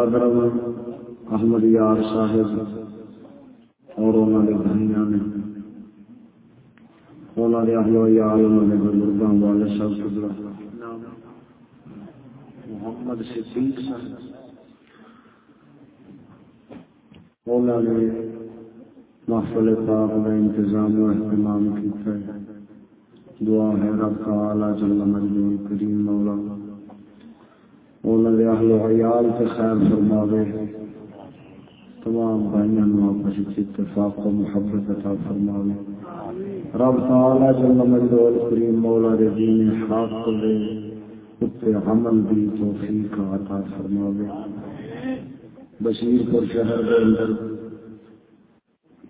برادر احمد یار صاحب اور انہوں نے بھائیاں نے، انہوں نے اہل و انہوں نے بزرگاں والے سب قبلہ محمد صدیق صاحب، انہوں نے محفل پاک کا انتظام و اہتمام کیتا ہے۔ دعا ہے رب تعالی جل مجدہ کریم مولا انہوں نے اہل عیال کے خیر فرماوے۔ تمام بھائیوں نے آپس اتفاق و محبت عطا فرماوے۔ رب تعالی جل مجدہ الکریم مولا دے دین حق دے اتنے عمل دی توفیق عطا فرماوے۔ بشیر پور شہر دے اندر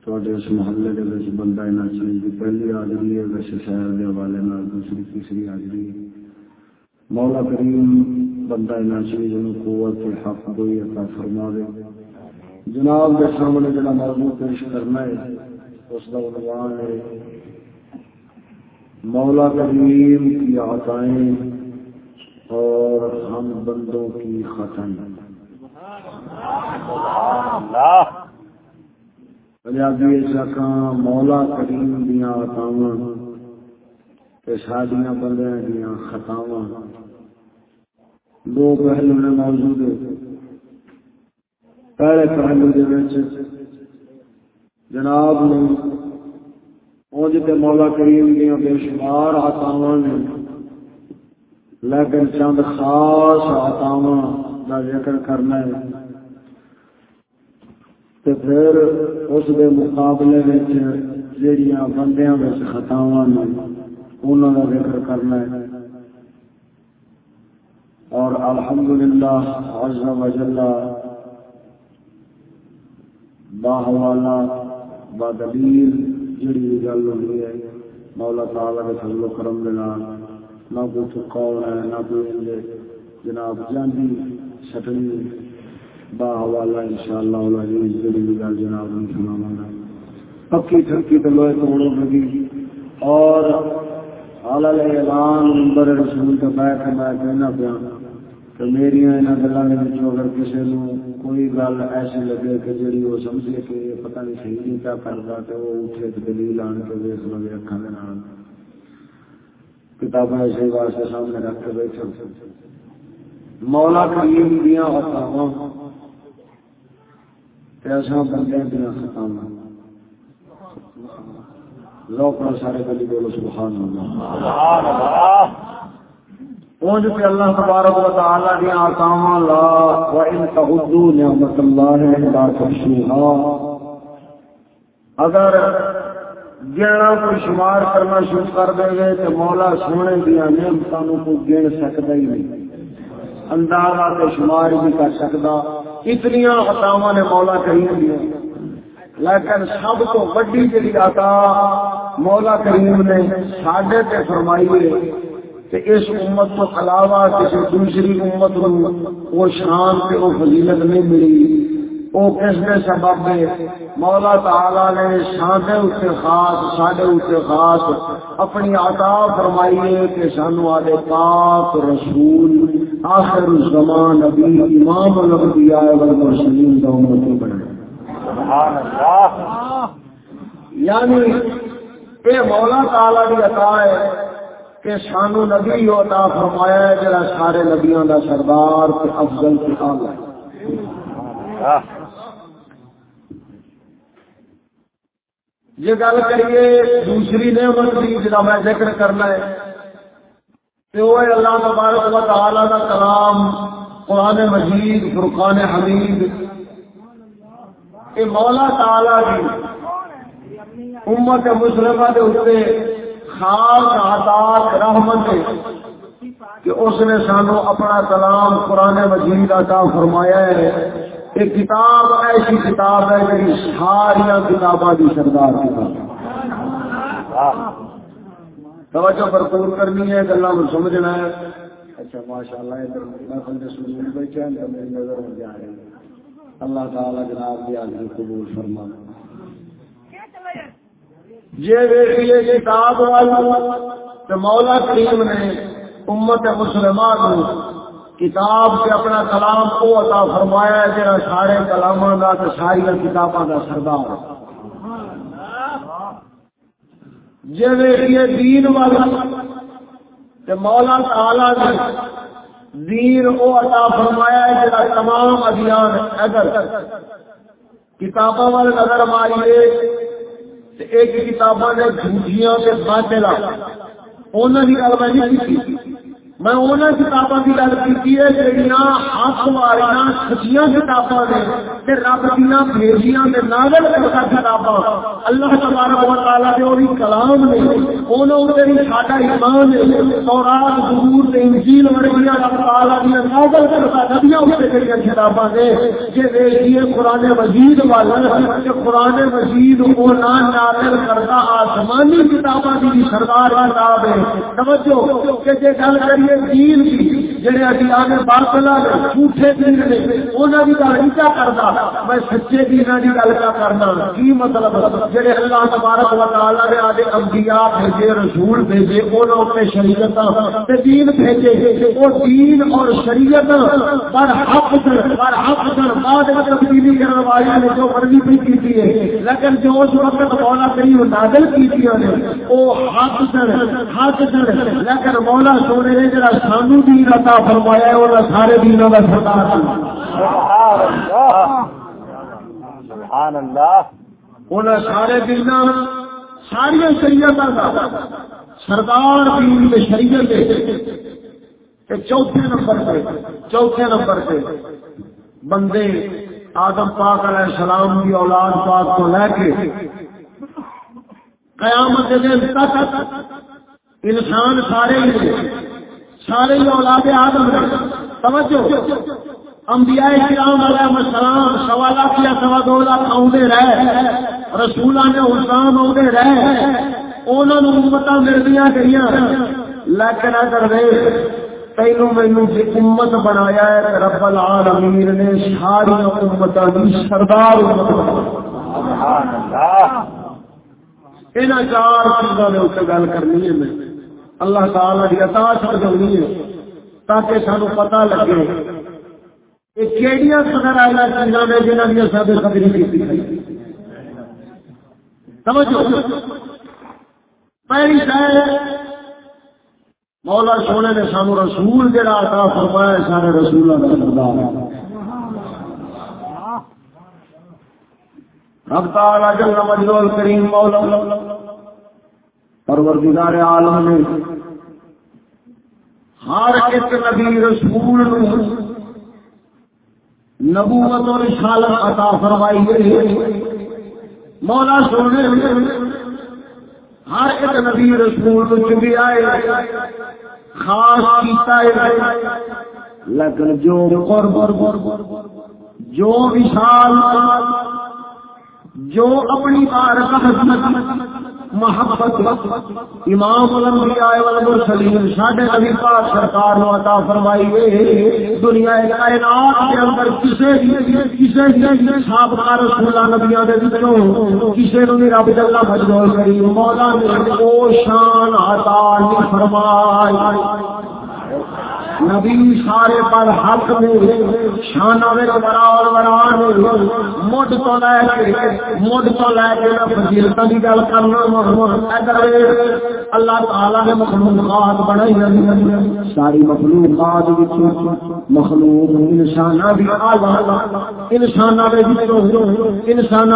تواڈے اس محلے دے وچ بندہ اینا چیز دی پہلی حاضری ہے، ویسے شہر دے حوالے نال دوسری تیسری حاضری ہے۔ مولا کریم بندہ چیز نو قوت حق دوئی عطا فرماوے جناب کے سامنے جڑا موضوع پیش کرنا ہے اس کا عنوان ہے مولا کریم کی عطائیں اور ہم بندوں کی اللہ پنجابی شکاں مولا کریم دیا عطاواں ساڈیاں بندیاں دیا خطاواں دو پہلو نے موجود پہلے پہلو جناب نے اونج تے مولا کریم دیا بے شمار عطاواں نے، لیکن چند خاص عطاواں دا ذکر کرنا ہے۔ تے پھر اس دے مقابلے وچ جڑیاں بندیاں وچ خطاواں نے، انہاں دا ذکر کرنا ہے۔ اور الحمدللہ عز و جل باہوالا بدلیل جڑی بھی گل ہوئی ہے، مولا تعالی کے فضل و کرم دے نال۔ نہ کوئی چکاؤ ہے، نہ کوئی اندے جناب جاندی سٹنی با حوالہ انشاءاللہ العزیز جلیل گل جناب نے سناواں پکی تھکی تو لوہے توڑ لگی۔ اور اعلی اعلان نمبر رسول کا بیٹھ میں کہنا پیا تو میری یہاں گلوں کے اگر کسی نے کوئی گل ایسی لگے کہ جی وہ سمجھے کہ یہ پتہ نہیں صحیح نہیں کیا کرتا تو وہ اٹھے تو دلیل آن کے دیکھ لگے اکھان کتابیں ایسے واسطے سامنے رکھ کے بیٹھے مولا کریم دیا خطاوا ایسا بندے دیا خطاوا لوگ سارے گلی بولو سبحان اللہ۔ سبحان اللہ۔ اونج پہ اللہ تبارک و تعالی دی احکام لا و ان تعدوا نعمت اللہ لا تحصوها اگر گنا کوئی شمار کرنا شروع کر دے گے تو مولا سونے دیا نعمتوں کو گن سکتا ہی نہیں۔ اندازہ تے شمار بھی کر سکتا اتنی عطاواں نے مولا کریم دیا۔ لیکن سب تو وڈی جی عطا مولا کریم نے ساڈے تے فرمائی ہے کہ اس امت کو علاوہ کسی دوسری امت کو وہ شان سے وہ فضیلت نہیں ملی۔ وہ کس نے سبب ہے؟ مولا تعالی نے سادے اتنے خاص، سادے اتنے خاص اپنی عطا فرمائی ہے کہ سانو آدھے پاک رسول آخر الزمان نبی امام الانبیاء والمرسلین کا امت بنائے سبحان اللہ۔ یعنی یہ مولا تعالی کی عطا ہے۔ کہ سانو نبی عطا فرمایا ہے، جڑا سارے نبیوں دا سردار تے افضل تے اعلی۔ ہے یہ گل کریے، دوسری نعمت کی جا میں ذکر کرنا ہے، کہ وہ اللہ تبارک و تعالی کا کلام قرآن مجید، فرقان حمید۔ یہ مولا تعالی کی امت مسلمہ کے اتنے خاص عطا رحمت کہ اس نے سانو اپنا کلام قرآن مجید عطا فرمایا ہے۔ کہ کتاب، ایسی کتاب ہے جی ساری کتاباں کی سردار توجہ بھرپور کرنی ہے گلا میں سمجھنا ہے۔ اچھا ماشاء اللہ بیٹھے میری نظر میں جا رہی اللہ تعالیٰ جناب کی آدمی قبول فرما یہ کتاب والا مولا کریم نے امت مسلمان کتاب سے اپنا کلام کو عطا فرمایا جہاں سارے کلام کا تو ساری کتابوں کا سردار جی دین والا مولا تعالی نے دین وہ عطا فرمایا جہاں تمام ادیان اگر کتابوں والے نظر ماریے۔ ایک کتاباں جھوٹیاں کے باطل انہوں نے گل میں نہیں کی میں انہوں کتابوں کی گل کی جہاں ہاتھ والی سچیاں کتاباں نے رب دیا بھیجیاں ناگل کرتا کتاباں۔ اللہ تبارک و تعالیٰ کے وہی کلام نے انہوں نے ساڈا ایمان ہے۔ تورات، زبور تے انجیل ورگیاں رب تعالیٰ دیا ناگل کرتا نبیاں اس جڑیاں کتاباں نے۔ جے ویکھیے قرآن مجید والا کہ قرآن مجید وہ نہ نازل کرتا آسمانی کتاباں دی سردار کتاب ہے۔ توجہ، کہ جے گل کریے دین کی جڑے ابھی آگے باطلا جھوٹے دین نے انہوں کی گل نہیں کیا کرتا میں سچے دین کی گل کیا کرنا؟ کی مطلب؟ جڑے اللہ تبارک و تعالی نے آدھے انبیاء بھیجے، رسول بھیجے انہوں نے شریعت دین بھیجے۔ وہ دین اور شریعت پر حق پر حق بعد میں تبدیلی کرنے والی نے جو مرضی بھی کی ہے لیکن جو اس وقت مولا کریم نازل کی تھی وہ حق سن حق سن لیکن مولا سونے نے جڑا سانو دین عطا فرمایا اور سارے دینوں کا سردار سبحان اللہ۔ انہیں سارے دین ساری شریعت کا سردار دین کے شریعت چوتھے نمبر پہ چوتھے نمبر پہ بندے آدم پاک علیہ السلام کی اولاد پاک کو لے کے قیامت دن تک انسان سارے ہی سارے اولاد آدم۔ توجہ۔ انبیاء کرام علیہ السلام سوا لاکھ یا سوا دو لاکھ آدھے رہے۔ رسولہ نے حسام آدھے رہے۔ انہوں نے امت ملدیا گئی لیکن اگر تینو مینو جی امت بنایا ہے، رب العالمین نے ساری امت کی سردار ان چار چیزوں کے اتنے گل کرنی ہے میں۔ اللہ تعالی کی عطا سمجھنی ہے تاکہ سانو پتہ لگے کہ کیڑیاں قدر آئے چیزاں نے جنہاں دی سب قدری کی سمجھو؟ پہلی شاید مولا سونے نے سانو رسول جڑا عطا فرمایا سارے رسولوں کا سردار رب تعالی جل مجدول کریم مولا، پروردگار عالم نے ہر ایک نبی رسول نبوت اور رسالت عطا فرمائی ہے۔ مولا سونے، ہر ایک نبی رسول چنگی آئے، خاص کیتا ہے۔ لیکن جو جو وشال جو اپنی بار محبت امام الانبیاء والمرسلین ساڈے نبی پاک سرکار نو عطا فرمائی ہے، دنیا کائنات کے اندر کسے کسے سابقہ رسول نبیوں دے وچوں کسے نو نہیں رب جل مجدول کریم، مولا نے وہ شان عطا نہیں فرمائی۔ نبی سارے پر حق میں شان برار بران مڈ تو لے کے مڈ تو لے کے فضیلت کی گل کرنا اللہ تعالی نے مخلوقات بنائی ساری مخلوقات مخلوق انسان بھی انسان انسان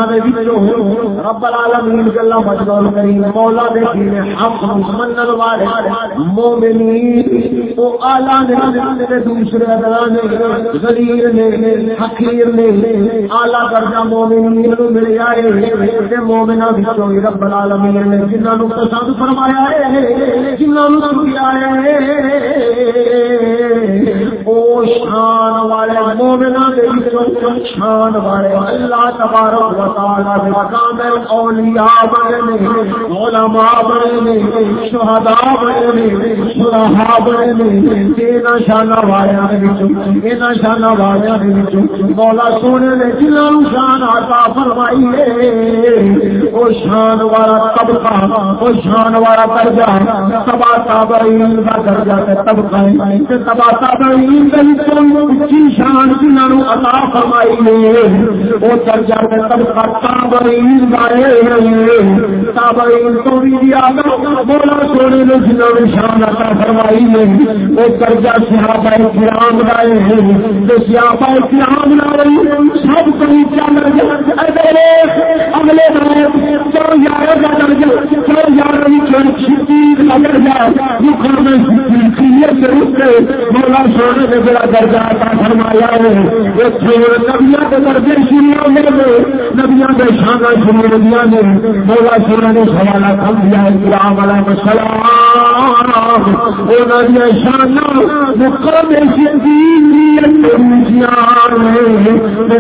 رب العالمین گلا مجدول کریم، مولا دے دین حق منن والے مومنین، او اعلی دوسرے غریب نے حقیر نے درجہ مومنین رب العالمین نے پسند فرمایا ہے او شان والے مومنا شان والے اللہ تبارک و تعالی مقام اولیاء بنے علماء بنے شہداء بنے صلحاء بنے شانا والے شانا مولا سونے نے جنہوں شان آتا فرمائی وہ شان والا طبقہ وہ شان والا درجہ تبا تابعین کا درجہ طبقہ تبا تابعین شان جنہوں عطا فرمائی وہ درجہ طبقہ تابعین بارے تابعین تو بھی دیا مولا سونے نے جنہوں شان عطا فرمائی ہے وہ درجہ صحابہ کرام لائے ہیں صحابہ کرام لائے سب اگلے یار کا درجہ یار مولا سونے نے درجہ فرمایا ہے۔ نبیا کے درجے شروع ہونے نبیا کے شانہ شروع ندیاں نے مولا سونے نے سوالہ کم دیا کرام والا مسلام وہ شانہ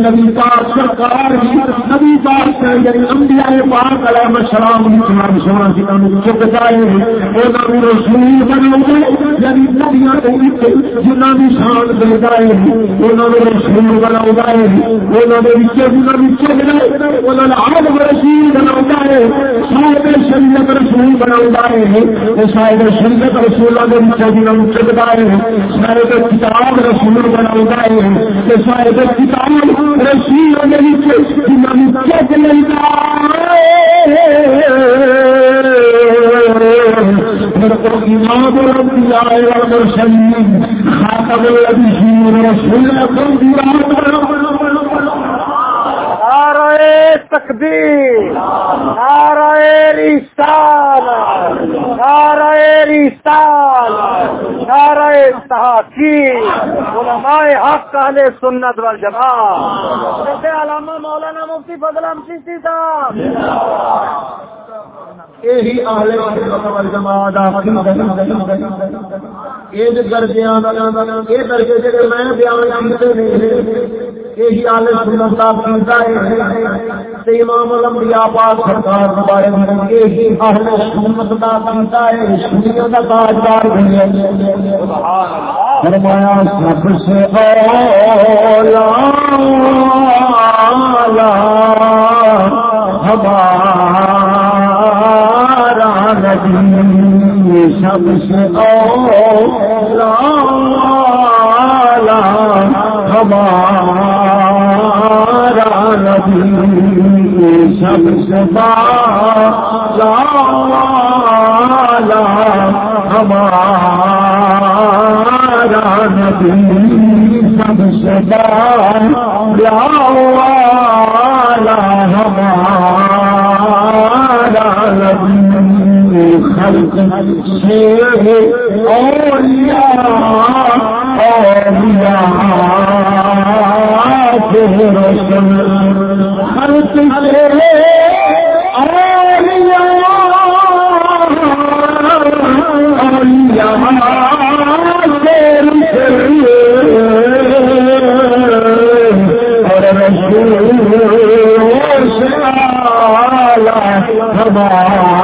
نبی پاک سرکار نبی پاک یعنی انبیاء پاک علیہ السلام سلام سونا سنا جائے رسول یعنی نبیاں شان دے انہوں نے رسول بنا ہے انہوں نے رچے جنہ انہوں نے رسول بنا ہے صاحب شریعت رسول بنا ہے صاحب شریعت رسول کے رچے جنہ چکتا ہے صاحب کتاب رسول بنا ہے کتاب رسول چک امام الانبیاء والمرسلین خاتم النبیین رسول تقدیر۔ نعرہ رسال نعرہ رسال نعرہ تحقیق، علماء حق، اہل سنت والجماعت۔ علامہ مولانا مفتی فضل امسی صاحب۔ یہی اہل سنت والجماعت یہ یہ درجے جڑے میں بیان کیتے نے، یہی سنت عقیدہ ہے۔ امام الانبیاء پاک سرکار کے میں یہی اہل سنت عقیدہ ہے۔ سنیوں تاجدار سبحان اللہ فرمایا، سب سے اولا ہمارا نبی سب سے اولا، ہمارا نبی سب سے بالا ہمارا نبی سب سے بالا ہمارا خلق سے اولیاء اولیاء کے رسل خلق سے اولیاء ادر وے رسول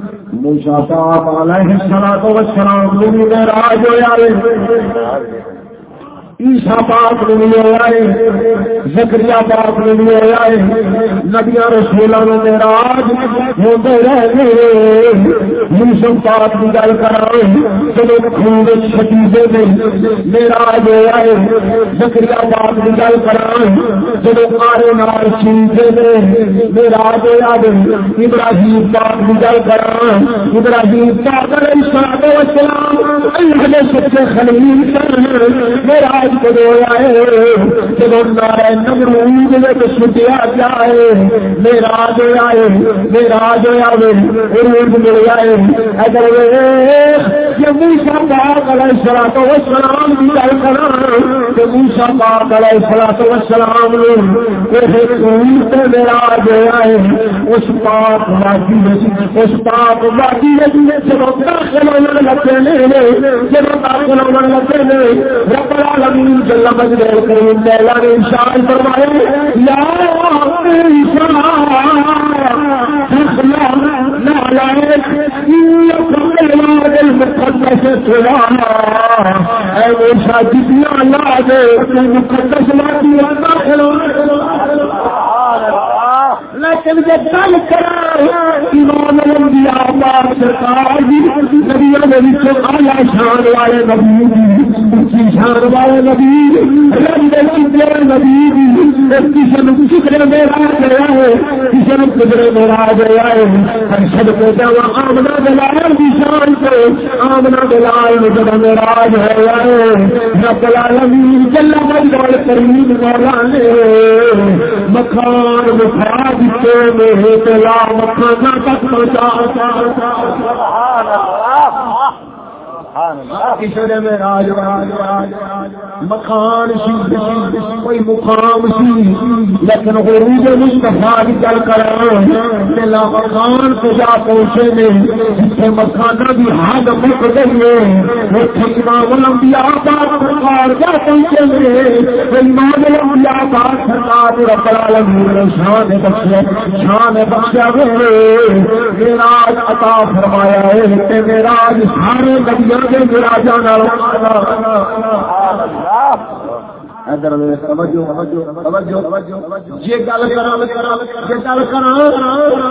موسا پاپ علیہ السلام والسلام نبی میں راج ہویا عیسا پاک نے بھی آئے، زکریا پاک نے بھی آئے نبیا رسولوں نے میرا آج ہوتے رہے موسم پاک کی گل کرا جب خون شکیزے میں میرا آج آئے، زکریا پاک کی گل کرا جب آرے نار چیزے میں میرا آج آئے، ابراہیم پاک کی گل کرا ابراہیم پاک علیہ السلام اللہ نے سچے خلیل میرا آج کدو آئے جب نمرود جائے میرا جو آئے میرا جو آئے عروج مل جائے۔ اگر موسا پاک علیہ سلام کی گل کرا موسا پاک علیہ تو سلام میرا جو آئے اس پاک واقعی اس پاک واقعی جب داخل ہونے لگے، جب داخل ہونے لگے، رب العالمین جل مجد الکریم مولا نے ارشاد فرمایا یا جتنا لا دے مقدس لا دیا لیکن جب گل کران الانبیاء پاک سرکار دی نبیوں دے وچ اعلی شان والے نبی جی، اونچی شان والے نبی جی، رب دے نبی دی کسی نو شکر میرا گیا ہے کسی نو قدر گیا ہے ہر سب کو جاوا آمنا دلال دی شان کو آمنا دلال نے جب ہے رب العالمین جل مجد کریم مولا نے مکان مفاد مکھانا تک پہنچا۔ مکان کوئی مقام سی لیکن غروب مصطفیٰ کی گل کر پہلا مکان سے جا پہنچے نے جتنے مکانا کی حد مک گئی ہے امام الانبیاء پاک سرکار جا پہنچے نے امام الانبیاء پاک سرکار رب العالمین شان بخشے، شان بخشا گئے میراج عطا فرمایا ہے میراج سارے نبیوں کے جانا ادھر توجہ توجہ گل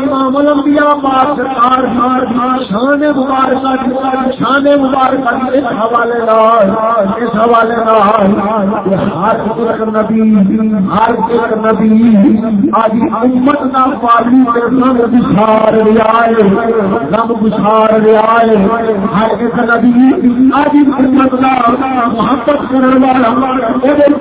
امام الانبیاء پاک سرکار شان شان حوالے نال اس حوالے نال ہر ایک نبی ہر ایک نبی آج امت دا پالی تے سب بشار لیا رب بشار لیا ہر ایک نبی آج امت دا محبت کرنے والا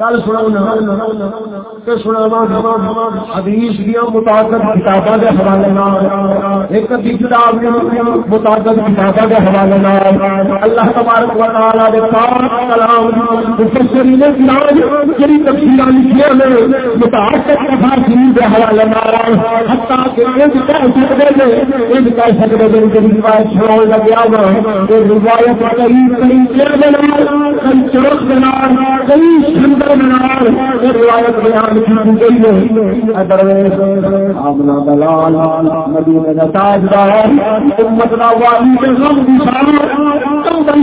گل سنا سنا حدیث دیا متعدد کتابوں کے حوالے ایک ادی کتاب متعدد کتابوں کے حوالے اللہ تبارک و تعالی دے پاک کلام، مفسرین کرام جڑی تفسیراں لکھیاں نے متعدد تفاسیر دے حوالے حتا کہ ان کہہ سکدے نے ان کہہ سکدے نے کہ روایت چھوڑ لگیا ہوا ہے روایت کئی کئی دے نال، کئی چرخ دے نال، کئی روایت بیان کی گئی ہے دلال امت والی غم کی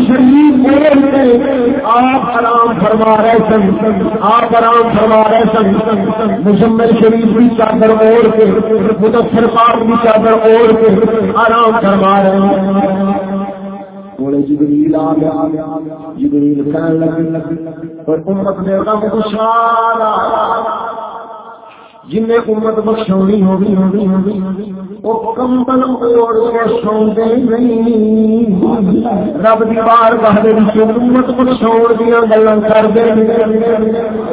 شریف آپ آرام فرما رہے سن آپ آرام فرما رہے سن مشمل شریف کی چادر اوڑھ کے مدثر پاک کی چادر اوڑھ کے آرام فرما رہے ہیں۔ بولے جبریل آ گیا۔ جبریل کہنے لگے اور امت نے غم خوشحال جن نے امت بخشونی ہوگی ہوگی ہوگی وہ کمبل اوڑ کے سوندے نہیں۔ رب دی بار بہدے وچ امت بخشون دیاں گلاں کردے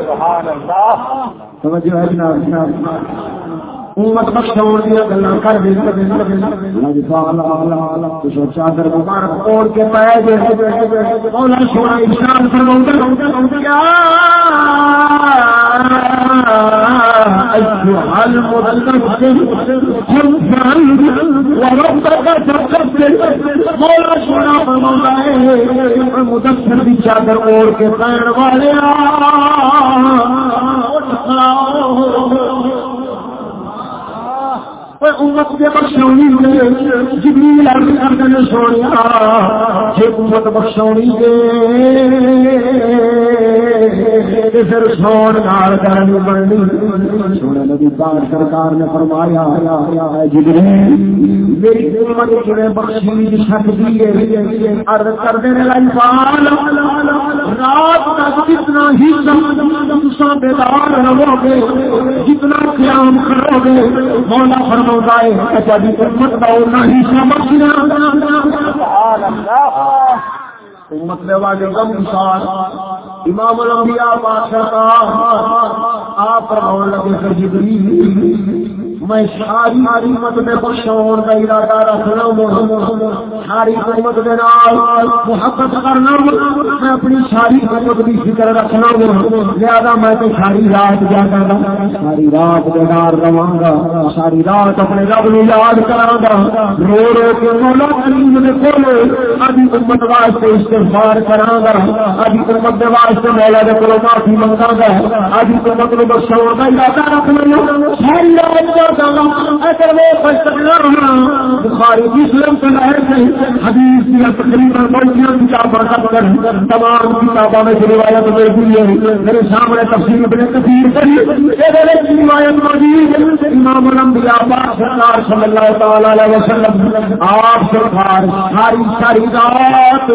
سبحان اللہ۔ توجہ ہے جناب۔ امت بخشون دیا گلا کر دے چادر مبارک اوڑ کے پائے گئے۔ مولا سونا ارشاد فرماؤں مولا سونا فرماؤں مدثر کی چادر اوڑ کے پہن والے امت کے بخشونی جبریل امت بخشونی دے پھر سون نال کرنی بننی۔ سونے نبی پاک سرکار نے فرمایا جبریل، میری امت کیویں بخشی سکتی ہے، عرض کر دینے رات کا کتنا ہی بیدار رہو گے جتنا قیام کرو گے، مولا فرما امام الانبیاء بادشاہ آپ فرماؤں لگے جبریل میں ساری امت میں خوش ہونے کا ارادہ رکھنا ساری امت کے نال محبت کرنا میں اپنی ساری امت کی فکر رکھنا زیادہ میں تو ساری رات جاگا گا، ساری رات کے نال رہا گا، ساری رات اپنے رب نو یاد کرا گا۔ رو رو کے مولا کریم نے کھولے ابھی امت واسطے استغفار کرا گا۔ ابھی امت کے واسطے مولا دے کولو معافی منگا گا۔ ابھی امت نو بخشاؤ کا ارادہ رکھنا ساری رات بخاری مسلم سے لہر سے حدیث یا تقریباً بڑھیاں کتابیں کر کر تمام کتابوں میں روایت موجود ہے۔ میرے سامنے تفصیل اپنے کثیر کری روایت موجود امام الانبیاء پاک سرکار صلی اللہ تعالی علیہ وسلم، آپ سرکار ساری ساری رات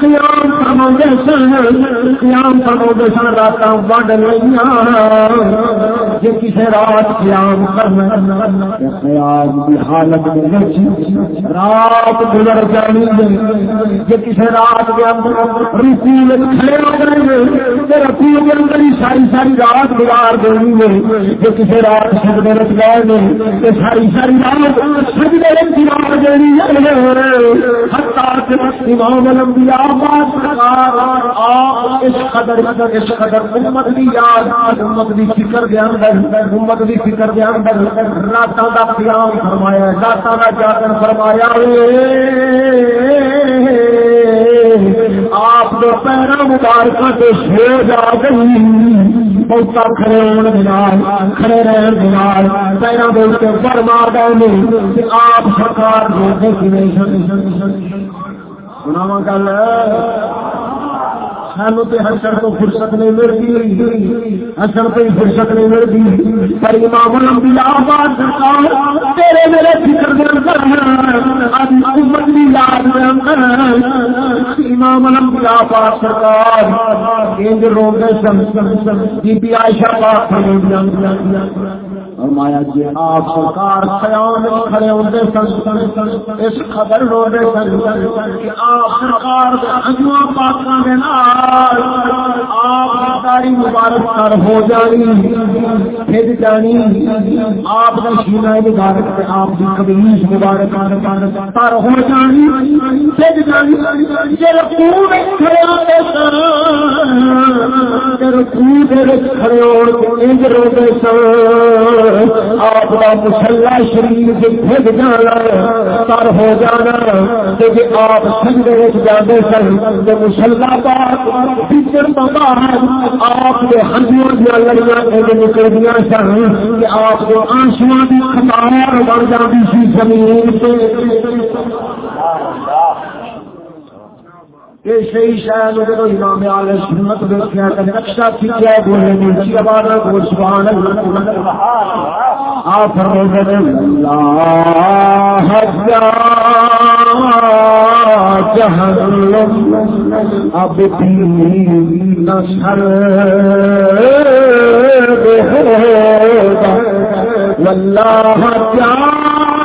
قیام فرماؤں سن قیام فرماؤں سن رات بانڈ لئیاں جی کسی رات قیام کرنا حالت رات گزر جانی جی کسی رات کے اندر کھڑے ہو جائیں گے گئے رتی کے اندر ہی ساری ساری رات گزار دینی ہے جی کسی رات سجدے رچ گئے گے نے ساری ساری رات سجدے رچ رات دینی امام الانبیاء آپ اس قدر اس قدر امت دی یاد، امت دی فکر دے اندر امت دی فکر دے اندر راتوں کا قیام فرمایا راتوں کا جاگن فرمایا آپ جو پیروں مبارک سے سو جا گئی۔ بہت کھڑے ہونے دال کھڑے رہن دال پیروں کے اس کے فرما آپ سرکار سنا گل۔ سانو تو حسن کو فرصت نہیں ملتی حسن کو فرصت نہیں ملتی۔ پر امام الانبیاء آباد سرکار، تیرے میرے فکر دے اندر امت بھی یاد دے اندر امام الانبیاء آباد سرکار انج روندے سن بی جی بی عائشہ پاک فرمائی۔ فرمایا جی آپ سرکار قیام کھڑے ہوتے سن، اس خبر روڈے سن کہ آپ سرکار اجوا پاکاں دے نال آپ داری مبارک کر ہو جانی، پھر جانی۔ آپ کا سینہ مبارک تے آپ دی قمیص مبارک کر ہو جانی، پھر جانی۔ جے رکوع وچ کھڑے ہوتے سن رکوع دے وچ کھڑے ہو کے انج روڈے سن۔ آپ کا مسلا شریف بھج جانا، سر ہو جانا جی آپ سنگے جانے سن تو مسلا پاک فکر باہر آپ کے ہنجیوں دیا لڑیاں نکل دیا سن، کہ آپ کو آنسو کی خطار بن جاتی سی زمین صحیح شاید جب امام عال سنت دیکھا کہ نقشہ کھینچا بولے آواز کو سبحان اللہ آپ فرماتے اللہ جہنم اب بھی واللہ جہنم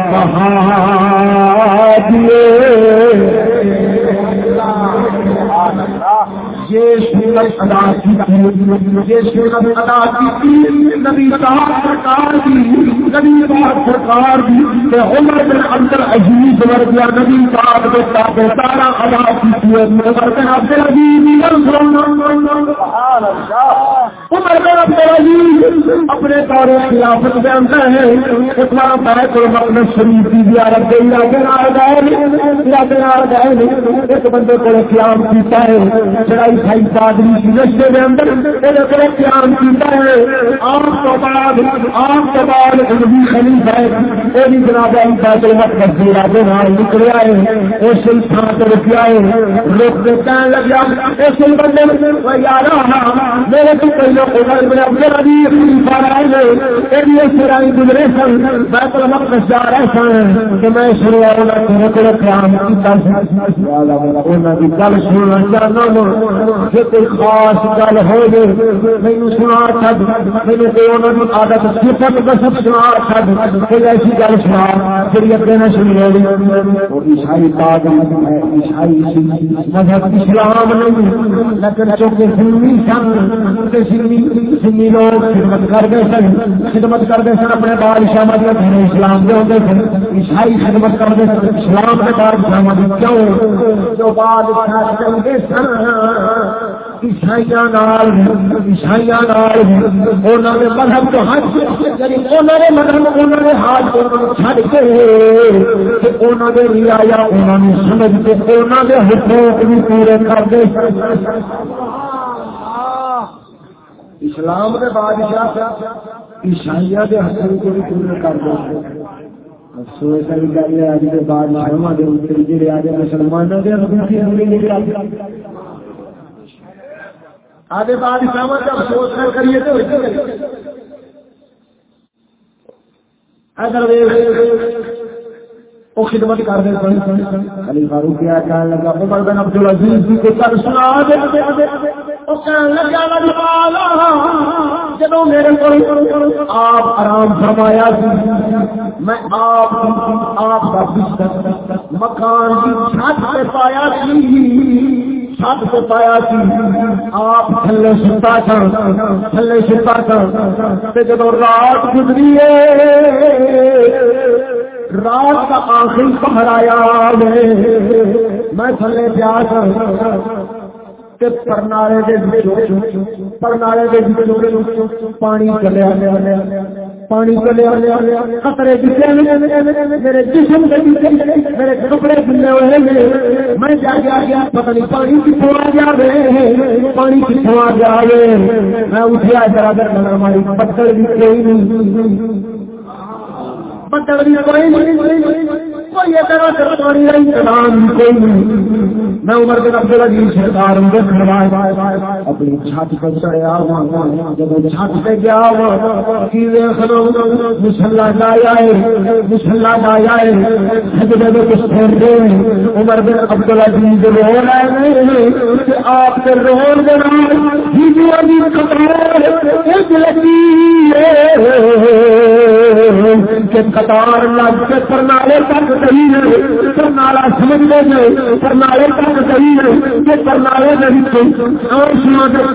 کہاں یہ سورت ادا کی یہ سورت ادا کی نبی صاحب سرکار کی نبی صاحب سرکار کی عمر اندر نبی صاحب کے ساتھ سارا ادا کی عبد العزیز عمر بن عبد العزیز اپنے دور خلافت کے اندر ہے۔ ایک بار بیت المقدس شریف کی زیارت کے علاقے نال گئے علاقے نال گئے ایک بندے کو قیام کیتا ہے۔ چڑھائی کھائی پادری کی رشتے کے اندر میرے کو قیام کیتا ہے۔ آپ تو بعد آپ کے بعد نبی خلیفہ ہے۔ وہ بھی جناب بیت المقدس کے علاقے نال نکلیا ہے اس انسان کو رکیا ہے روک کے کہنے لگا اس بندے وہ یار میرے کو کوئی لوگ کہ میں گل سننا چاہنا کوئی خاص گل ہو مینو سنا چھ کوئی صفت سنا چھ کوئی ایسی گل سنا جی اگے نہ سنی عیسائی مذہب اسلام نہیں، لیکن چونکہ سنی سن سنی لوگ خدمت کرتے سن، خدمت کرتے سن اپنے بادشاہ مدد اسلام کے ہوتے سن۔ عیسائی خدمت کرتے سن، اسلام کے بادشاہ مدد کیوں؟ جو بادشاہ چلتے سن۔ مذہب تو یعنی ہاتھ مذہب انہوں نے ہاتھ کے انہوں نے ریا انہوں نے سمجھ کے انہوں نے حقوق بھی پورے کرتے اسلام کے بادشاہ عیسائیاں کے حقوق بھی پورے کرتے افسوس والی گل ہے اج کے بادشاہ جی آج مسلمانوں کے آدھے بادشاہ جب افسوس کر کریے تو وہ خدمت کر دیں علی فاروق کیا کہنے لگا، عمر بن عبد العزیز جی کو کل سنا دے۔ وہ کہنے لگا والا جب میرے کو آپ آرام فرمایا میں آپ آپ کا بستر، مکان کی چھت پہ پایا چھت پہ پایا آپ تھلے ستا کر تھلے ستا کر جب رات گزری رات کا آخری پہر آیا میں تھلے پیاس پرنالے پرنالے پانی چلے پانی چلے خطرے میرے جسم میرے کپڑے کھلے ہوئے میں جا گیا پتہ نہیں پانی کتوں آ جائے پانی کتوں آ جائے میں اٹھیا ذرا در ہماری پتھر بھی نہیں۔ پتھر کوئی کوئی انتظام کوئی میں عمر کے سرکار اپنی چھت پہ چڑھیا جب چھت پہ گیا مسلا لایا مسلا لایا کچھ پھر دے عمر بن عبد العزیز رو رہے آپ کے رول قطار ہیں کہ قطار لگ کے پرنالے تک گئی ہے پرنالا سمجھ لے گئے پرنالے تک گئی ہے کہ پرنالے نہیں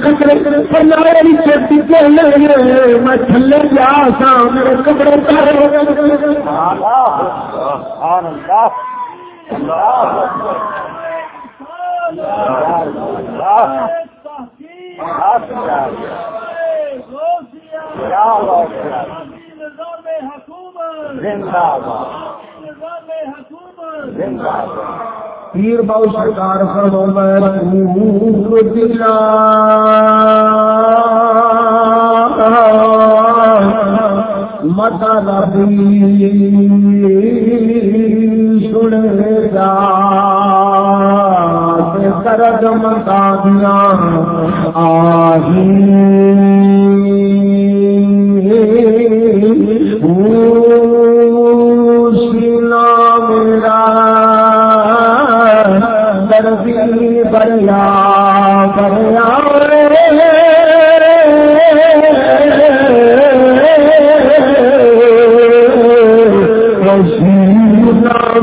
کچرے پرنالے نیچے ٹکے لے گئے میں تھلے جا سا، میرے کپڑے زندہ پیر باؤ سرکار دلا متا لبی سنے گا کرد متا دیا آہی۔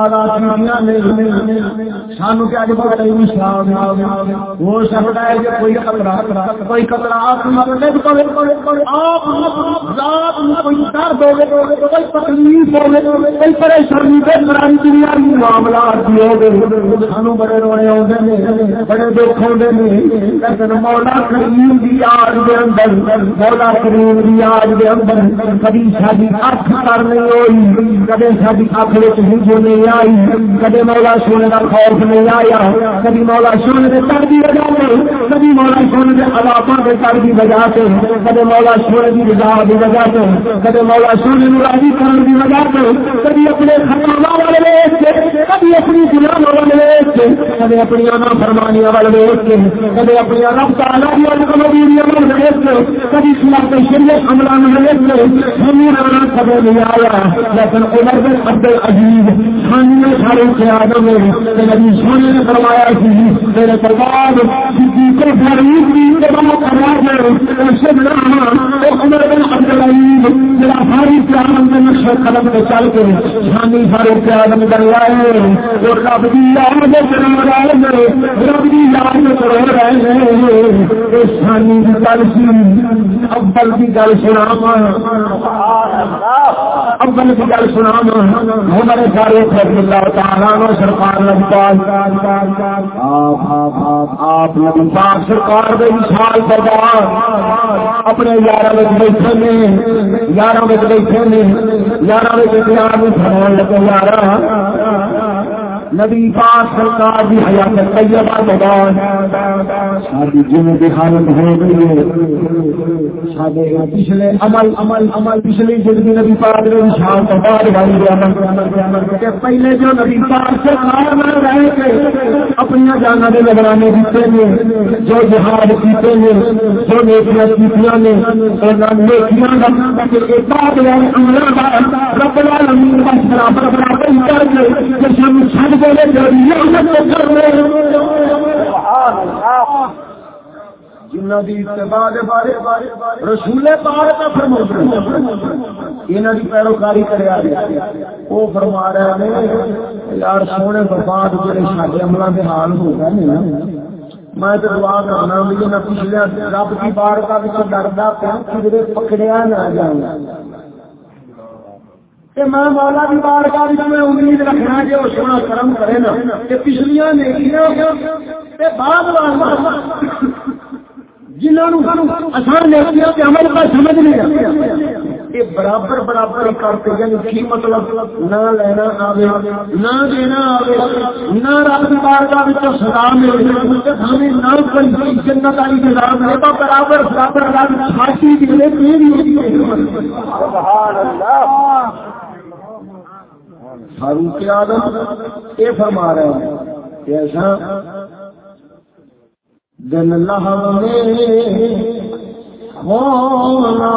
سارا دنیا میں سانو کیا جب ہو سکتا ہے کہ کوئی خطرہ کوئی خطرہ آپ آپ کوئی درد کوئی تکلیف کوئی پریشانی دنیا کی معاملات بھی سانو بڑے رونے آتے ہیں بڑے دکھ آتے ہیں لیکن مولا کریم کی یاد کے اندر مولا کریم کی یاد کے اندر کبھی ساری اکھ کر نہیں ہوئی۔ کدے ساری اکھ ہنجو نہیں آئی۔ کدے مولا سونے کا خوف نہیں آیا کبھی مولا سونے کے تر کی وجہ سے کبھی مولا سونے کے علاقوں کے تر کی وجہ سے کبھی مولا سونے کی رضا کی وجہ سے کبھی مولا سونے راضی کرنے کی وجہ سے کبھی اپنے خطرہ والے ویچ کے کبھی اپنی گلام والے ویچ کے کبھی اپنی آنا فرمانیاں والے ویچ کے کبھی اپنی رب تعالیٰ کی عمل ویچ کے کبھی خلاف شریعت عملہ میں ویچ کے، ہمیں آنا کبھی نہیں آیا۔ لیکن عمر بن عبد العزیز خانی سارے خیالوں میں، نبی سونے نے فرمایا کہ میرے چل کے فاروق لائے رب کی یاد رب کی یاد رہے کی گل سی ابل کی گل سنا ابل کی گل سنا سارے اللہ سرکار آپ پاک سرکار دے سال بعد اپنے یار بیٹھے نے یار بیٹھے نے یار لگے یار نبی پاک سرکار کی حیات طیبہ کے بعد ساری جن کی حالت ہو گئی ہے۔ شادی کا پچھلے عمل عمل عمل پچھلی زندگی نبی پاک نے شان تو بعد والی عمل عمل کہ پہلے جو نبی پاک سرکار میں رہ کے اپنی جانا دے نگرانے دیتے ہیں، جو جہاد کیتے ہیں، جو نیکیاں کیتیاں نے نیکیاں دا کا بعد یعنی عملہ رب العالمین کا برابر برابر کر کے چھڈ رسول پیروکاری وہ فرما رہے یار سونے برباد جڑے سارے عملہ کے حال ہو گئے میں تو دعا کرنا بھی میں پچھلے رب کی بار کا ڈردا پکڑیا نہ جاؤں کہ میں مولا کی بار کا میں امید رکھنا کہ وہ سونا کرم کرے نا۔ کہ پچھلیاں نیکیاں بعد جنہوں آسان نیکیاں کے عمل کا سمجھ نہیں یہ برابر برابر کرتے یعنی کی مطلب؟ نہ لینا آوے، نہ دینا آوے، نہ رب کی بارگاہ وچ ملے۔ ہمیں نہ کوئی جنت والی سزا ملے تو برابر برابر رب خاصی دے سبحان اللہ۔ فاروق آدم یہ فرما رہے ہیں کہ ایسا دن اللہ ہونا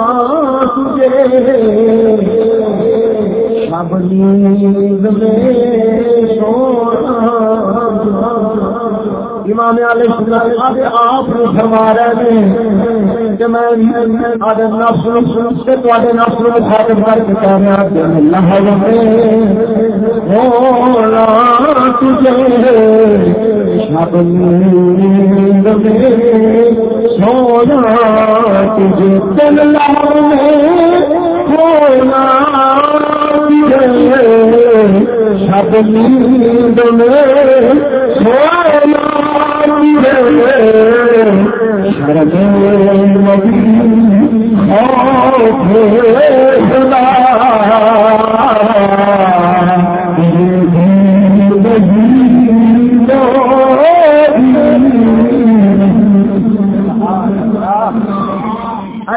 تجھے شب نیند میں سونا امام علیہ السلام آپ فرما رہے ہیں کہ میں آدھے نفس سے نفس کر کے کہہ ہونا تجھے شب نیند میں سونا تجھے دل میں ہونا سب نیند میں سونا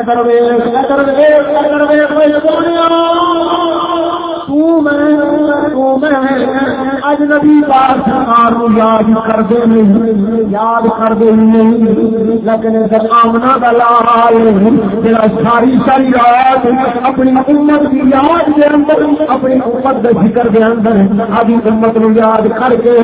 کروے کروے کروے تو میں اجنبی بار سرکار یاد کرتے نہیں، یاد کرتے نہیں۔ لیکن آمنا دلال جا ساری ساری رات اپنی امت کی یاد کے اندر، اپنی امت کے فکر کے اندر ابھی امت نو یاد کر کے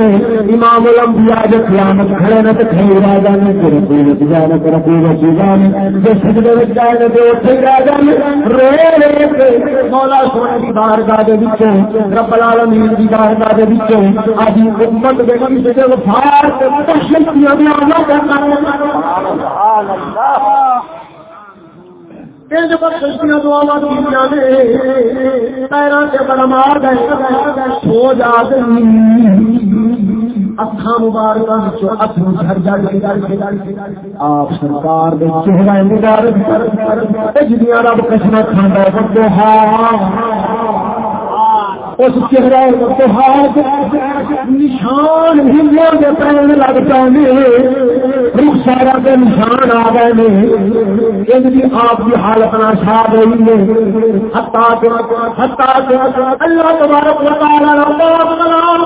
امام الانبیاء جو قیامت کھڑے نہ تے کھڑے رہ جانے، تیرے کوئی جانے تیرا کوئی رسی جانے جو سجدے وچ جانے تے اوتھے رہ جانے۔ رو رے کے مولا سونے دی بارگاہ دے وچ رب العالمین دی بارگاہ دے وچ ابھی امت دے کسی دے وفات تے شکتیاں دی اللہ سبحان اللہ پیروں سے بڑا مار گئے۔ سو جا اکھا مبارک آپ سرکار چہرہ رب کشنا کھانا اس چہرے نشان ہندو کے پہن لگ پے سارا کے نشان آ گئے ان کی آپ کی حالت نہ چھا گئی ہے ہتا ہتا اللہ تبارک و تعالی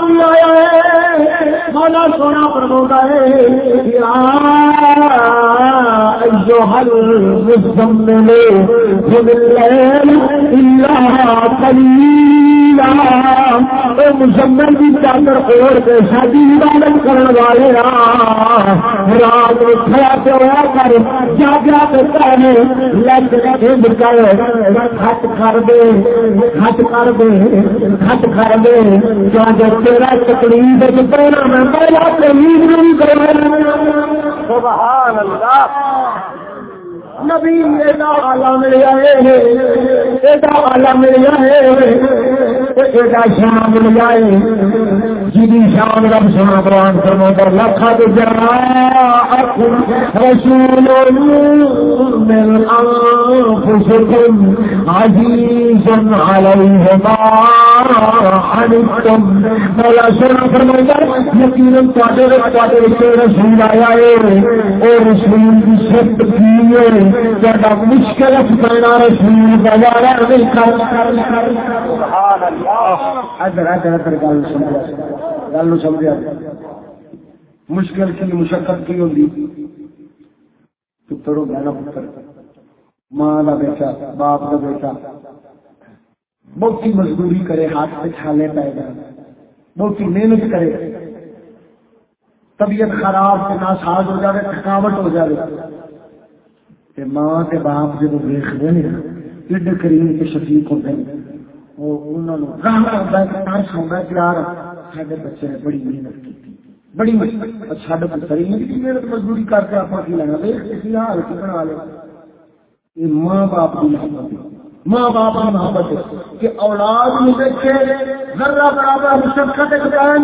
بھی آیا ہے۔ مولا سونا پرموتا ہے جو ہر مزمل الليل إلا قليلا مسمر کی چادر اوڑ کے شادی عبادت کرنے والے رات کھڑا پہ ہوا کر جا جا کے کہنے لگ کے بچائے خط کر دے، خط کر دے، خط کر دے کیا جو تیرا تکلیف پہنا میں پہلا تکلیف نہیں کروں۔ سبحان اللہ۔ نبی ایڈا آلہ ملیا ہے، ایڈا آلہ ملیا ہے، ایڈا شام ملیا ہے۔ جی شام رب سنا قرآن فرما لکھا تو جرا رسول من ما عنتم۔ مولا سنا فرمایا یقینا تواڈے تواڈے رسول آیا ہے، اور رسول کی شرط کی ہے۔ زیادہ مشکل مشکل کی، مشقت کی ہوگی پتر ہوگا نا پتر۔ ماں کا بیٹا، باپ کا بیٹا۔ بہت ہی مزدوری کرے، ہاتھ پہ چھالے پہ جائے بہت محنت کرے۔ طبیعت خراب ناساز ہو جائے تھکاوٹ ہو جائے تے ماں تے باپ جب ویختے ہیں ایڈے کریم کے شفیق ہوتے ہیں، وہ انہوں نے رحمت ہوتا ہے ترس ہوتا ہے پیار سارے بچے نے بڑی محنت کی بڑی محنت۔ سارے پتر محنت مزدوری کر کے آپ کی لینا، دیکھ کسی حال کی بنا لے۔ یہ ماں باپ کی محبت ماں باپ کی محبت کہ اولاد میں دیکھے، ذرہ برابر مشقت ایک جائے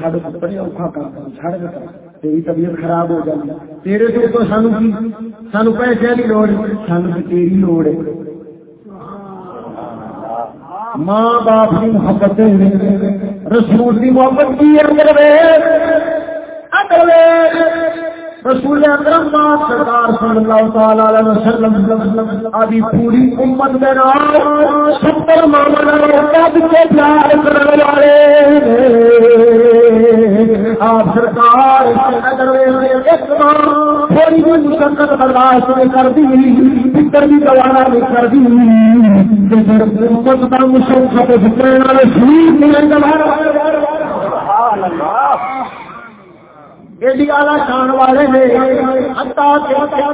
سارے پتر اوکھا کام چھڑ دیتا تیری طبیعت خراب ہو جاتی تیرے تو تو سانو کی سانو پیسے کی لوڑ سانو تیری لوڑ ہے۔ ماں باپ کی محبت رسول کی محبت کی رسول اکرم پاک سرکار صلی اللہ تعالی علیہ وسلم ابھی پوری امت میں نام ستر ماما کب کے پیار کرنے والے آپ سرکار تھوڑی بھی مشقت برداشت نہیں کر دی فکر بھی گوارا نہیں کر دی۔ امت مشقت کرنے شریف نہیں گوارا ایڈی آلہ شان والے نے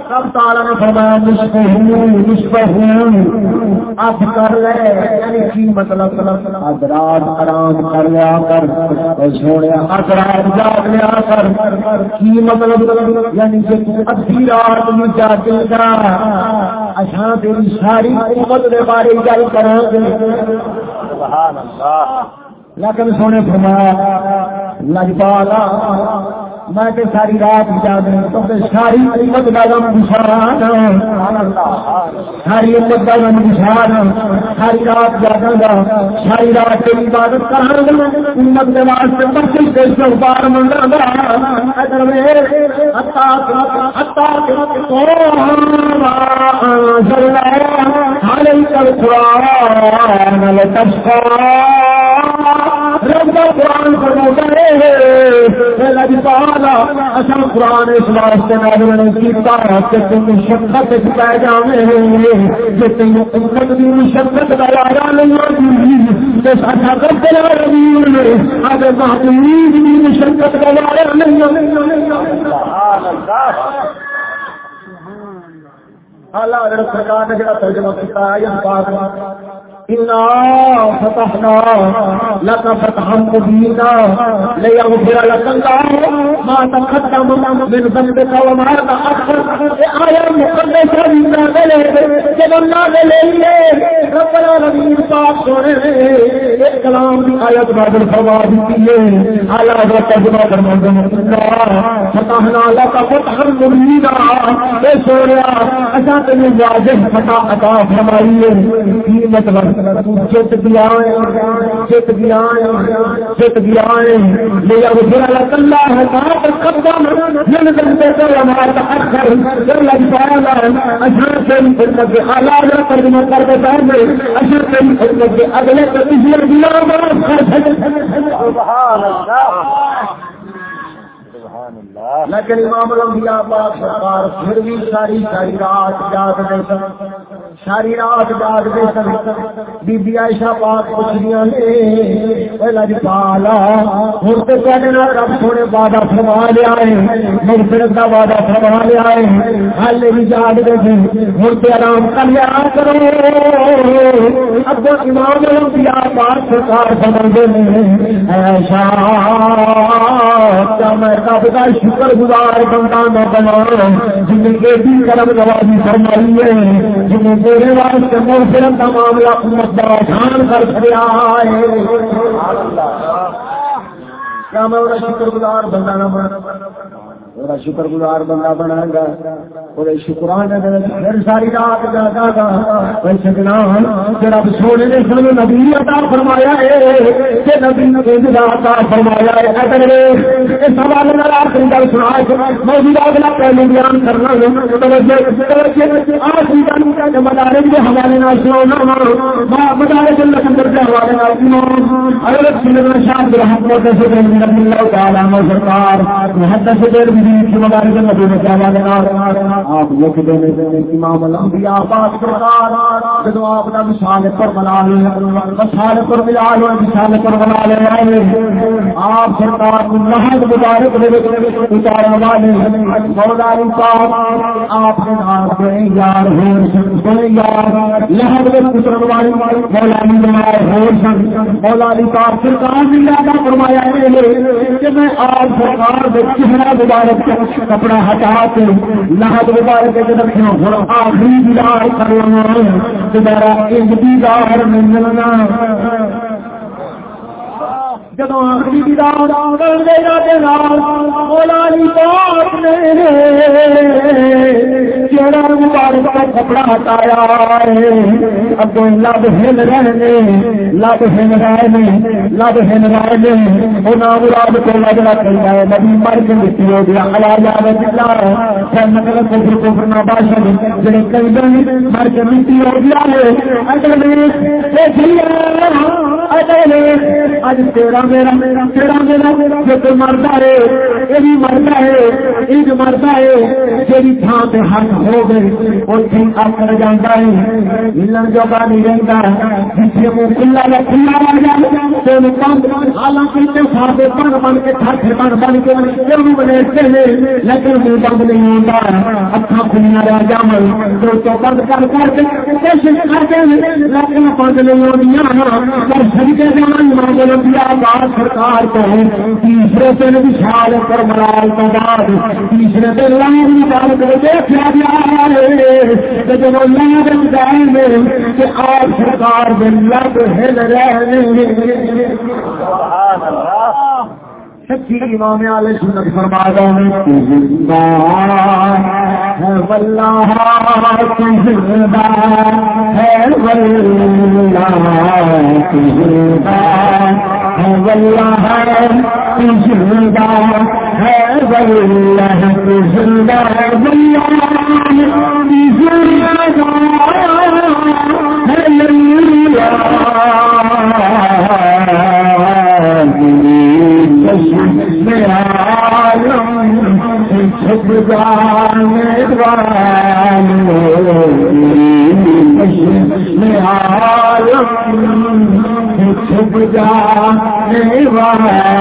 سب تالا نے فرمایا اب کر لے یعنی کی مطلب؟ ادرات آرام کر لیا کر سونے ادرات جاگ لیا کر۔ کی مطلب؟ یعنی کہ ادھی رات میں جاگے گا۔ اچھا تیری ساری امت کے بارے گل کریں گے لیکن سونے فرمایا لجپالا میں تے ساری رات جاگ تو ساری امت کا غم نشان ساری امت کا غم نشان ساری رات جاگا گا۔ ساری رات تیری عبادت کرا گا۔ امت کے واسطے بچے کے سوپار منگا گا۔ اگر میں ہتا ہتا قرآن قرآن اصل قرآن اس واسطے میں کیتا کہ تم شکت پی جاوے جی تین امت کی مشقت کا لایا نہیں ہوتی ساڈا کرتے اگر محدود کی مشقت کا لایا نہیں حضرت سرکار نے جڑا ترجمہ کیا ہے پاک فتحنا لك فتحا مبينا ليغفر لك الله ما تقدم من ذنبك وما تأخر آية مقدسة جب رب العالمین پاک سونے کلام کی آیت نازل فرما دیتی ہے اعلی حضرت ترجمہ فرماتے ہیں فتحنا لك فتحا مبينا اے سوریا تمہیں فتح عطا فرمائی ہے مطلب چت گیا چت گیا چت گیا لیا وہ اللہ ہے کہاں پر قدم جن پہ کر ہمارا تاخر جب لگ پایا گا اشر سے خدمت کے حالات ترجمہ کر کے بیٹھ گئے اشر سے خدمت اگلے تو پچھلے دیا سبحان اللہ۔ لیکن امام الانبیاء پاک سرکار پھر بھی ساری ساری رات جاگ دے سن، ساری رات جاگ دے سن۔ بی بی عائشہ پاک پوچھدیاں نے پہلا جی پالا ہن تے کہنے نال رب سونے وعدہ فرما لیا ہے مغفرت دا وعدہ فرما لیا ہے حال بھی جاگ دے سن۔ ہن تے آرام کر لیا کرو۔ اب امام الانبیاء پاک سرکار فرماندے نے، عائشہ، کیا میں رب کا شکر شکر گزار بندہ نہ بنا جن کے بھی کرم نوازی فرمائی ہے، جن میرے واسطے محفرم کا معاملہ امت کا آسان کر چڑیا ہے۔ کیا میں شکر گزار بندہ نہ بنا میرا شکر گزار بندہ بنا گا اور شکرانے پھر ساری رات جاگا گا ویسے جب سونے نے سن نبی عطا فرمایا ہے، کہ نبی نے عطا فرمایا ہے۔ اگر اس حوالے میں آخری گل سنا موجودہ اگلا پہلو بیان کرنا توجہ توجہ آج آخری گل مدارے کے حوالے نہ سنانا مدارے کے لکھنؤ کے حوالے نہ سنو حضرت سننا شاہ رحمت سے اللہ تعالیٰ سرکار، محدث دیر بھی آپ لکھ دینے امام الانبیاء پاک سرکار جدو آپ کا مثال پر بنا لے مثال پر ملا مثال پر بنا لے آئے آپ سرکار مبارک والے مولانی پاک آپ کے نام سے یار ہو سن یار لہد میں اترنے والی سن پاک سرکار نے یادہ فرمایا ہے کہ میں آپ سرکار کے چہرہ مبارک کپڑا ہٹا کے لہد مبارک کے رکھنا ہوں آخری دیدار کرنا دوبارہ ایک دیدار ملنا۔ جب آخری دیدار چہرہ مبارک کا کپڑا ہٹایا ہے اب لب ہل رہے لب ہل رہے لب ہل رہے وہ نام مراد کو لگ رہا ہے، نبی مر کے مٹی ہو گیا ہلا جا نقل کفر کفر نہ باشد، جڑے کئی دن مر کے مٹی ہو گیا ہے اگر اج تیرا میرا میرا تیرا میرا میرا، جو مرتا ہے، یہ بھی مرتا ہے، یہ بھی مرتا ہے جی تھان سے حق ہو گئے اتنے آکر جانا ہے۔ ملن جو کا نہیں رہتا جسے وہ کھلا یا کھلا لگ جائے حالانکہ سارے بن بن کے تھک بن بن کے بنتے ہیں؟ لیکن وہ بند نہیں ہوتا اکھا کھلیاں رہ جامل جو تو بند کر کر کے کوشش کرتے ہیں، لیکن بند نہیں ہونی۔ پر سجدے زمان مانگل دیا بات سرکار کو تیسرے دن وشال پر مرال تو بعد تیسرے دن لائن نکال کر دیکھا گیا ہے جب اللہ دن جائیں گے کہ آپ سرکار دن لب ہل رہے سچی امام علیہ سنت فرما رہے زندہ ہے واللہ زندہ ہے۔ واللہ زندہ ہے واللہ زندہ ہے واللہ زندہ ہے چھپ جانے میں عالم چھپ جانے والے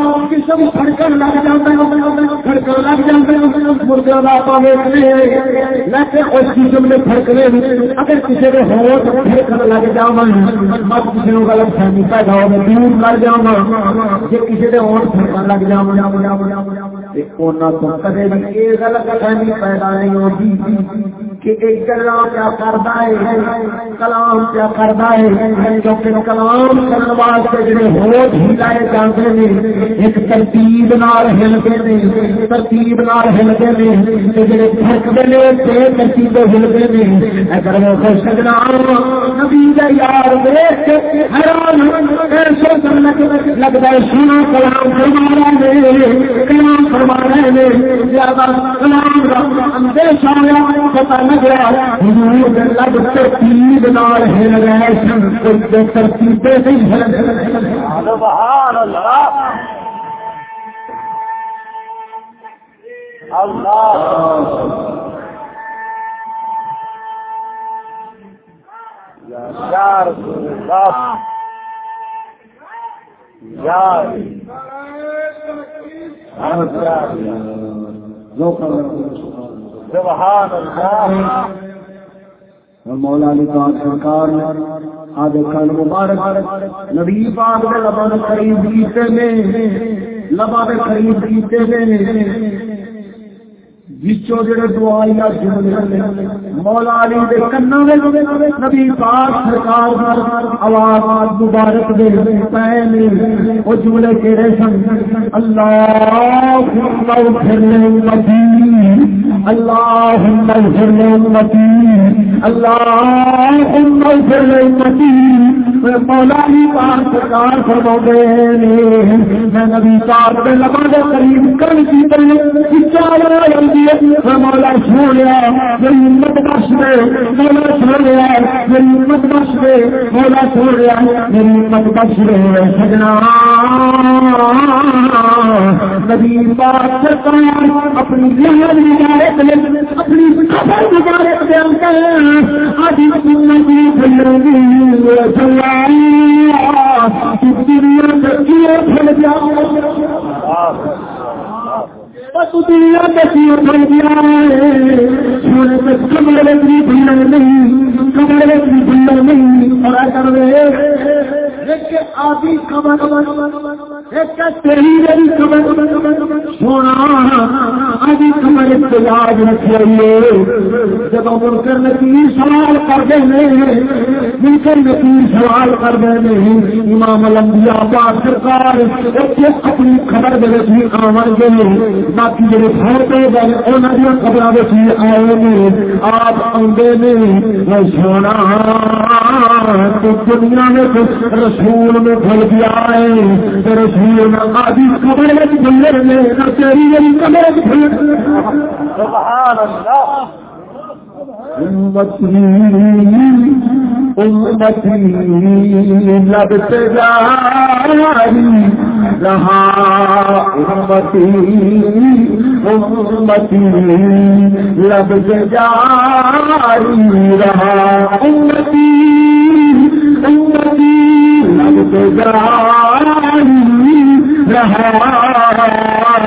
قسم کھڑکن لگ جاتا ہے، کھڑکن لگ جاتا ہے، مردہ لاپا ویسنے لیکن اس قسم نے پھڑکنے اگر کسی نے ہو تو پھڑکن لگ جاؤں مت کسی نے غلط فہمی پیدا ہو دور مر جاؤں جی کسی نے اور پھڑکن لگ جاؤں کدے بھی یہ غلط فہمی پیدا نہیں ہوتی۔ کہ ایک کلام کیا کرتا ہے، کلام کیا کرتا ہے کیونکہ کلام کرنے واسطے جڑے ہلائے جاتے ہیں ایک ترتیب نال ہلتے ہیں ترتیب نال ہلتے ہیں جڑے تھکتے ہیں بے ترتیب ہلتے ہیں اگر وہ خوش سجنا نبی کا یار دیکھ کے حیران ایسے لگتا ہے سنا کلام فرما رہے ہیں کلام فرما رہے ہیں زیادہ کلام کا اندیشہ پتا لگ ترتیب نال ہل گئے ترتیب نہیں ہل سبحان اللہ اللہ یا رسول اللہ یا سبحان اللہ. مولا علی پاک سرکار نے آج کل مبارک نبی پاک نے لبا نے قریب کیتے نے لبا نے قریب کیتے نے۔ جچو جڑے دعائیاں جملے مولا علی دے کنا دے نبی پاک سرکار دی آواز مبارک دے پہنے او جملے کیڑے سن؟ اللہ اللهم اغفر للمدين اللهم اغفر اللہ اللهم اغفر مولا علی پاک سرکار فرمو دے میں نبی پاک دے لبا دے قریب کر کی تے اچھا جلدی مولا سویا میری امت بخش دے، مولا سویا میری امت بخش دے، مولا سویا میری امت بخش دے، سجنا۔ نبی پاک سرکار اپنی ذہن مبارک لے اپنی خبر مبارک بیان کر آج امت کی سلا دنیا سے کیوں پھیل جاؤ دنیا کسی اٹھ گیا سونے کمرے کی بھنڈا نہیں کمرے کی بھنڈا نہیں۔ اور کر رہے آدھی کمر تیری میری کمر۔ سونا، آدھی کمر یاد رکھیے۔ جب مل کر سوال کر دیں مل کر سوال کر دیں امام الانبیاء پاک سرکار اپنی خبر دے سی آمن گئے باقی جڑے پھوٹے گئے انہوں نے خبر دے آئے نے، آپ آدھے نے سونا دنیا میں رسول میں بھول گیا ہے۔ رسول میں آدھی کمرے میں بھولے نہ تیری میری کمرے میں سبحان اللہ امتی امتی جاری رہا۔ امتی امتی لبتے جاری رہا۔ امتی امتی لبتے جاری رہا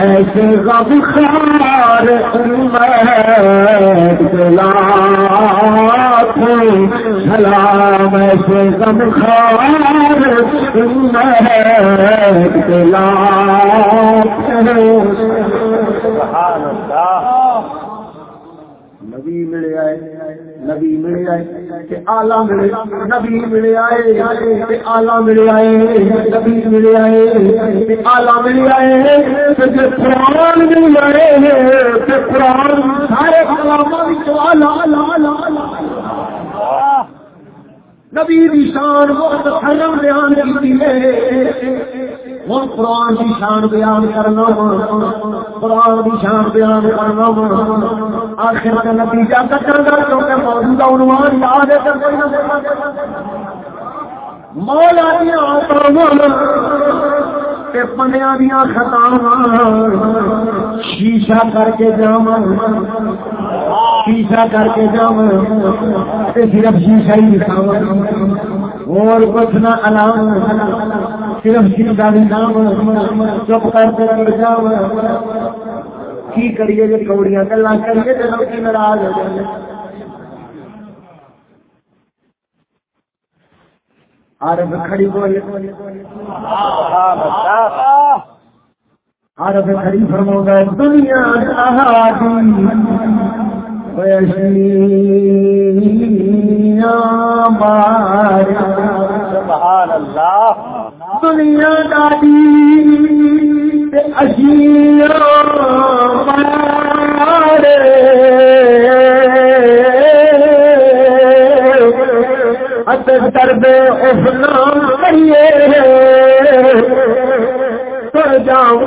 ایسے غم خار امت لاکھوں سلام ایسے غم خار امت لاکھوں سبحان اللہ نبی ملے آئے نبی ملے آئے، کہ آلہ ملے، نبی ملے آئے، کہ آلہ ملے آئے، نبی ملے آئے، کہ آلہ ملے آئے، کہ قرآن ملے آئے، کہ قرآن سارے علامات آلہ آلہ آلہ آلہ۔ نبی دی شان بہت حرم بیان کی ہے۔ وہ قرآن کی شان بیان کرنا قرآن کی شان بیان کرنا آخر کا نتیجہ کٹر گا کیونکہ موجودہ عنوان یاد ہے کوئی نہ مولا دیا پنیا دیا خطاو شیشہ کر کے جام شیشہ کر کے جام صرف شیشہ ہی دکھاو اور کچھ نہ علام صرف شیشہ بھی نام چپ کر کے جام کی کریے جی کوڑیاں، گلا کریے تو لوگ ناراض ہو جائیں۔ عرب کھڑی بولے عرب کھڑی فرمو گئے دنیا شہادی سبحان اللہ۔ دنیا دادی اشیا درد اس نام کریے تر جاؤں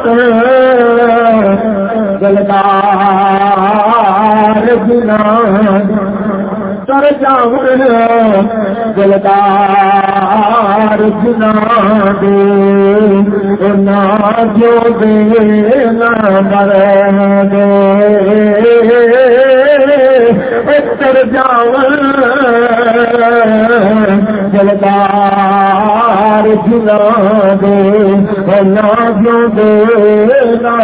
گلدار گنا تر جاؤں گلدار گنا دے، نا جو دے، نا مر دے۔ تر جاؤں جلدار جلا دے، نا جو دے، نا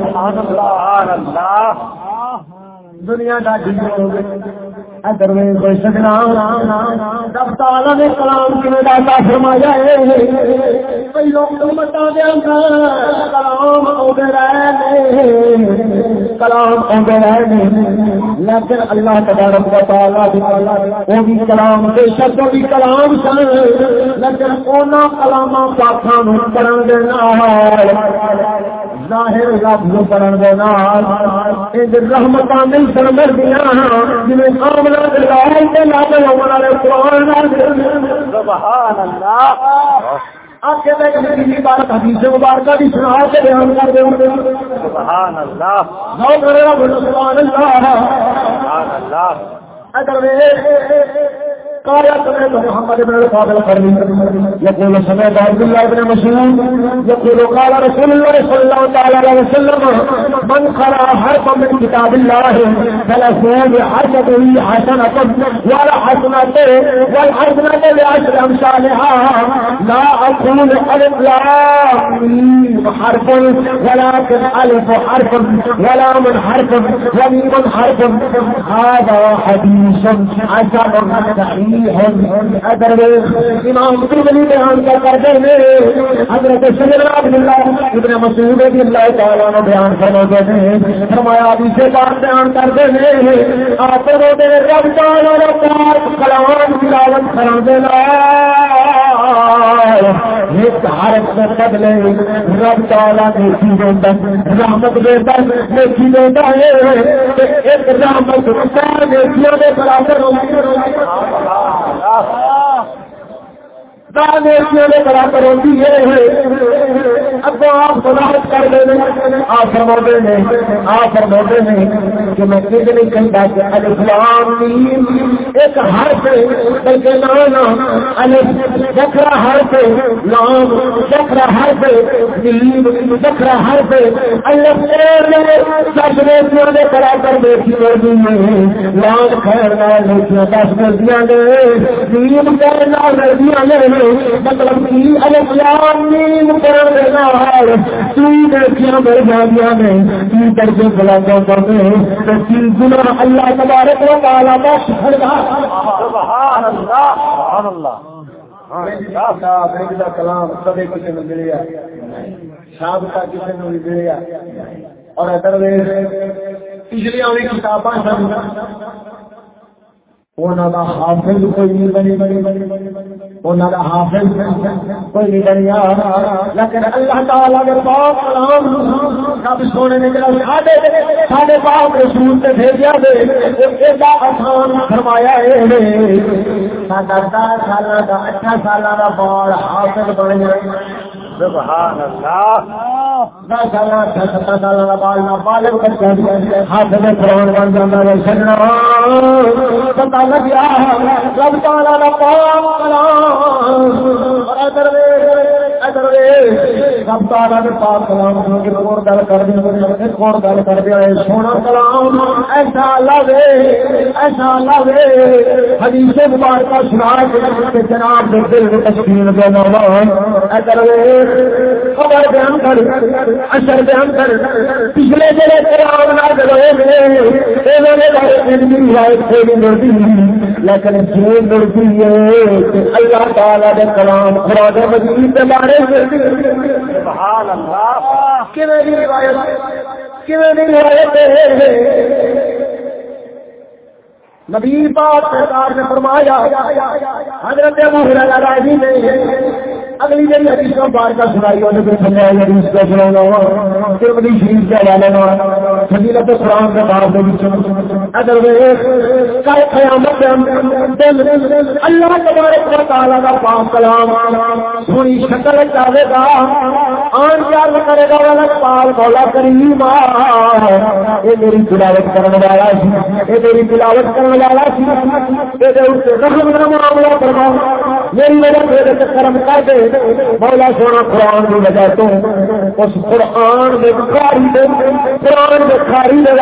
سبحان اللہ۔ دنیا کا ادھر میں کوئی سکنا رب تعالی نے کلام کی فرمایا ہے؟ کئی لوگ تو بتا کلام رہے کلام رہے لیکن اللہ تبارک و تعالی وہ بھی کلام، بے شک وہ بھی کلام سن۔ لیکن اونا کلام پاکاں نو کرن دے نال۔ ظاہر لفظ پڑھن دے نال رحمتاں نہیں سن مردیاں جویں عام سبحان اللہ حدیث مبارکہ بھی سنا کے بیان کر دے سبحان اللہ سبحان اللہ سبحان اللہ اگر قال سمعت محمد بن الفاضل القرني يقول سمعت عبد الله بن مسعود يقول قال رسول الله صلى الله عليه وسلم، من قرأ حرفا من كتاب الله فله بحسبه حسنة ولا حسنة والحسنة لعشر أمثالها لا أقول ألف لام حرف، ولكن ألف حرف، ولام حرف، وميم حرف، هذا حديث حسن صحيح امام بیان کرتے ہیں حضرت سیدنا عبداللہ ابن مسعود رضی اللہ عنہ بیان فرماتے ہیں فرمایا ابھی سے بات بیان کرتے ہیں آپ رب تعالی نے پاک کلام تلاوت کراندے ایک حرف سے بدلے رب تعالی رحمت دیتا ہے ایک رحمت نیکیوں کے برابر ہوگی برابر ہوتی ہے۔ اب آپ سلاحت کر دیں آپ فرماتے ہیں، آپ فرماتے ہیں کہ میں کچھ نہیں کہتا کہ الفلام ایک حرف بلکہ نام الف بکرا حرف نام بکرا حرف نیم بکرا حرف الف دس بیٹیاں نے برابر بیٹھی ہوتی ہے. نام خیر نال بیٹیاں دس بیٹیاں نے نیم خیر نال بیٹیاں نے مطلب کی الفلام نیم کرن دے نال تین بیٹیاں مر جاندیاں نے تین درجے بلندوں کرنے تے تین گنا اللہ تبارک و تعالی بخش فرما سبحان اللہ سبحان اللہ کلام کسی نے ملیا کسی نے ملیا اور ادھر پچھلیاں بھی کتاباں سن۔ حافظ کوئی نہیں بنی بنی۔ حافظ کوئی نہیں بنیا لیکن اللہ پاک کلام سب سونے نے جڑا ساڈے ساڈے پاک رسول دے ایڈا آسان فرمایا ساڈا دس سال کا اٹھا سال کا بال حافظ بن جائے سبحان اللہ۔ دس سال اٹھا ستر بالغ کر کے بن ہے سجنا پتا لگیا رب پاک کلام ادھر ادھر رب تعالیٰ پاک کلام گل کر دیا گل کر دیا سونا کلام ایسا لگے ایسا لگے حدیث مبارکہ سنا کے جناب دے دل میں خبر بیان کر، اثر بیان کر۔ پچھلے جڑے کلام نہ ہوئے روایت سے بھی ملتی لیکن جی ملتی ہے۔ اللہ تعالی دے کلام قرآن مجید کے بارے سبحان اللہ۔ کیویں روایت کیویں روایت نبی پاک سرکار نے فرمایا، حضرت ابو ہریرہ راضی نے اگلی جی حدیث کا بار کا سنائی انہوں نے سنایا حدیث کا شریف کا حوالہ نہ فضیلت قرآن کے باب میں اگر وہ کل قیامت دن اللہ تبارک و تعالی کا پاک کلام سونی شکل گا، آن کرے گا والا پال مولا کریم یہ میری تلاوت کرنے والا میری تلاوت کرنے والا سی یہ رحم کا معاملہ کرواؤ میری وجہ سے کرم کر دے مولا سونا قرآن کی وجہ تو اس قرآن میں بخاری دے قرآن میں کھاری دے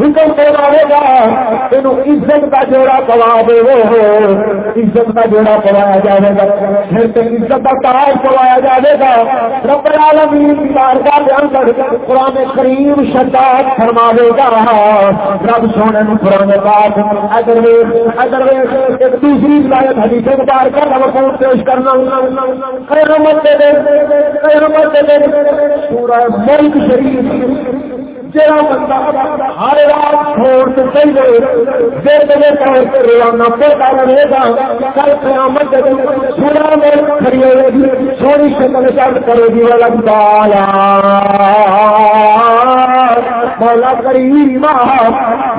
حکم دے رہے گا تین عزت کا جوڑا پوا دے وہ عزت کا جوڑا پوایا جائے گا پھر تو عزت کا تاج پوایا جائے گا رب العالمین کی بارگاہ کے اندر قرآن کریم شداد فرما دے گا رب سونے قرآن پاک ایک دوسری روایت حدیث بار کر پیش کرنا قیامت دے قیامت دے۔ سورہ ملک شریف۔ جڑا بندہ ہر رات چھوڑ کے چل گئے دیر دے طور پہ روانہ پوتا رہے گا۔ کل قیامت دے سورہ ملک کھڑی ہوئے گی، سونی شکل چل کرے گی۔ والا بالا مولا کریم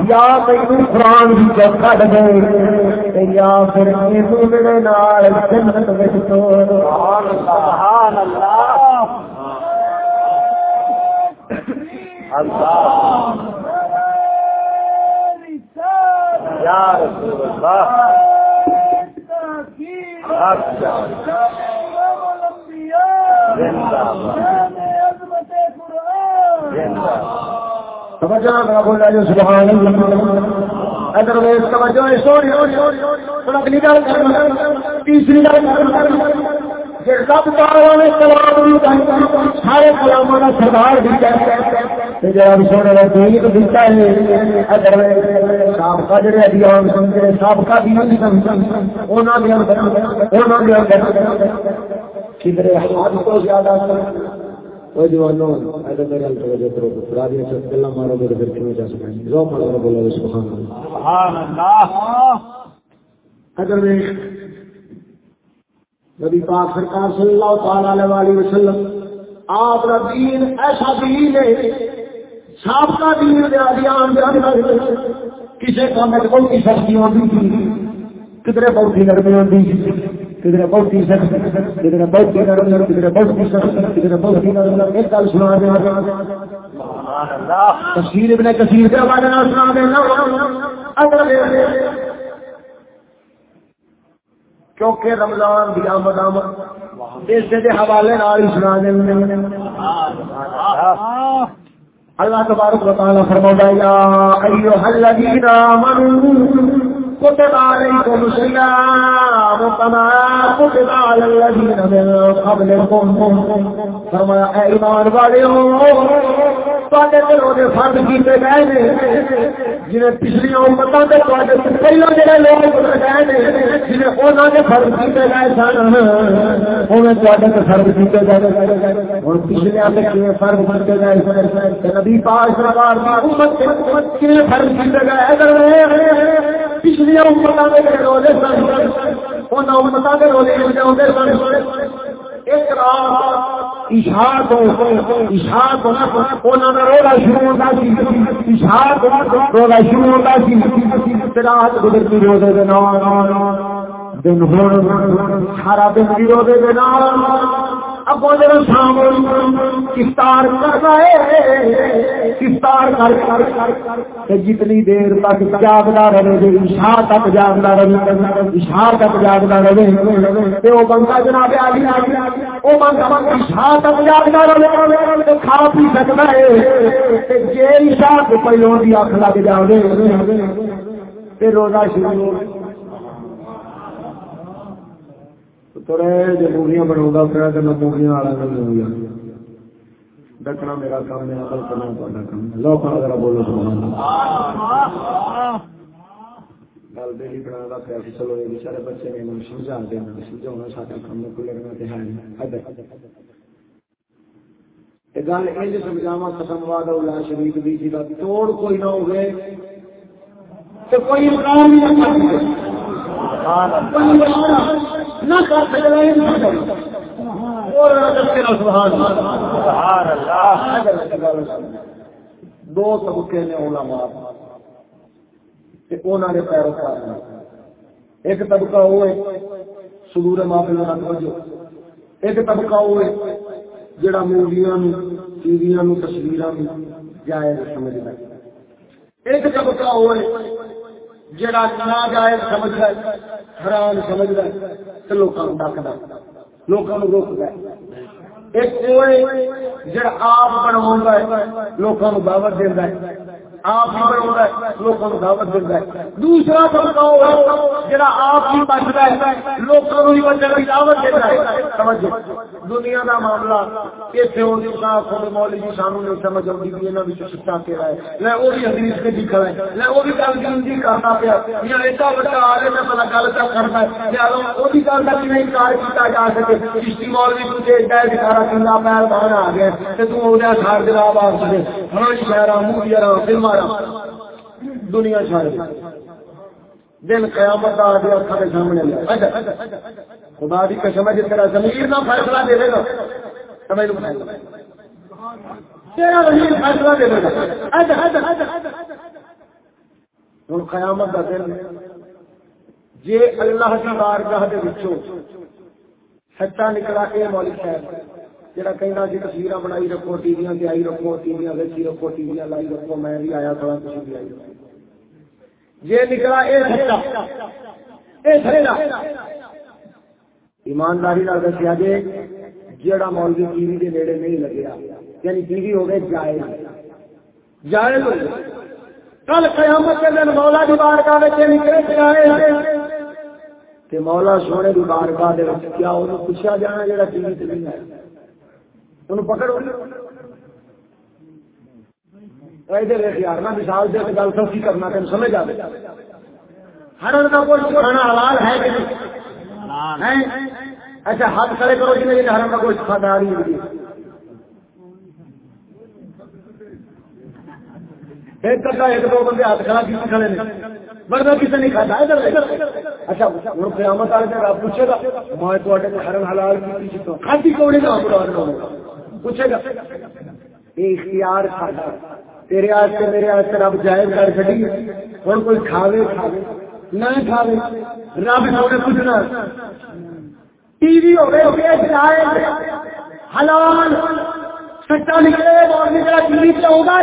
یا تین قرآن کی چوکھا دے۔ یا پھر میرے نال جنت وچ توڑ۔ سبحان اللہ۔ یا رسول اللہ توجہ سبحان اللہ توجہ سوری تیسری گل کہ سب تاروں نے کلام دی سارے کلاموں کا سردار بھی بھی سونے کا دین دیتا ہے۔ اگر کا جڑے ادیان سمجھے نہیں سمجھتے انہاں دے انہاں دے کدھر حد کو زیادہ وہ جوانوں اگر میرے ال توجہ کرو تو راضی سے گلا مارو گے پھر کیوں جا سکیں؟ گے جو مارو بولا سبحان اللہ۔ سبحان اللہ۔ اگر میں نبی پاک سرکار صلی اللہ تعالی علیہ وسلم آپ کا دین ایسا دین ہے سابقہ دین دے ادیان دے اندر کسے کوئی کی سختی ہوتی تھی کدھر بہت ہی نرمی تھی کدھر بہت ہی سخت کدھر بہت ہی نرم کدھر بہت ہی سخت کدھر بہت ہی نرم ایک گل سنا دے سبحان اللہ۔ تفسیر ابن کثیر کے حوالے نال سنا دینا اگر کیونکہ رمضان دی آمد آمد۔ اس دے حوالے نال سنا دیں اللہ تبارک و تعالی فرماتا ہے، یا ایھا الذین آمنوا كتب عليكم الصيام كما كتب على الذين من قبلكم فرمایا، اے ایمان والےو تے روزے فرض کیتے گئے نے، جنہیں پچھلی امتاں تے پہلو جڑے لوگ گزر گئے نے، جنہیں فرض کیتے گئے سن۔ انہیں تے فرض کیتے گئے۔ ہن پچھلے تے کیویں فرض کیتے گئے سن؟ نبی پاک سرکار دی امت کیویں فرض کیتے گئے؟ اگر پچھلی امتاں دے روزے سن انہاں امتاں دے روزے ہوندے سن؟ ایک رات اشار کو کو انہوں نے رولا شروع ہوتا سی کو رولا شروع ہوتا سی رات گزرتی روزے دے دن ہوں سارا دن بھی روزے دے نام اب جب شام افطار کرنا ہے افطار کر کر جتنی دیر تک جاگتا رہے گی اشار تک جاگتا رہے اشار تک جاگتا رہے۔ وہ بندہ جناب آگے وہ بندہ اشار تک جاگتا رہے کھا پی سکتا ہے۔ جی اشار کو پہلوں کی اکھ لگ جائے روزہ شروع تھوڑے جو موویاں بنا پھر میں والا ڈکنا میرا کام ہے کرنا کام ہے۔ لو ذرا بولو، سبحان اللہ۔ گل بنا پیا چلو، یہ بچے نے انہوں سمجھا دینا کو لگنا ہے نہیں۔ گل انج سمجھاوا قسم واد شریف دی جی توڑ کوئی نہ ہوگی کوئی نہیں نہ کر دو طبقے نے علماء نے پیروکار ایک طبقہ وہ ہے سدور معافی کا توجہ ایک طبقہ وہ ہے جڑا تصویر جائز ایک طبقہ وہ ہے جڑا ناجائز سمجھتا ہے، حرام سمجھتا ہے تو لوگوں کو ڈکتا لوگوں کو روکتا ہے۔ ایک وہ جڑا آپ بنا ہے لوگوں کو دعوت دینا ہے۔ آپ ہی بنا لوگوں کو دعوت دیتا ہے۔ دوسرا طبقہ جڑا آپ ہی بچتا ہے، لوگوں کو بچنے کی دعوت دیتا ہے۔ سمجھ دنیا کا معاملہ اتنے ہونے صاف ہونے مولی جی سانو نہیں سمجھ آؤں گی یہاں بھی سچا کہڑا ہے۔ میں وہ بھی حدیث سے بھی کھڑا ہے، میں وہ بھی گل جی کرنا پیا یا ایسا بڑا آ رہے میں پتا گل کا کرنا ہے؟ لہٰذا وہ بھی گل کا کہیں انکار کیا جا سکے؟ کشتی مولوی تجھے ایڈا دکھارا کنگا پیر باہر آ گیا تو ہو سار جناب آ سکے ہاں شہر منہ یار فلم دنیا چھاڑ دن قیامت آ گیا اکھا کے سامنے۔ خدا کی قسم ہے، جس طرح زمین نہ فیصلہ دے دے گا، سمجھ لو۔ تیرا زمین فیصلہ دے دے گا۔ ہوں قیامت کا دن جی اللہ کی بارگاہ دے وچوں سچا نکلا یہ مولک صاحب جڑا کہنا جی تصویر بنائی رکھو ٹی وی سے آئی رکھو ٹی وی ویچی رکھو ٹی وی لائی رکھو میں بھی آیا تھوڑا کچھ بھی آئی یہ نکلا ایمانداری دسیا جی جہاں مولوی ٹی وی کے نیڑے نہیں لگیا یعنی ٹی وی ہو گئے جائز جائز کل قیامت کے دن مولا دی بارگاہ نکلے مولا سونے کی بارگاہ کیا انہوں پوچھا جانا جا ٹی وی سے نہیں آیا پکڑو مثال سے گل سوچی کرنا تین سمجھ آ ہر ان کا کوئی کھانا حلال ہے کہ نہیں؟ اچھا ہاتھ کھڑے کرو میرے ہر کا کوئی کھانا نہیں ایک کرتا ایک دو بندے ہاتھ کھڑا کسی کھڑے نہیں۔ مرنا کسی نہیں کھاتا ادھر اچھا ہوں قیامت والے دن آپ پوچھے گا میں تو ہر حلال کی کھاتی پوچھے گا اختیار کھانا تیرے آستے میرے آستے رب جائز کر چڑی ہوں کوئی کھاوے کھاوے نہ کھاوے، رب تھوڑے پوچھنا ٹی وی ہو گئے حلال، سچا نکلے، اور نکلا ٹی وی پہ ہوگا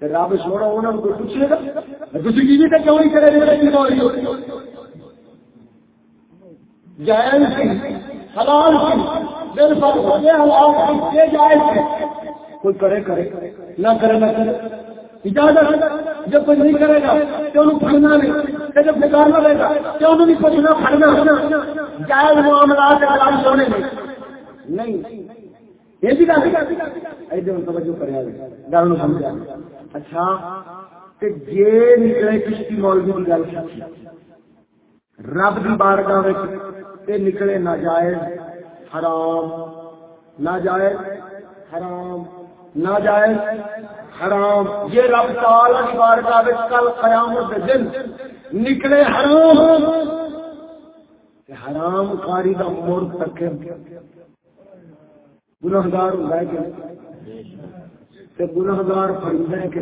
رب سونا انہوں نے پوچھے گا تھی ٹی وی پہ کیوں نہیں کرے جائز حلال کوئی کرے کرے۔ نہ کرے نہ کرے۔ اجازت جب کوئی نہیں کرے گا تو انہوں پڑھنا نہیں۔ جب بیکار رہے گا تو انہوں نہیں پوچھنا پڑھنا جائز معاملات حلال سونے میں نہیں۔ یہ بھی ایسے توجہ کرے گل سمجھا۔ اچھا کہ جے نکلے کشتی مولوی کی گل رب کی بارگاہ نکلے ناجائز۔ حرام۔ ناجائز حرام۔ ناجائز، حرام۔ یہ رب تعالی کی بارگاہ وچ کل قیامت دن نکلے حرام۔ حرام کاری کا مور تک گناہگار ہوں کہ گناہگار فریدا ہے کہ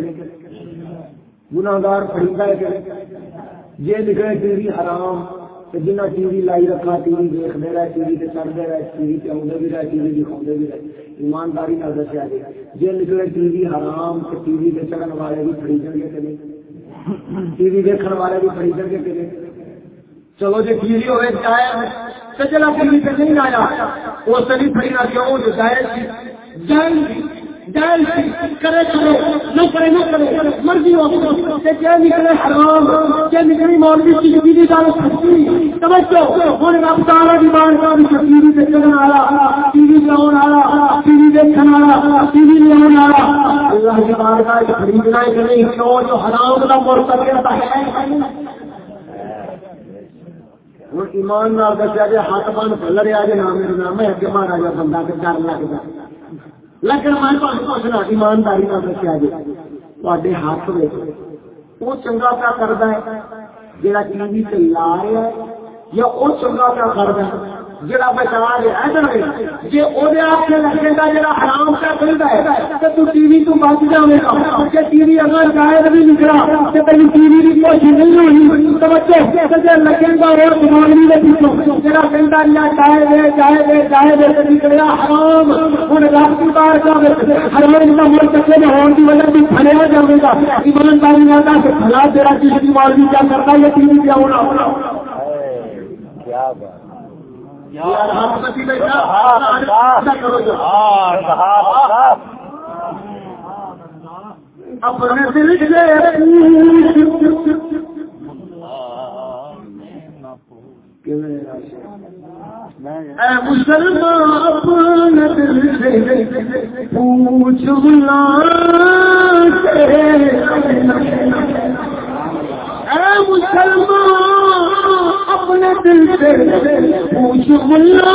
گناہگار فریدا ہے کہ یہ نکلے تیری حرام۔ جنہ ٹی وی لائی رکھا ٹی وی دیکھتے رہے ٹی وی سے چڑھتے رہے ٹی وی سے آدھے بھی رہے ٹی وی دکھاؤ بھی رہے ایمانداری نہ دسیا جی جی نکلے ٹی وی حرام تو ٹی وی سے چڑھن والے بھی خریدن گے کہ ٹی وی دیکھنے والے بھی خریدن گے کہ چلو جی ٹی وی ہوئے چاہے چلا ٹی وی سے نہیں آیا وہ سبھی خریدا کیوں جو جائز جائز کرے کرے نہ کرے نہ کرے، مرضی ہو کیا نکلے حرام کیا نکلی مولوی کی زندگی دار سچی توجہ ہن رب تعالی دی بار کا بھی شکیری تے چلن والا ٹی وی لاون والا ٹی وی دیکھن والا ٹی وی لاون والا اللہ کی بارگاہ میں خریدنا ہے کہ نہیں؟ کیوں؟ جو حرام کا مرتب کرتا ہے۔ ہوں ایمان نال دسیا جی ہاتھ بن پل رہا جی نام میرے نام ہے، اگے مارا جا بندہ کہ ڈر لگتا لیکن میں تمہیں پوچھنا ایمانداری دسیا جی تے ہاتھ میں وہ چنگا کیا کرتا ہے جہاں ٹی وی سے لا رہا ہے یا وہ چنگا کیا کرتا ہے جڑا بچا ہے جی وہ آپ سے لگے گا جڑا حرام کا چلتا ہے، تو ٹی وی تو بچ جائے گا۔ کہ ٹی وی اگر شاید بھی نکلا تو کہیں ٹی وی کی کوشش نہیں ہوئی۔ تو بچے جی لگے گا اور سماگری کے پیچھوں، جڑا کہتا رہا چاہے دے چاہے دے چاہے دے تو نکلیا حرام ہوں رب کی بار کا حرام کا مل سکے ہونے کی وجہ سے کھڑیا جائے گا۔ ایمانداری نہ کہ کھلا تیرا کسی مولوی کیا کرتا ہے ٹی وی کیا ہونا کیا بات۔ اپنے دل سے اے مسلمان اپنے دل سے پوچھ بلا اے مسلمان اپنے دل سے پوچھ بلا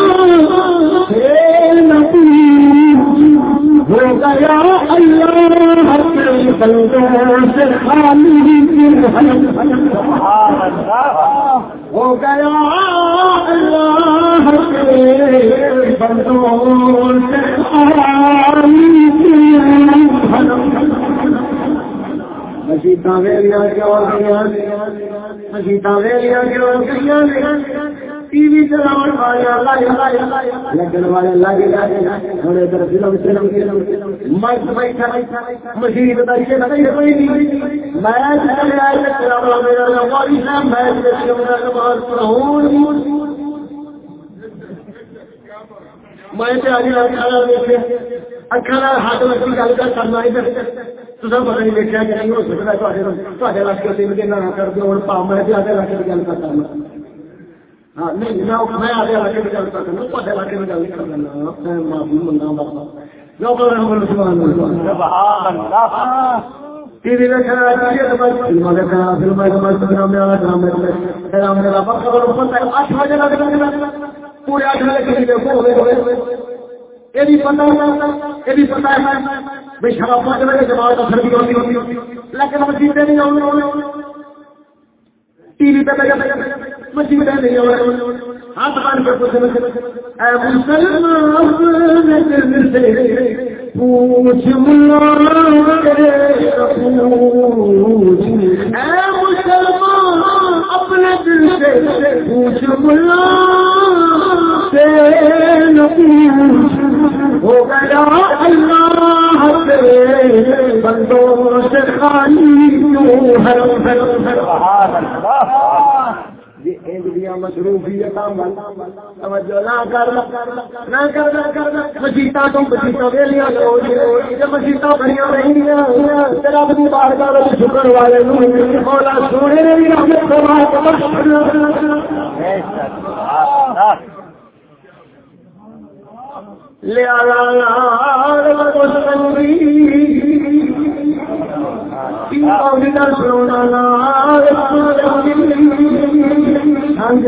ہو گیا اللہ کے بندوں سے خالی ہو گیا اللہ کے بندوں سے خالی ٹی وی چلاؤ لگن والے ادھر فلم فلم مرد بیٹھا مشین کوئی نہیں میچ میرا میچ میں اکھا ہاتھ گل کر ہی تصا پتا نہیں دیکھا کہ نہیں ہو سکتا تے علاقے سے نہ کر دو ہوں پا میں آدھے علاقے کی گل کرتا ہاں نہیں میں آدھے علاقے کی گل کرتا تے علاقے میں گل کر دینا میں معافی منگا بابا جو کر رہا ہوں سبحان اللہ۔ ٹی وی دیکھنا فلم دیکھنا فلم آٹھ بجے لگ پورے آٹھ بجے یہ بھی پتا یہ بھی پتا۔ ہے بھائی شراب پانچ بجے جماعت اثر بھی ہوتی ہوتی۔ لیکن مسجد نہیں آؤں ٹی وی پہ مسجد نہیں آؤں ہاتھ بان کے پوچھ پوچھ مسلمان اپنے دل سے پوچھ ملا۔ ہو گیا اللہ بندوں سے خالی مصروفیت مسیطا تو مسیطا ویلیاں مسیطا شکر والے مولا سونے نے بھی لیا سونا کل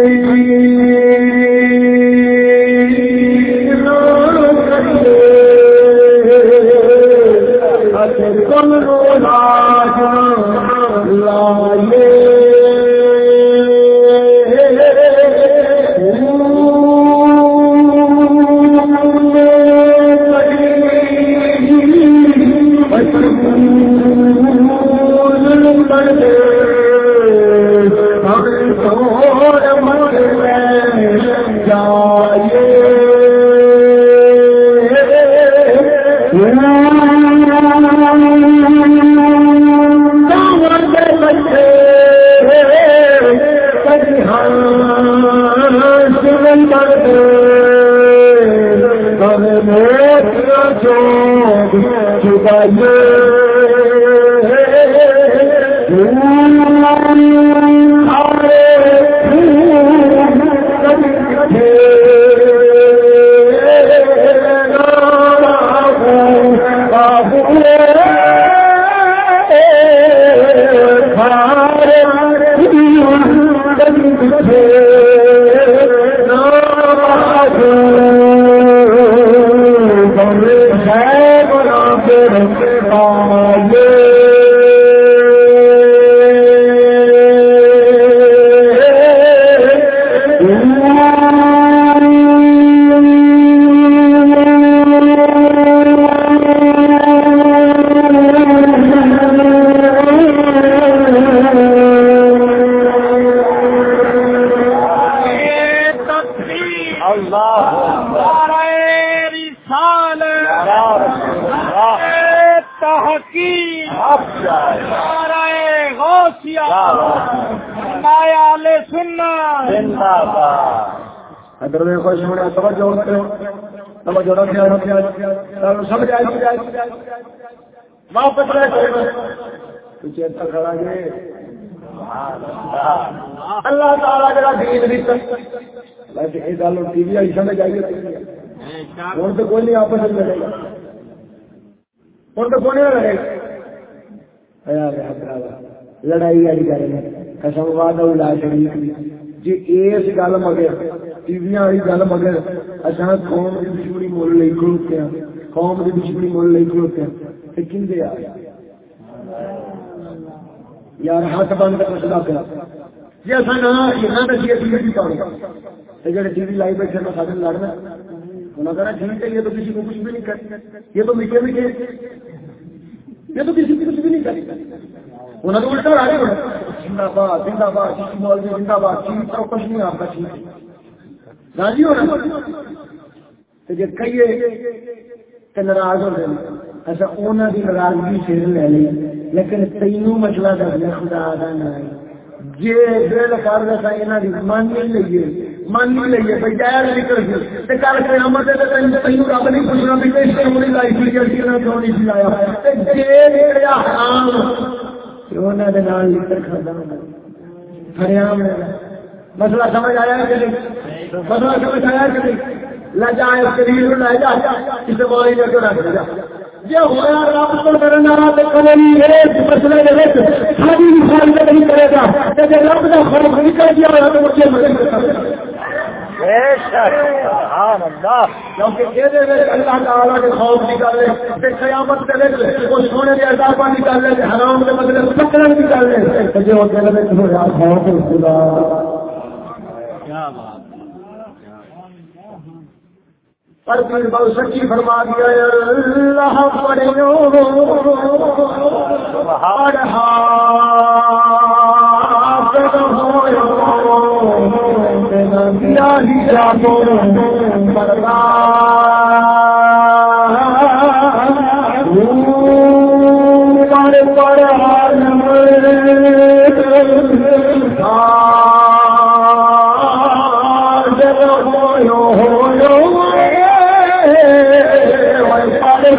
واپس اللہ تعالیٰ جڑا دین ویسے یہ گل ٹی وی آئی سمجھ آئی ہوں تو کوئی نہیں آپس میں لڑے گا۔ ہوں تو کوئی نہیں لڑے گا۔ لڑائی والی گل قسم واد شریف جی اس گل مگر ٹی وی والی گل مگر اچھا قوم کی دشمنی مول لے کھلوتے ہیں۔ قوم کی دشمنی مول لے کھلوتے ہیں۔ کن دے یار ہاتھ بند کر سدا پیا جی اصل نہ یہاں دسی اسی بھی پاؤں جڑے ٹی وی لائی بیٹھے سارے لڑنا۔ انہوں نے کہنا ٹھیک ہے یہ تو کسی کو کچھ بھی نہیں کرتے یہ تو میٹھے میٹھے یہ تو کسی کو کچھ بھی نہیں کرتے انہوں نے الٹا آ گئے زندہ باد زندہ باد مولوی زندہ باد۔ چیز تو کچھ نہیں، آپ کا چیز۔ راضی ہونا جی کہیے ناراض ہو گئے اچھا انہوں کی ناراضگی سر لے لی، لیکن تینوں مسئلہ دسنا خدا کا نام جی دل کر دسا یہاں کی من نہیں لیے من نہیں لیے بھائی جائر نکل گئی کل قیامت تین رب نہیں پوچھنا بھی اس سے ہونی لائی تھی کیوں نہیں سی لایا مسئلہ سمجھ آیا کہ نہیں؟ مسئلہ سمجھ آیا کہ نہیں؟ لے جائے شریر لے جا، کسی بولی لے کے رکھ جا ہوا رب کو کرنا مسئلے نہیں کرے گا۔ رب کا فرق نکل گیا تو مجھے مدد اللہ۔ تعالیٰ کے خوف قیامت سونے حرام جو دل میں خوف خدا۔ کیا بات۔ پر پھر بہت سچی فرما دیا اللہ پڑھو ہو جا کو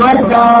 مارا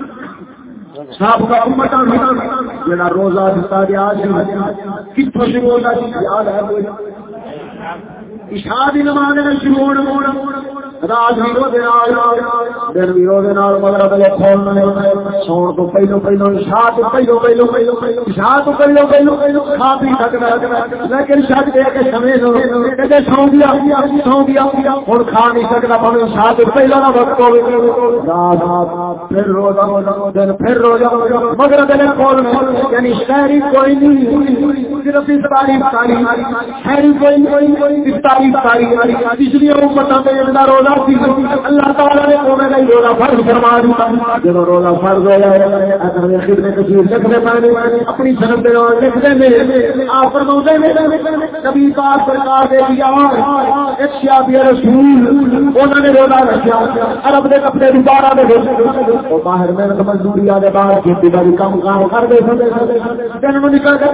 صاحب کا امت جڑا روزہ دتا گیا کتوں شروع ہوتا یاد جی؟ ہے کوئی؟ اشاع دی نماز شروع ہونا۔ رات دن بھی روزے مطلب سون تو پہلو پہلو شاہ تو پہلو پہلو شاہ تو پہلو پہلو پہلو کھا پی سکتا لیکن دے کے سمے سو گیا سو گیا کھا نہیں سکتا پہ شاہ تو پہلو نہ وقت ہو پھر روزہ دن پھر روزہ مگر دن کول یعنی شہری کوئی نہیں صرف اس تاریخ تاریخ شہری کوئی نہیں اس روزہ اللہ تعالیٰ نے روزہ کا روزہ فرض فرما دیا۔ جب روزہ فرض ہو جائے، اگر خدمت کشمیر لکھنے پانے اپنی شرم کے سنت لکھنے میں، آپ فرماتے ہیں کبھی پاک سرکار دے دیا ایک شیابی رسول، انہوں نے روزہ رکھا۔ عرب دے کپڑے دوبارہ دے وہ باہر محنت مزدوری آدھے باہر کھیتی باڑی کام کار کر دے دن میں نکل کے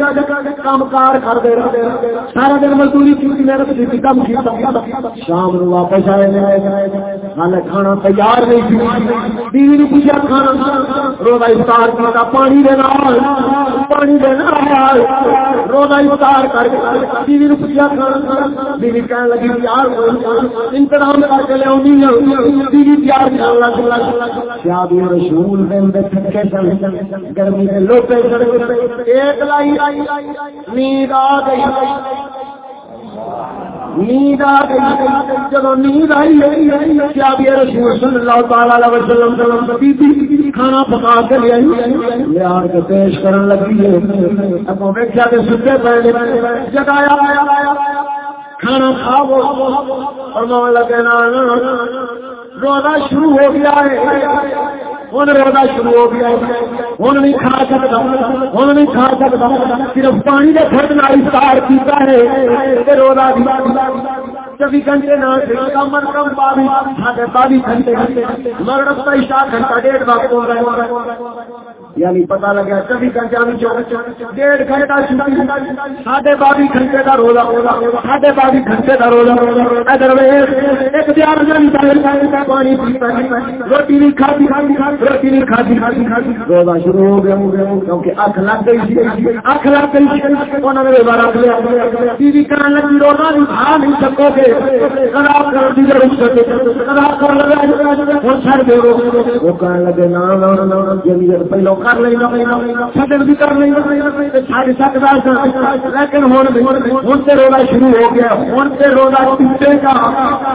کام کار کر دے سارا دن مزدوری کی محنت کی کم کی شام واپس آئے ہال کھانا تیار نہیں بیوی نے پوچھا کھانا۔ روزہ افطار کیا پانی دینا پانی دینا روزہ افطار کر کے بیوی نے پوچھا کھانا۔ بیوی کہنے لگی، یار انتظام کر کے لیا بیوی پیار لگ لگ کیا بھی رسول گرمی کے لوگ ایک لائی۔ نیند آ گئی۔ نیند آ گئی چلو نیند آئی کیا بھی رسول صلی اللہ تعالی وسلم کھانا پکا کے لے لیا کے پیش کرن لگی ہے۔ اگوں ویکھیا تے ستے پے جگایا کھانا کھاو۔ فرمان لگے نا روزہ شروع ہو گیا ہے۔ ہوں روزہ شروع ہو گیا۔ ہوں نہیں کھا سکتا۔ ہوں نہیں کھا سکتا۔ صرف پانی کے فرد نال افطار کیتا ہے۔ روزہ چوبی گھنٹے کم از کم باوی گھنٹے مگر گھنٹہ ڈیڑھ وقت ہو رہا یعنی پتا لگا چوبی گھنٹے ڈیڑھ گھنٹہ ساڑھے باوی گھنٹے کا روزہ ساڑھے باوی گھنٹے کا روزہ ادر ایک دیار پانی روٹی نہیں کھاتی روٹی نہیں کھاتی روزہ شروع ہو گیا۔ کیونکہ اکھ لگ گئی اکھ لگ گئی انہوں نے روزہ ٹی وی کرنے لگی، روزہ نہیں کھا نہیں سکو گے وہ کہنے لگے نا پہلو کر لینا بھی کر لینا سکتا لیکن ہوں شروع ہو گیا ہوں سے روزہ ٹوٹے گا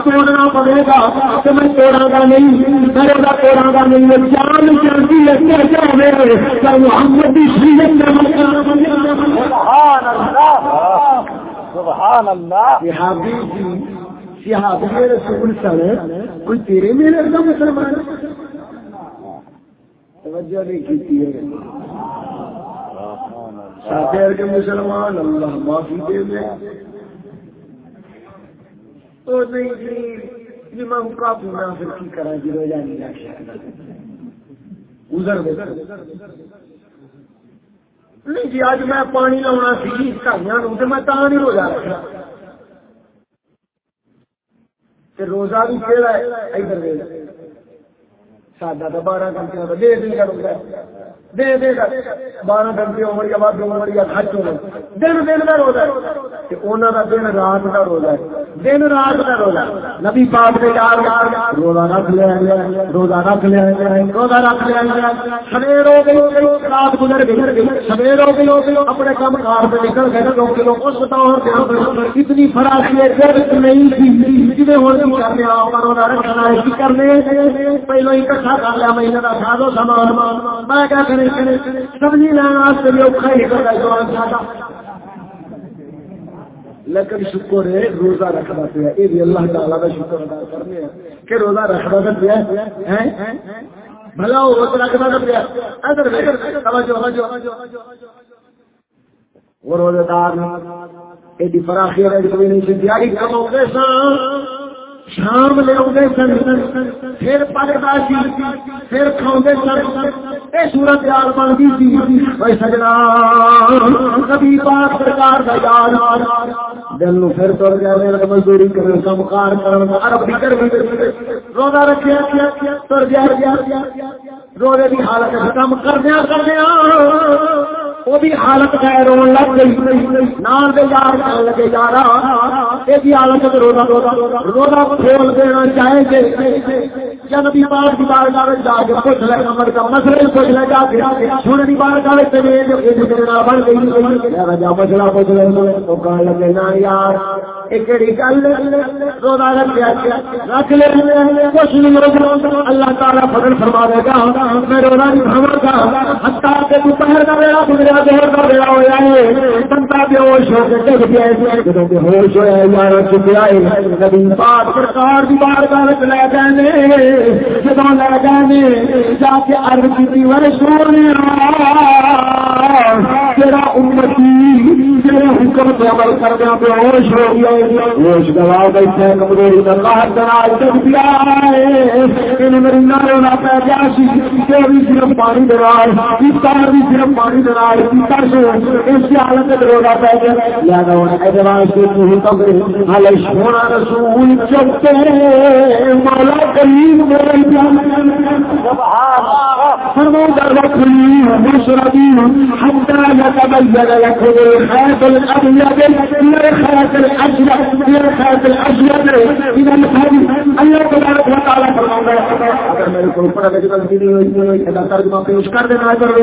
توڑنا پڑے گا تو میں توڑا گا نہیں میں روزہ توڑا گا نہیں جان چلتی ہے محمد سبحان اللہ سبحان اللہ۔ صحابی جی صحابی رسول سر کوئی تیرے میرے کا مسلمان توجہ نہیں کی ہے۔ کے مسلمان، اللہ معافی دے دے۔ تو نہیں جی جی میں کافی منافر کی کرا جی؟ روزہ نہیں دے۔ نہیں جی اج میں پانی لاؤنا سی گھر تو میں تا نہیں روزہ رکھنا روزہ بھی کہڑا ہے؟ ادھر ساڈا تو بارہ گھنٹے کا دے دے روزہ دے دے گا۔ بارہ گھنٹے عمر یا بعد عمر یا خرچ ہو دن دن کا روزہ انہوں کا دن رات کا روزہ ہے۔ دن رات کا روزہ نبی پاک نے یار روزہ رکھ لیا گیا روزہ رکھ لیا گیا روزہ رکھ لیا گیا سویر ہو گئی۔ رات گزر گئی۔ سویر ہو گئی۔ اپنے کام کار سے نکل گئے۔ لوگ لوگ اس بتاؤ اتنی فراخی نہیں تھی۔ جی ہوں کرنے آؤ روزہ رکھنا ہے۔ کرنے پہلو ہی کٹھا کر لیا۔ مہینے کا سادو سامان۔ میں کیا کریں سبزی لینا بھی اوکھا ہی کرتا لیکن شکر ہے روزہ رکھنا پیا۔ یہ بھی اللہ تعالیٰ کا شکر ادا کرنے کہ روزہ رکھنا تو پیا بھلا وہ رکھنا تو پیا وہ روزے دار، ایڈی فراخی کوئی نہیں سی تیاری کم ہو گئے شام لے سن، پھر پڑتا سی پھر کھاؤں سن۔ یہ سورت یار بنتی سی۔ سجنا کبھی پاک سرکار کا یاد دل نو پھر تر گیا میرا مزدوری کرنے کم کار کرنے روزہ رکھے تر گیا۔ روزے کی حالت کم کردیا کردیا وہ بھی حالت ہے رو لگ گئی. نال دے یار لگے یار یہ حالت روزہ روزہ کھول دینا چاہے گے. جب کی بار گاہ جا کے پوچھ لے نمبر کا مسئلہ پوچھ لے جا کے. سونے کی بار گاہ بن گئی. مسئلہ پوچھ لے، تو کہنے لگے نا یار روزہ رکھ لے کچھ نہیں اللہ تعالیٰ فضل فرما دے گا۔ میں روزہ نہیں بھرا گا۔ ہتھا کے دوپہر کا ویلا گزرا دہر کا ویلا ہوا ہے بندہ بے ہوش ہو کے ڈگ گیا جب بے ہوش ہوا یار چکیا ہے۔ نبی پاک سرکار دی بار گاہ لے گئے جب لے گئے جا کے عرض کی ور سونے تیرا امتی تیرے حکم پہ عمل کر دیا بے ہوش ہو گیا جی۔ ہوش گوا بیٹھے کمزوری اللہ دیا میری نارے نہ پہ گیا بھی صرف پانی دراز افطار بھی صرف پانی دراز افطار سے اس کی حالت میں پہ گیا۔ سونا رسول چلتے مولا کریم میرے فرمو در حتى يتبين لكم الابيض من من من اللہ تبارک و تعالی فرماتا ہے اگر میرے کو اوپر ہوئی ہے ترجمہ پیش کر دینا کر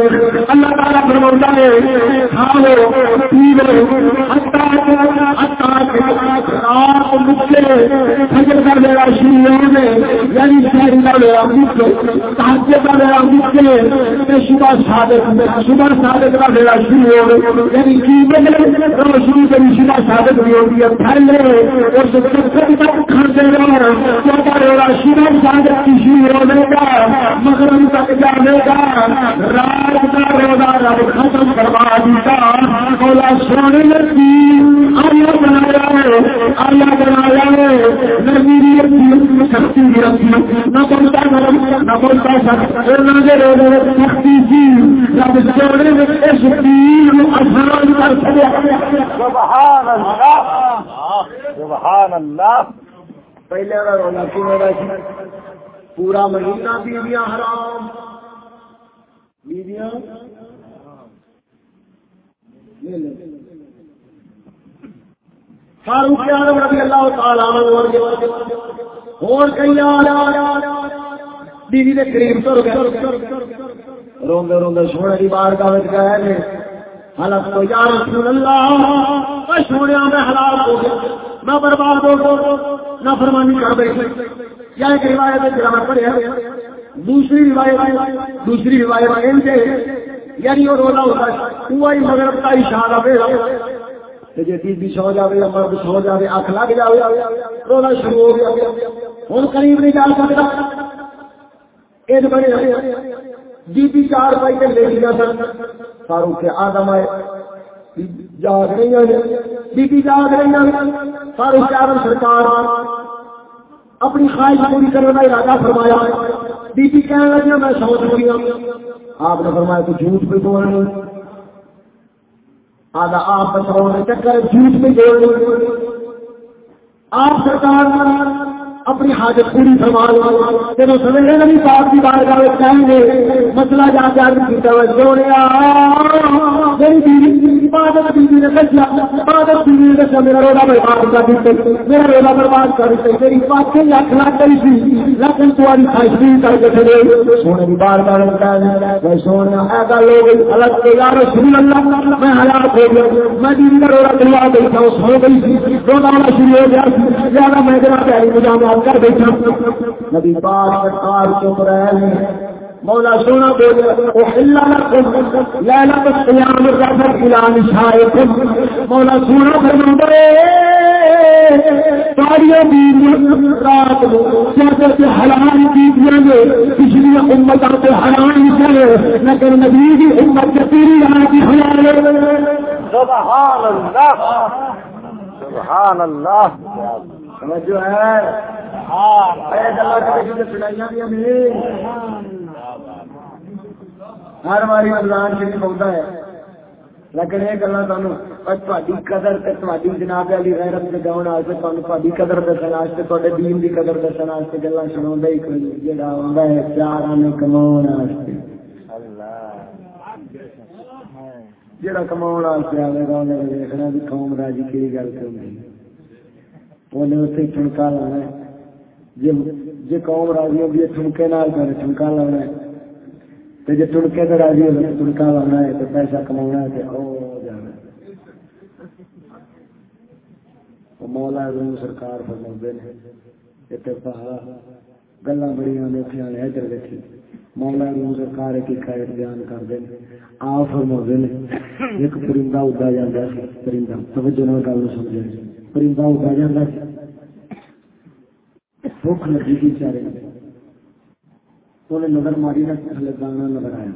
اللہ تعالی فرماتا ہے کھاؤ پیو مکے فجر یعنی شہر کا میرا مکے کا میرا مکے صبح صادق صبح صادق کا میرا شروع ہو یعنی کی شروع کری صبح صادق بھی ہوگی اب پھیلے اور تک کھاتے رہا صبح صادق کی شروع ہونے کا مغرب تک جانے کا رات کا روزہ رب ختم کروا دیتا بولا سونے لگی آیا بنایا ہے آیا بنایا ہے نرمی سختی بھی نہ بولتا نرم نہ بولتا سخت نہ روزے سختی کی رب سونے میں اس دین آسان کر سکے۔ سبحان اللہ سبحان اللہ۔ پہلے رونا پورا مہینہ بیویاں حرام۔ بیویاں؟ فاروق اعظم رضی اللہ تعالی عنہ اور کئی بیوی قریب تر گئے۔ روندے روندے سونے کی بار کا گئے نے۔ حالت کو یا رسول اللہ میں ہلاک ہو گیا برباد ہو گیا نہ فرمانی کر بیٹھے یا ایک روایت ہے دوسری روایت دوسری روایت یعنی وہ روزہ ہوتا ہے وہی مغرب کا اشارہ پہ جی بیوی سو جائے یا مرد سو جائے اکھ لگ جائے روزہ شروع ہو گیا۔ ہوں قریب نہیں جا سکتا۔ یہ بڑے بیبی چار پائی کے لے لیا سن فاروق آدم آئے۔ جاگ رہی ہیں بیبی جاگ رہی ہیں فاروق آدم سرکار۔ اپنی خواہش پوری کرنے کا ارادہ فرمایا۔ بی پی کہنے لگی میں سو چکی ہوں۔ آپ نے فرمایا تو جھوٹ پہ بول رہے آدھا آپ بچاؤ نے چکر جھوٹ پہ بول رہے آپ سرکار اپنی حاجت پوری فرما لو جب سویرے نبی پاک کی بار گاہ کہیں گے مسئلہ جا کے عرض کی توجہ میری بیوی، عبادت بیوی نے عبادت بیوی نے میرا روزہ برباد کر دیتے۔ میرا روزہ برباد کر دیتے۔ میری لاکھ لاکھ کری تھی۔ لیکن تمہاری خواہش کر کے چلے سونے کی بار بار میں سونے ہو الگ رسول اللہ، میں ہلاک ہو گیا۔ میں بیوی کا روزہ گئی تھا وہ سو گئی تھی۔ روزہ شروع ہو گیا۔ زیادہ میں جنا مجھے کر بیٹھا۔ نبی پاک سرکار چپ رہے مولا سونا بولے مولا سونا فرماندے ساری بیویاں رات حلال بیویاں نے پچھلی امتوں سے حرام کرے لیکن نبی کی امت کے تیری رات کی حلال سبحان اللہ سبحان اللہ۔ ہے؟ سنائیاں بھی نہیں ہر باری رمضان شریف ہوتا ہے۔ لیکن یہ گلا قدر جناب علی غیرت سے گاؤں تمہیں تاری قدر دسن واسطے تے دین کی قدر دسن واسطے گلا سنا ہی کوئی جا ہے چار آنے کما جا کما آئے گا انہیں دیکھنا بھی قوم راجی کی گل نہیں؟ انہیں اتنے ٹھنکا لانا جی جی قوم راضی ہوگی ٹھنکے نال ٹھنکا لانا ہے۔ تو جی ٹڑکے تو راضی ہو ٹڑکا لانا ہے۔ تو پیسہ کما ہے مولا روم سرکار فرما نے گلا بڑی میٹھیا نے ادھر دیکھی مولا روم سرکار ایک خیر بیان کرتے ہیں آ فرما نے، ایک پرندہ اڈا جا پرندہ، توجہ نہ گل سمجھے۔ پرندہ اڈا جا بھوک لگی تھی چارے انہیں نظر ماری نہ تھلے دانا نظر آیا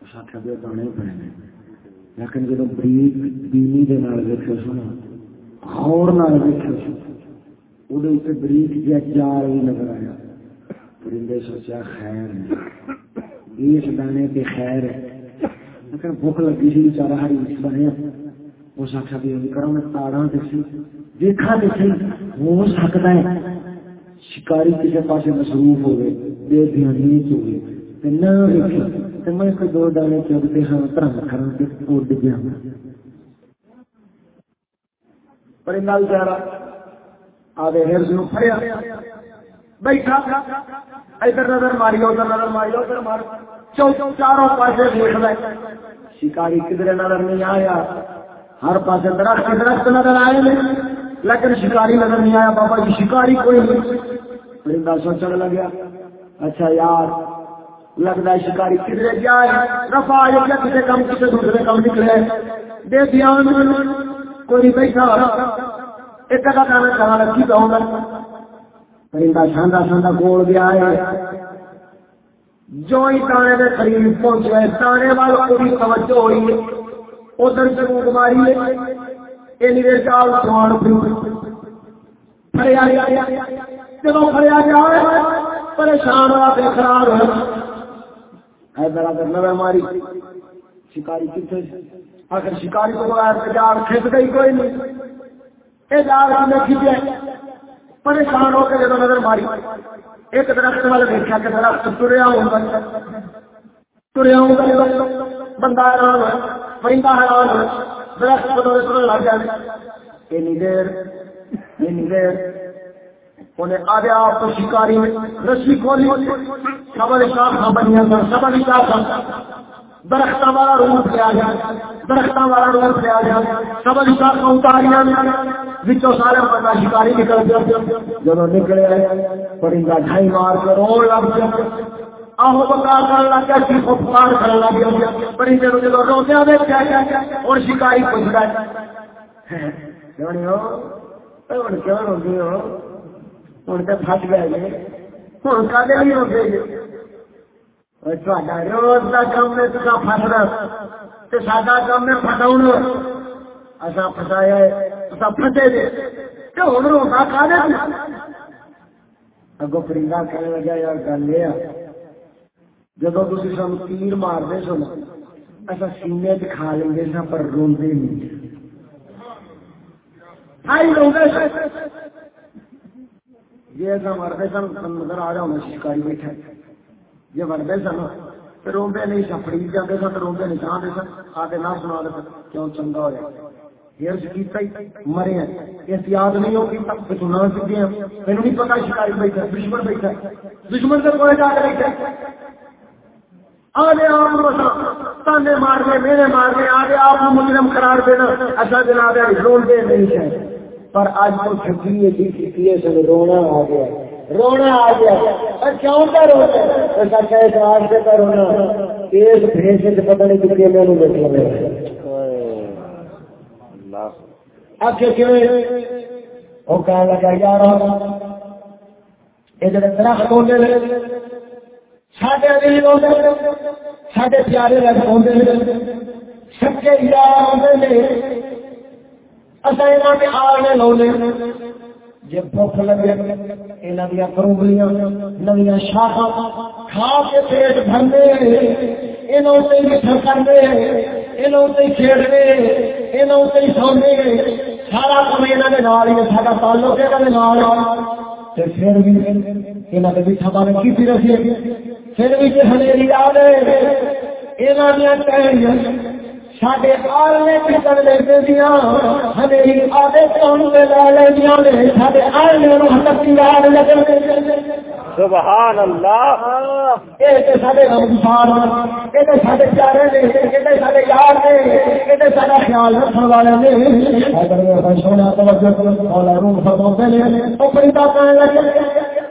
اس آخیا بھی دانے پڑے لیکن جب بریک بینی کے نال ویکو سنا خور نال ویکو وہ بریک جا چار بھی نظر آیا۔ پرندے سوچا خیر اس دانے پہ خیر ہے۔ لیکن بھوک لگی سی بچارا ہری بنیا اس آخیا بھی کرو میں تاڑا دیکھی دیکھا دیکھی ہو سکتا ہے شکاری کسی پاس مصروف ہو گئے بے دھیانی چوگی نہ میں کوئی دو ہاں ترنگ کے اڈ گیا آدھے ہرز نو پھڑیا بیٹھا ادھر نظر ماری ادھر نظر ماری ادھر مار چاروں پاسے دیکھ لے شکاری کدھر نظر نہیں آیا ہر پاسے درخت درخت نظر آئے لیکن شکاری نظر نہیں آیا۔ بابا جی شکاری کوئی نہیں۔ پرندہ سوچنے لگیا۔ اچھا یار، لگتا ہے شکاری کدھر گیا ہے؟ رفا آئے کسی کام کسی دوسرے کام نکلے دے دیا کوئی بیٹھا۔ ایک کا کھانا کھانا لگی تو پرندہ ساندا ساندا کول گیا ہے جو ہی تانے کے قریب پہنچے، تانے والا پوری توجہ ہوئی۔ ادھر سے ماری ہے۔ چال سوان فریا گیا جب فریا گیا پریشان ہوا بے ہوا۔ ماری شکاری کتنے آخر شکاری کو بغیر جال کھس گئی کوئی نہیں۔ یہ جال ہم نے کھینچے پریشان ہو کے جب نظر ماری۔ ایک درخت والے دیکھا کہ درخت تریا ہوں تریا ہوں بندہ حیران ہے پرندہ حیران ہے درخت کو سننے لگ جائے اینی دیر اینی دیر انہیں آدھے آپ کو شکاری میں رسی کھولی شاخ بنیا شاخ. والا روپ لیا گیا درخت والا روپ لیا گیا سبل شاخ اتاریا بچوں سارے بندہ شکاری نکل گیا جب نکلے پرندہ ڈھائی مار کر رو لگ گیا آہو بکار پرندے اور شکاری ہے۔ کیوں ہو؟ ہوں تو گئے ہوں نہیں روکے روز کا کام ہے تو فسنا تو ساڈا کام ہے اصا فسایا فٹے دے تو ہوں روکا اگو پرندہ کہنے لگا یار گل یہ جب تھی سن تیر مارتے سن اصا سینے کھا لیں سن پر روندے نہیں۔ جی ایسا مرتے سن نظر آ رہا ہونا شکاری بیٹھا جی مرتے سن تو روبے نہیں سپڑی جاتے سن تو نہیں چاہتے سن۔ آتے نہ سنا دے کیوں چنگا ہوا مرے اس یاد نہیں ہوگی سنا سکتے ہیں۔ میرے نہیں پتا شکاری بیٹھا دشمن بیٹھا دشمن سے کوئی جا کے بیٹھا آگے آپ تانے مار دے میرے مار دے آگے آپ مجرم قرار دینا اچھا جناب رول دے نہیں چاہیے پر آج تو چھٹی جی کی سن رونا آ گیا۔ رونا آ گیا۔ کیوں کا رونا؟ ایسا اس واسطے کا رونا؟ ایک بھیس سے پتہ نہیں کتنے میں نے بیٹھا وہ کہنے لگا یار یہ جڑے درخت ہوتے ساڈے دل ہوتے ساڈے پیارے رکھ ہوتے سچے یار ہوتے ہیں اصل آنے لونے جی بھوک لگے یہاں دیا کروبلیاں نویاں شاخا کھا کے پیٹ بھرنے یہاں سے میٹھا کرنے یہاں سے کھیڑنے یہاں سے سونے سارا کام یہاں کے نال ہی سارا تعلق ہے پھر بھی یہاں کے میٹھا پانی کی رکھیے پھر بھی ہنیری آ گئے یہاں کتن لے دیا۔ ہمیں آدھے کون لے لے دیا سڈے آلے ہتھی لال لگن سبحان اللہ۔ پیارے نے یار نے خیال رکھنے والے نے سونا توجہ مولا روح لگے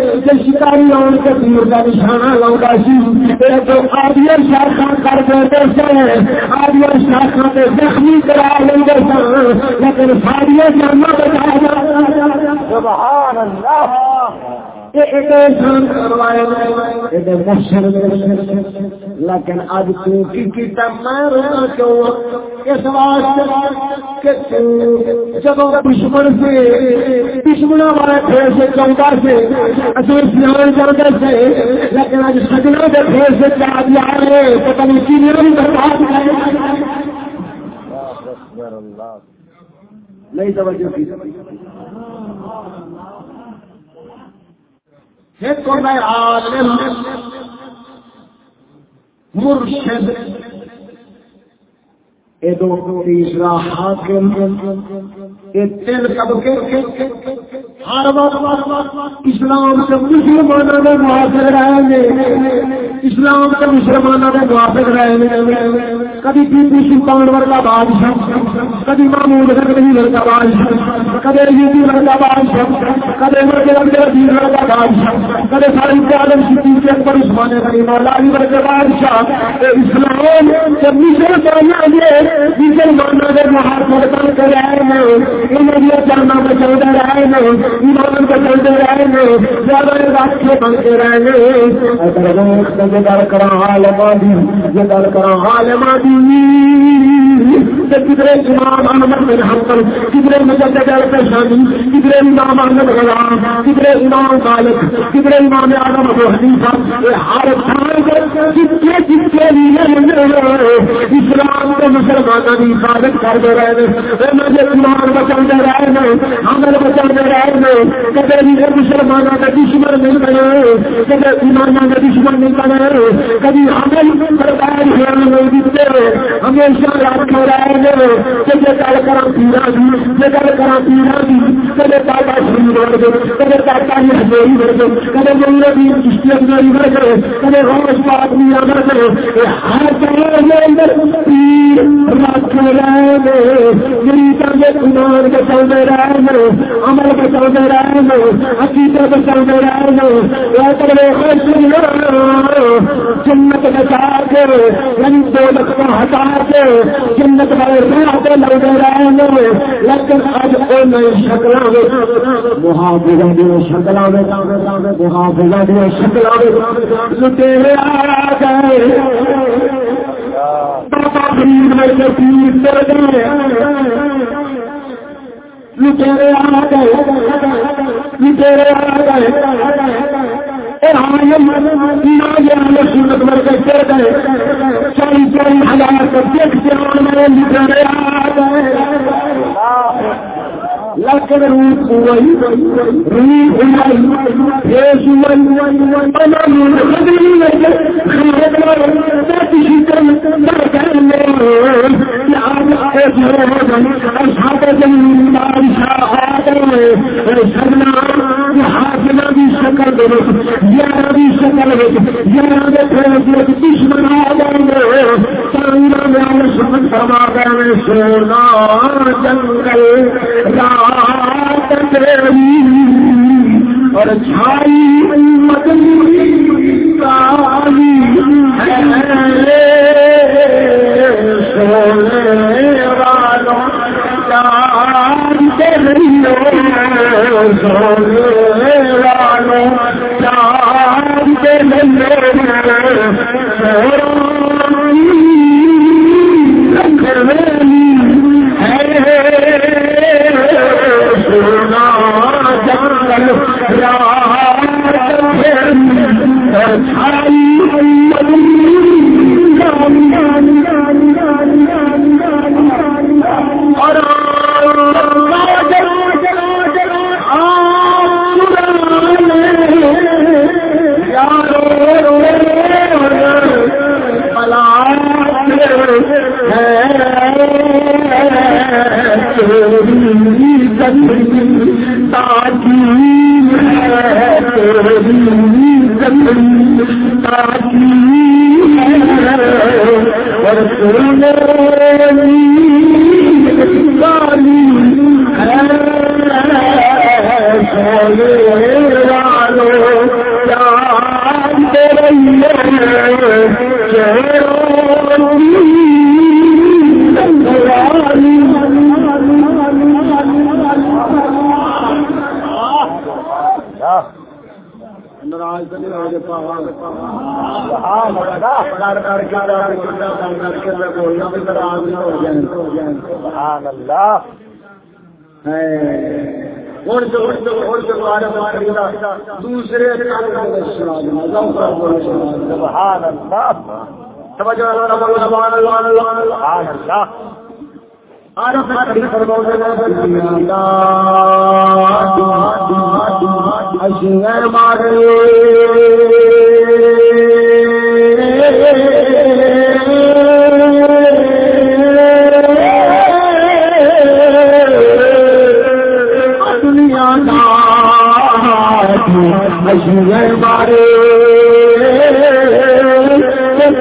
گئے شکاری آن کے دور کا نشانہ لاؤں سی۔ جو شاخا کر دے آدیا شاخا کے زخمی کرا لیں گے لیکن ساری جانا بچا سبحان اللہ۔ لیکن اب جب دشمن سے دشمن والے پھر سے چونکا سے اصل سیاح چاہتے تھے لیکن آج سجنا کے پھر سے چاہ دیا رہے تو کبھی چیزیں بھی برباد نہیں توجہ کی مرشد تیسرا حاکم تین طبقے ہر وقت اسلام کے مسلمانوں نے موافق رہے ہیں اسلام کے مسلمانوں نے موافق رہے ہیں کبھی بی سلطان ورگا بادشاہ، کبھی محمود غزنوی ورگا بادشاہ، کبھی یوپی ورگا بادشاہ، کبھی ورگے ورگے ورگا بادشاہ، کبھی ساری عالم شدید کے اکبر عثمان غنی مولا علی ورگے بادشاہ۔ اسلام کے مسلمانوں نے مسلمانوں نے محافظت کر رہے ہیں انہیں یہ جانا بچا رہے ہیں ایمان رہے زیادہ راستے بنتے رہے ہیں دار کرا عالمہ دی یہ دار کرا عالمہ دی کدھر امام احمد بن حنبل کدھر مجدد الفشانی کدھر امام احمد غلام کدھر امام مالک کدھر امام اعظم ابو حنیفہ ہر تھان جتنے جتنے اسلام کے مسلمانوں کی حفاظت کرتے رہے ہیں۔ مجھے ایمان بچا رہے ہیں، عمل بچا رہے ہیں کدھر بھی مسلمانوں کا دشمن نہیں بنے کدھر ایمانوں کا دشمن نہیں بنے کبھی عمل برباد نہیں دیتے، ہمیشہ یاد کر رہے ہیں۔ کہ یہ گل کرا پیرا بھی یہ گل کرا پیرا بھی کدے دادا شری بڑھ گئے، کدے دادا جی ہزوری بڑھ گئے، کدے میرے بھی کشتی اجمیری بڑھ گئے، کدے روز پاک میرا بڑھ گئے۔ ہر جگہ کے اندر پیر رکھ رہے ہیں مریضوں کے ایمان بچاؤ رہے ہیں عمل بچاؤ رہے ہیں عقیدے بچاؤ رہے ہیں جنت بچا کے یعنی دو کو ہٹا کے، جنت والے راہ پہ رہے لیکن آج کوئی شکل محافظ دے شکل محافظ دے شکل لٹیرے آ گئے بابا فرید میں پیر چل گئے لٹیرے آ گئے لٹیرے آ گئے۔ سورت مر کے چل گئے۔ چالی چالی ہزار دیکھتے ہوئی روح ہوئی پیش ہوئی حاصلہ شکل گیارہ بھی شکل گیارہ دشمن آ جائیں گے۔ سمجھ گئے۔ سونا جنگل اور چھائی سبحان اللہ سبحان اللہ تاری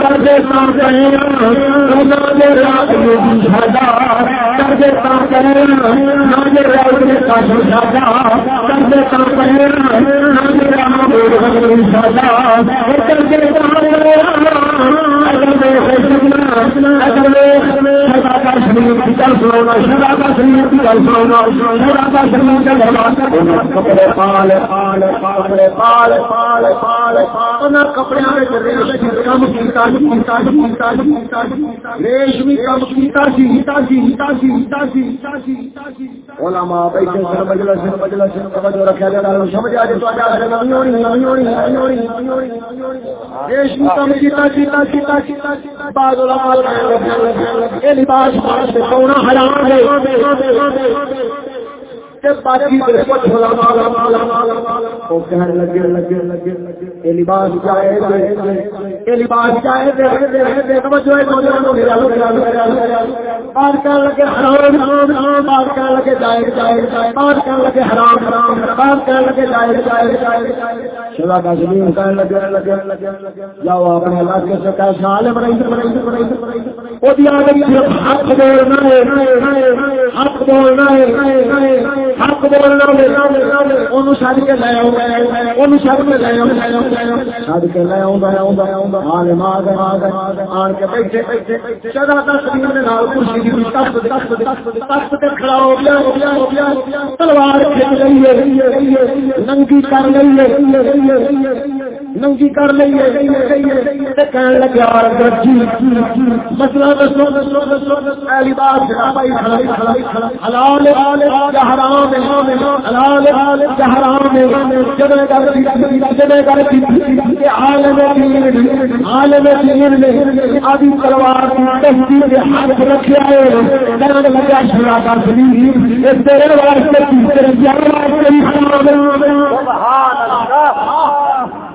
کر جلداری جاوے نام کر دیتا کر دیتا ریشمی کم کیتا سی ہیتا سی ہیتا سی ہیتا سی ہیتا سی ہیتا سی علماء بیٹھے سر مجلس مجلس توجہ رکھا جائے گا سمجھ آ جائے تو آجا ہے نمی ہونی نمی ہونی نمی ہونی نمی ہونی ریشمی کم کیتا کیتا کیتا کیتا بعض علماء یہ لباس پاس سے سونا حرام ہے لباس جائے لباس جائے بات کر لگے، حرام بات کر لگے جائے جائے بات کر لگے، حرام حرام بات کر لگے جائے جائے شلا کا زمین کر لگے لگے لگے جاؤ اپنے علاقے سے کیسا حال بڑھائی وہ دیا حق بولنا ہے، حق بولنا ہے، حق بولنا چڑ کے لے چڑ کے لے چڑ کے لے آن کے بیٹھے بیٹھے چدا دس کرسی تخت تے کھڑا ہو گیا تلوار رہی ہے ننگی کر رہی ہے ننگی کر رہی کہنے لگے مسئلہ دسو دسو دسو پہلی بات حلال حرام حلال حرام جب عالم عالم آدھی تلوار ہاتھ رکھا ہے لگا شرا کا تیرے واسطے تیرے جان واسطے سبحان اللہ۔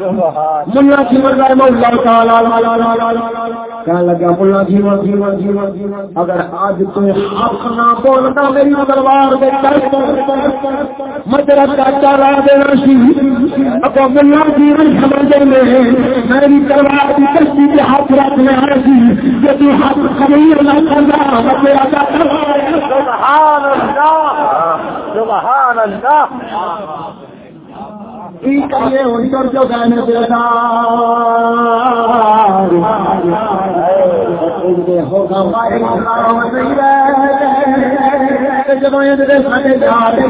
ملا جیون رحم اللہ تعالی۔ کہنے لگا ملا جیون جیون جیون اگر آج تو حق نہ بولتا میری دربار میں میں تیرا چاچا لا دینا سی اگر ملا جیون سمجھ لے میری دربار کی کشتی کے ہاتھ رکھنے آئے سی حق خبیر نہ کرنا اللہ سبحان اللہ۔ کی کریے ان پر جو گانے دیتا ہوگا جب سارے جاتے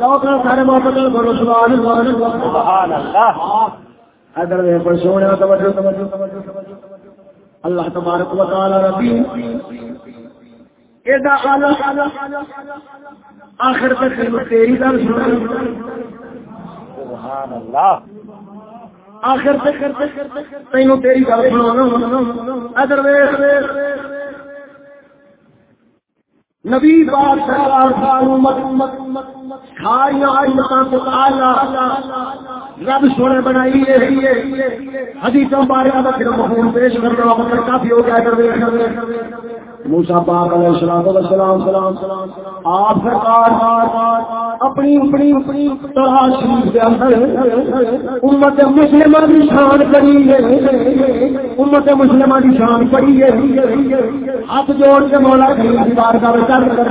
توڑ سارے محبت کرو سبحان اللہ سبحان اللہ ادھر میں پر سونا توجہ توجہ توجہ۔ اللہ تبارک و تعالی ربی۔ ایڈا اعلی آخر تک تیری سنا۔ سبحان اللہ آخر تک تینوں تیری گل سنا۔ ادھر نبی پاک سرکار امت امت رب سونے بنائی ہے۔ حدیثوں بارے میں پھر مفہوم پیش کرنے کا مطلب کافی ہو گیا کر موسا پاک علیہ السلام والسلام، سلام سلام آپ سرکار اپنی اپنی اپنی طرح شریف کے اندر امت مسلمہ کی شان کری ہے۔ امت مسلمہ کی شان پڑی ہے۔ ہاتھ جوڑ کے مولا کریم کی بار کا وچار کر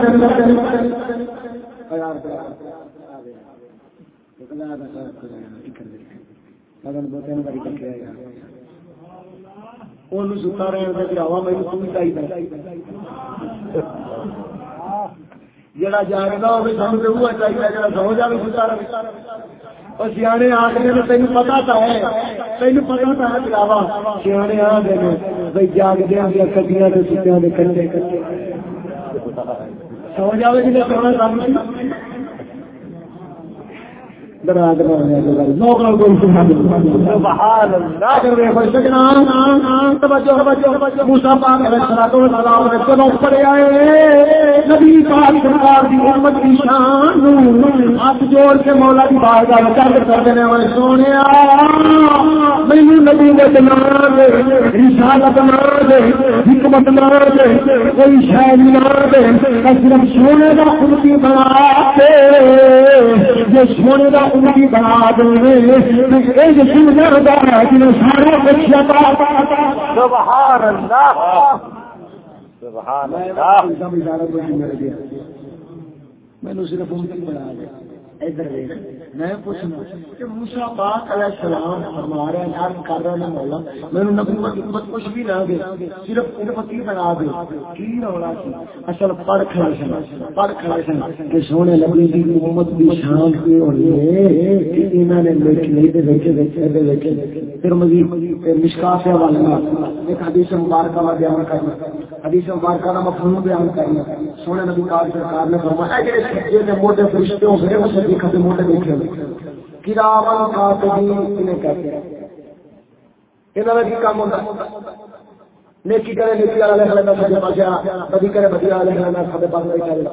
ستا گراوا جڑا چاہیے سو ستا رہے سیانے آخر تین پتا تو ہے تین پتا تو ہے گراوا سیانے آ گئے بھائی جاگدیا گیا کٹیاں سیٹیاں کٹے کٹے۔ سو جائے جی سونا سامنے ہاتھ جوڑ کے مولا کی کر سونے مینو نبی نہ دے رسالت نہ دے حکمت نہ دے کوئی شاید نہ دے صرف سونے کا خودی بنا یہ سونے کا انگلی بنا دے سارا بچہ سبحان اللہ۔ سبحان اللہ۔ مینو صرف انگلی بنا دے ادھر میں پوچھنا، کہ موسا پاک علیہ السلام کر مولا، میں نے نبوت کچھ بھی نہ دے، صرف بنا دے۔ کی رولا سی؟ اصل پڑھ سن پڑھ سن کہ سونے نبی دی امت دی شان کی ہوئی ہے کہ انہوں نے لکھ دے دے پھر مزید ایک حدیث مبارکہ کا بیان کرنا۔ حدیث مبارکہ کا مفہوم بیان کرنا۔ سونے نبی کا سرکار نے فرمایا کہ یہ موٹے فرشتے ہوں جی، گے اسے دیکھا موٹے دیکھے کرامن کاتبین انہیں کہتے ہیں۔ انہوں نے کی کام ہوتا۔ نیکی کرے، نیکی والا لکھ لینا سجے پاسے بدی کرے، بدی والا لکھ لینا سجے پاسے لکھ لینا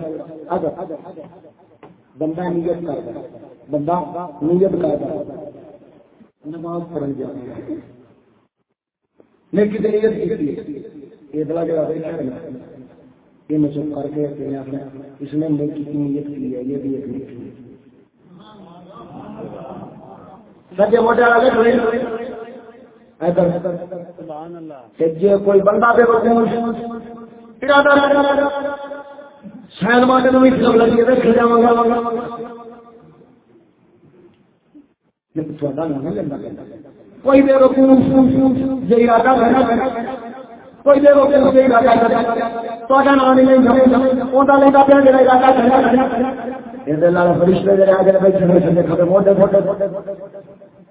بندہ نیت کرتا بندہ نیت کرتا نماز پڑھن جاتا نیکی تے نیت کی یہ بلا جو یہ میں چپ کر کے اس نے نیکی کی نیت کی ہے، یہ بھی ایک نیکی ہے۔ سجے موٹے والے جی کوئی بندہ پہ لگی کوئی دے رو جی راجا کوئی دے رو جی راجا تو نام نہیں لگا پہ راجا فرشتے آگے بیٹھے کھڑے موٹے موٹے۔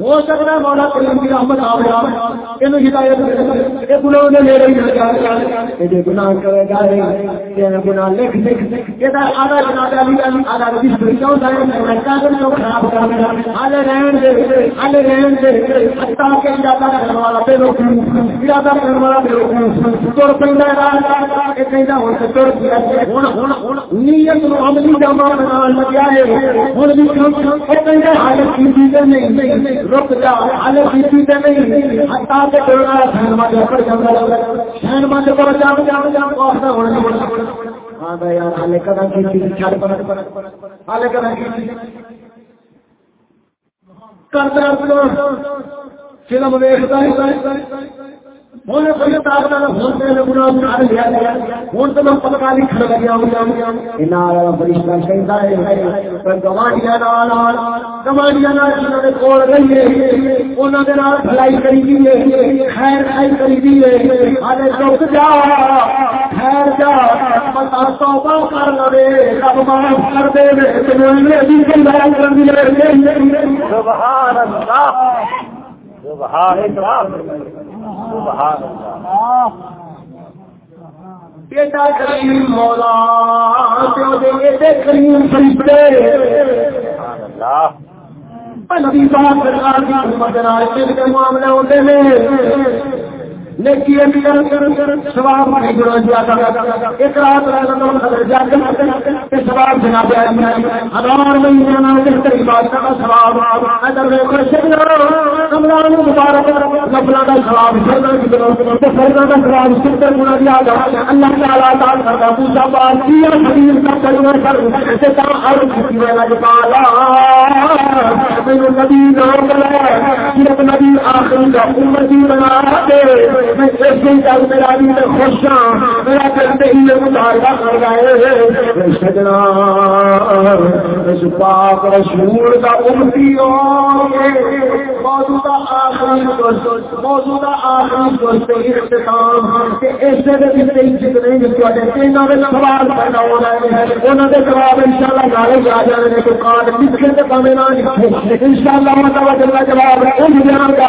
ہو سکتا ہے مولا کریم کی رحمت ہدایت گناہ نے میرے گناہ کرے گا گناہ لکھ لکھ۔ یہ آدھا جناب علی علی آدھا ربی کاغذ کو خراب رہن دے۔ رہن دے۔ کہ ارادہ کرنے والا بے ارادہ کرنے والا بے تر کہ نیت نو عملی لگیا ہے۔ ہن بھی کم حالت کی چیزیں نہیں رک جا حالت کی چیزیں نہیں۔ ہٹا کے ڈرنا شہر ماتے پر جانا شہر ماتے پر جانا جانا جانا آخر ہونے ہاں بھائی، یار، حالے کدا کی چیز چھڑ پر حالے کدا کی چیز۔ کرتا فلم ویکتا ہے۔ ہوں تو میں پتکالی کھڑ گیا فرشتہ کہتا ہے گوانڈیا گوانڈیا کول رہی ہے انہوں نے بھلائی کری دی خیر خائی کری دی ارے رک جا خیر جا پتا توبہ کر لے رب معاف کر دے سبحان اللہ۔ سبحان اللہ۔ بیٹا کریم مولا کریم فرشتے نبی پاک سرکار کی خدمت کے معاملے ہوتے ہیں نیکی سواب نہیں گڑا دیا ایک رات سواب جناب ہزار مہینے کا سواب رمضان مبارک کا سواب کا سواب گنا دیا اللہ تعالیٰ تعالیٰ پوچھا کیا شریر کا کر ہر نبی نام بنا نبی آخری کا امتی بنا دے۔ میرا بھی میں خوش ہوں میرا کرتے ہی مطالعہ کر گئے سجنا، اس پاک رسول کا امتی موجودہ آخری موجودہ آخری دوست اختتام اس بھی نہیں سوال پیدا ہو رہے ہیں، انہوں جواب ان شاء اللہ نالج آ جانے نے تو کارڈ لکھے تو نہ لکھے ان شاء اللہ جواب ان جناب کا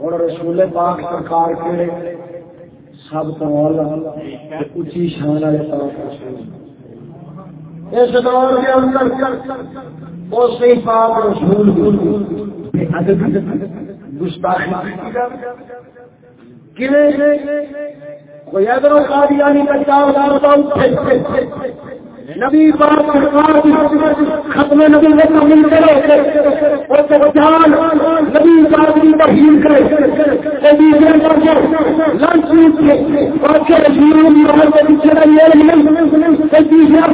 اور رسول پاک سرکار کے سب تو اچھی شان والے پاک اس دور کے اندر اسی پاک رسول گستاخی کوئی ادھر قادیانی کا چار ہزار نبی پاک ختم نبی میں کرے اور جان نبی پاک کی کرے کے لنچ اور کے رسول کے پیچھے یہ نہیں کہ تیسرا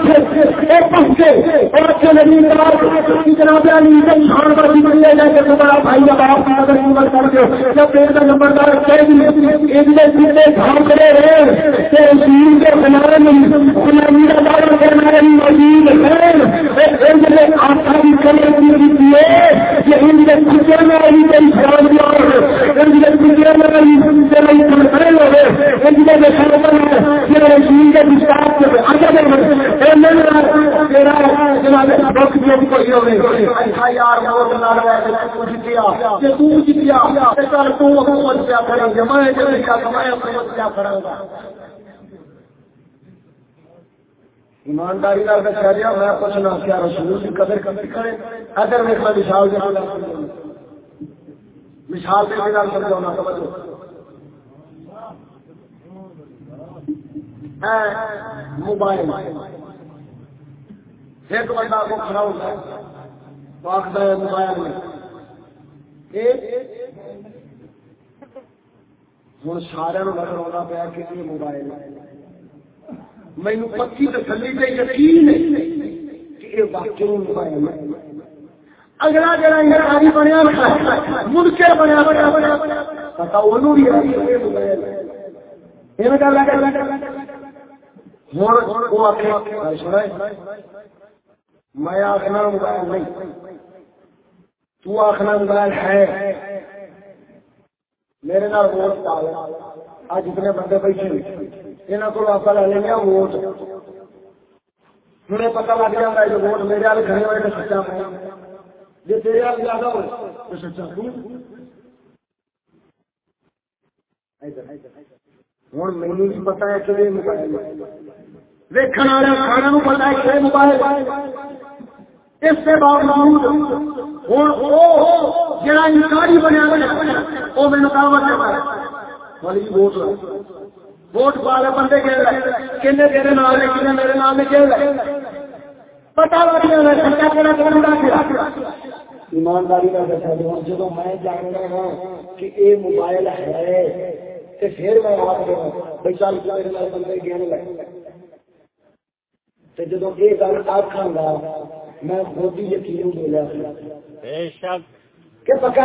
تھے پہنچے اور کے نبی پاک جناب علی کے شان پر بھی لے کے بھائی اب آپ کا اگر کر کے جب پیڑ کا کہہ ایک نے پیچھے کرے رہے کہ رسول کے بنانے میں غلامی کا موجود ہے آسا بھی کرنے کی ہے کہ ان کے کچھ میں کئی خراب دیا ان کے کچھ میں کھڑے ہو گئے ان کے دیکھا کہ رسول کے وشواس کے اگر میں ایمانداری کا کہہ دیا میں پوچھنا کیا رسول کی قدر قدر کرے ادھر میں مثال دے مثال دے نال کے سمجھاؤنا سمجھو موبائل ایک بندہ کو کھڑا ہوتا ہے تو آخر ہے موبائل میں ہوں سارا نظر آنا پیا کہ یہ موبائل مینو پکی تسلی سے یقین کہ یہ واقعی اگلا جڑا انگاری بنیا منکر بنیا پتا وہ میں آخنا موبائل نہیں۔ تو آخنا موبائل ہے۔ میرے نال ووٹ پال آج جتنے بندے بیٹھے یہاں کو آپ لے لیں ووٹ ہوں پتا لگ جاتا ہے جو ووٹ میرے والے کھڑے ہوئے تو سچا پہ جی تیرے والے زیادہ ہوئے تو سچا ہوں مینو بھی پتا ہے کہ موبائل ویکن والے کھانا پتا ہے کہ موبائل اس کے باوجود ہوں جڑا انکاری بنیا وہ میرے دعوت ووٹ ووٹ والے بندے کہنے تیرے نال کھنے میرے نال پتا لگ جانا ایمانداری کا دسا جب میں جان رہا ہوں کہ یہ موبائل ہے تو پھر میں آپ بھائی چل بندے گہنے لگے جب یہ گل آخا گا میں خود ہی یقین بولیا کہ پکا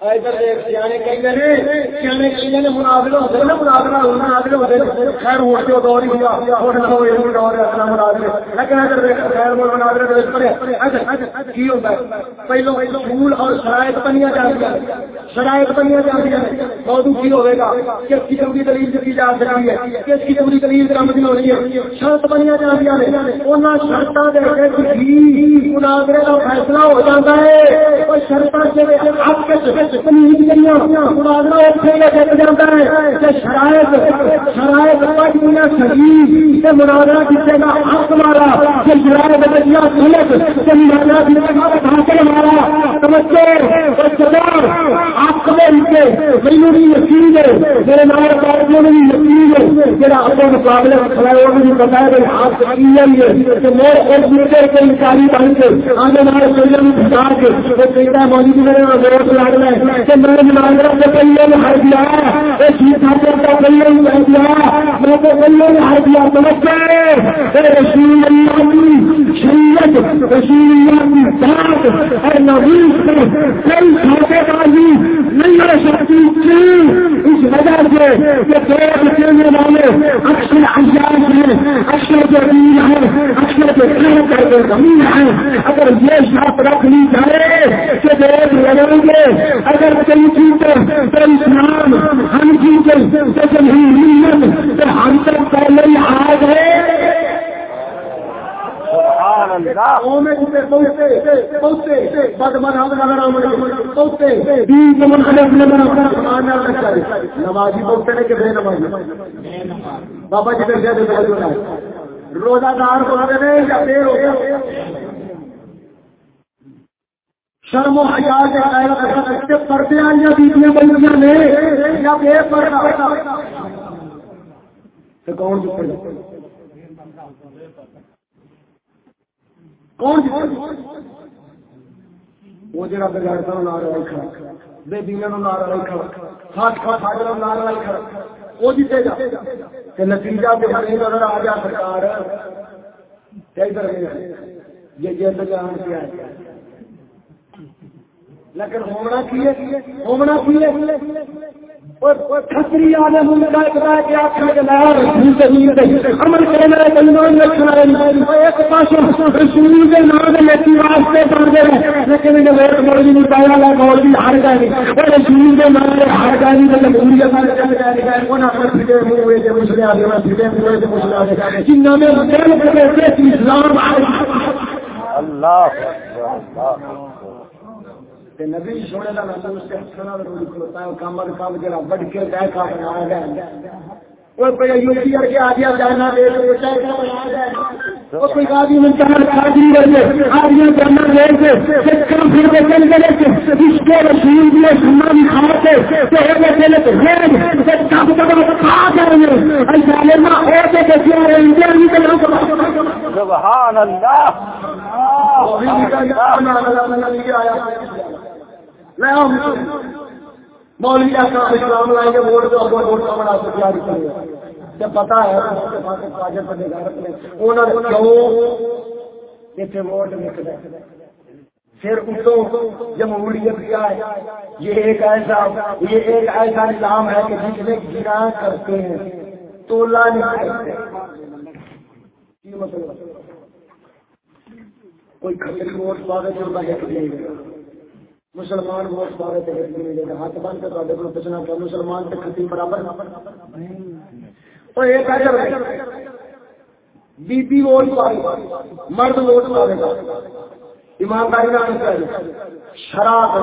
خیر پہلو پھول اور شرائط بنیا جاتی شرائط بنیا جاتی موضوع کی ہوگا کس قسم کی دلیل کی جا سکتی ہے؟ کس قسم کی دلیل کام مطلب کی ہونی ہے؟ شرط بنیا جاتی ہیں۔ مناظرے کا فیصلہ ہو جاتا ہے۔ شرط سے آپ کے شرائط شرائط مناظرہ کتنے کا حق مارا شرائط بدیا غلط مناظرہ حاصل مارا سمجھتے آپ مینو بھی یقین ہے میرے نام بھی یقین ہے جہاں اپنے مقابلے میں کھڑا ہے وہ بھی کہ آپ ہے کہ ایک کے انکاری بن کے آگے ہمارے پہلے بتا کے، وہ کہتا ہے موجود جی میرے ووٹ لگ رہا ہے کہ میں مناظرہ پہلے میں ہر دیا، ایک ہی کا ہر دیا، میں تو ہر دیا سمجھتے رسول اللہ کی شریعت، رسول اللہ کی بات اور نویز سے کھاتے بازی نہیں سکتی۔ اس وجہ سے کہ دو بچے والے اکثر اجاز ہیں، اکثر جو دین ہے اکثر جو کھڑے کر کے زمین ہے اگر یہ شرط رکھ لی جائے کہ دیکھ لگیں گے اگر چیزیں تو اسلام ہم جمہوریت تو ہم تو پہلے ہی آ گئے۔ نمازی بولتے ہیں کہ بے نمازی؟ بابا جی روزہ دار بولتے ہیں یا بے روزہ؟ شرم و حیا کے رکھتے پردے یا بیٹیاں بندیاں نے یا بے پردہ۔ تو کون کون جو وہ جڑا بغیرتا بگڑتا نارا رکھا بے بینا نارا رکھا ہاتھ کھا کھا نارا رکھا وہ جیتے گا کہ نتیجہ پہ ہمیں نظر آ جا سرکار۔ ادھر یہ جلد جان کیا ہے۔ لیکن ہونا کی ہے؟ ہونا کی ہے؟ کھتری آنے ملتا ہے کہ آپ کا جناب عمل کرنا ہے کلمان رکھنا ہے۔ ایک پاس رسول کے نام لیتی واسطے بن گئے لیکن انہیں ووٹ مولوی جی جی نہیں پایا لا مولوی ہار گئے وہ رسول کے نام میں ہار گئے نہیں تو مولوی کے چل گئے وہ اپنے پھٹے ہوئے تھے مسلے آ گئے پھٹے ہوئے تھے مسلے آ جن میں اسلام اللہ اللہ نبی سونے کا نام اس کے ہے کام جڑا بڑھ کے کا یو پی جانا دے تو چاہے کوئی من رہے پھر چل گئے کہ اس کے رسول تو ہے چلے تو ہے کہ کب کھا کہ سبحان اللہ۔ مولوی کا اسلام لائیں گے، ووٹ ووٹ کا بڑا جب پتا ہے پھر جمہوریت کیا ہے یہ ایک ایسا، یہ ایک ایسا نظام ہے کہ جس میں گرا کرتے ہیں۔ تولا نہیں کرتے۔ مطلب کوئی کھڑی ووٹ پاگے تو مسلمان ووٹ پاگے تو ہاتھ بن کے پوچھنا کہ مسلمان تو کھٹی برابر۔ بی بی ووٹ پائے مرد ووٹ پائے گا ایمانداری شراب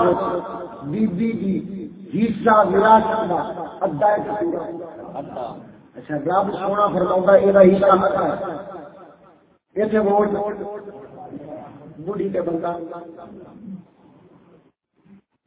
بی بی بی حصہ وراثت کا ادا اچھا رب سونا فرما یہ حصہ اتنے ووٹ بڑھی کے بندہ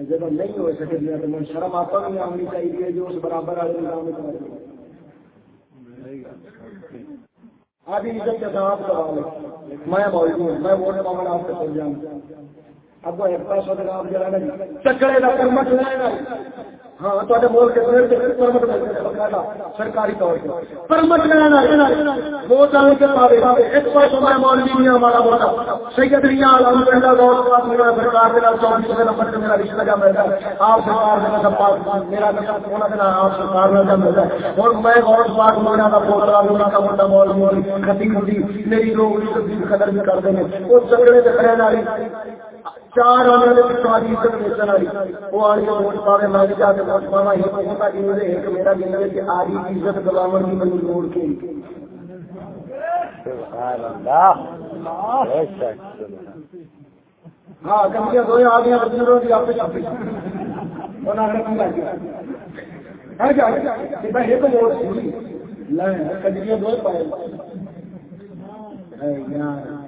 جب نہیں ہو سکے تو شرم آتا نہیں آنی چاہیے جو اس برابر والے نظام آدھی عزت ہی ساتھ سوال ہے میں موجود ہوں، میں ووٹ پاؤں آپ سے سمجھ جاؤں اب وہ ایک پیسہ آپ جلانا چکرے کا کرمٹ لائے ہاں ملک سرکاری طور پرمٹ لینا وہ چاہے کے پاس ایک پاس میں مولوی نہیں ہاں، ہمارا بولا سید ریا الحمد للہ بہت میرا سرکار کے چوبیس نمبر سے میرا رشتہ جا ملتا ہے آپ سرکار دینا سب پاس میرا ہونا دینا آپ سرکار میں ملتا ہے اور میں بہت پاک مولا کا پوترا لونا کا موٹا مول کھتی کھتی میری لوگ قدر بھی کر دیں گے وہ جھگڑے سے والی چار آنے والی عزت بیچن والی وہ آن کے ووٹ پاوے میں جا کے ووٹ پاوا یہ پتا کہ میرے ایک میرا دن ہے کہ آدھی عزت گلاون کی منی موڑ کے۔ ہاں کمیاں دو آ گیا بزرگوں کی آپ چھپی انہوں نے کیا کیا ہے کیا یہ تو ووٹ کجریاں دو پائے۔ یار۔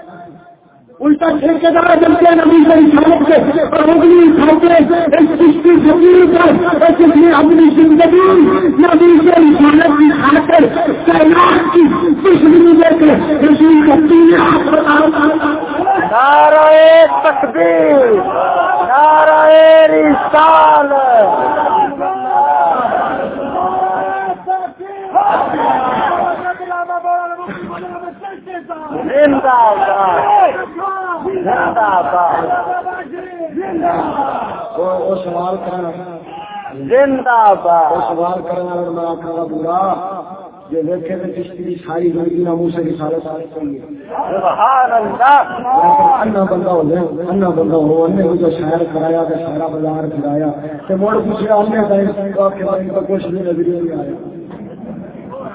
الٹا ٹھیکیدار جمتے ہیں، نبی سے رسالت کے اور اگلی کھاتے اس کشتی زمین پر اس نے اپنی زندگی نبی سے رسالت کی خاطر کائنات کی دشمنی دے کے رسول کا تین نعرہ تکبیر، نعرہ رسال۔ زندہ سوال کرنا زندہ سوال کرنا میرا کھانا برا جو دیکھے تو چشتی ساری زندگی نہ منہ سے سارے سارے چاہیے انا بندہ ہو جائے انا بندہ ہو انہیں مجھے شہر کرایا سارا بازار کرایا پوچھا انہیں کچھ نہیں نظریہ نہیں آیا۔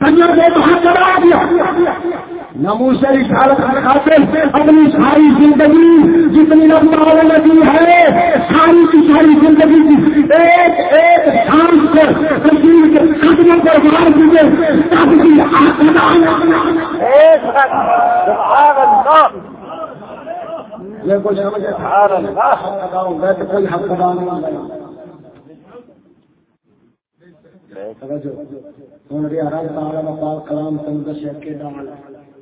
کنجر نے وہاں چلا دیا خاطر اپنی ساری زندگی جتنی لمبا والے لگی ہے ساری کی ساری زندگی ایک ایک کے قدموں پر مار دیجیے کوئی ہوں ہر سارا وپار کلام تنظر شہر کیڈا والا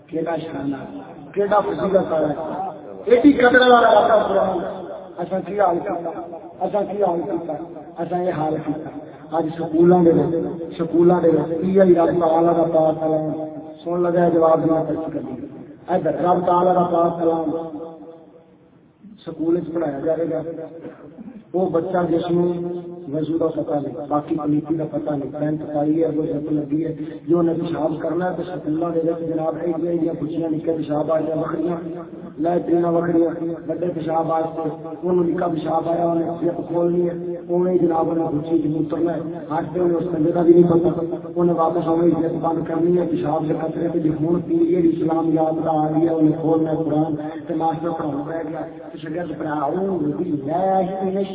کیڈا شانہ کیڈا فضیلت والا ایڈی قدر والا قرآن اصا کی حال کیتا؟ اصا کی حال کیتا؟ اصا یہ حال کیتا۔ اج سکولاں دے وچ سکولاں دے وچ رب تعالی دا پاک کلام سن لگا جواب نہ پیش کردی جی۔ ادھر رب تعالی دا پاک کلام سکول پڑھایا جائے گا وہ بچہ جس میں وضو کا پتا نہیں، باقی کمیٹی کا پتا نہیں، پینٹ پائی ہے، وہ جب لگی ہے، جو انہیں پیشاب کرنا ہے تو شکل دے دیں جناب ایک دے یا پچھیاں نکے پیشاب آ جائے بکریاں لائے بکریاں، بڑے پیشاب آ جائے انہوں نے نکا پیشاب آیا، انہیں سیپ کھولنی ہے، انہیں جناب انہیں پچھی کی اترنا ہے، آج پہ انہیں اس کندے کا بھی نہیں پتا، انہیں واپس ہمیں سیپ بند کرنی ہے، پیشاب سے خطرے پہ جہون پیریڈ اسلام یاد کا آ گیا انہیں کھولنا ہے قرآن تلاش میں پڑھانا پڑے شگرد پڑھاؤں بالله من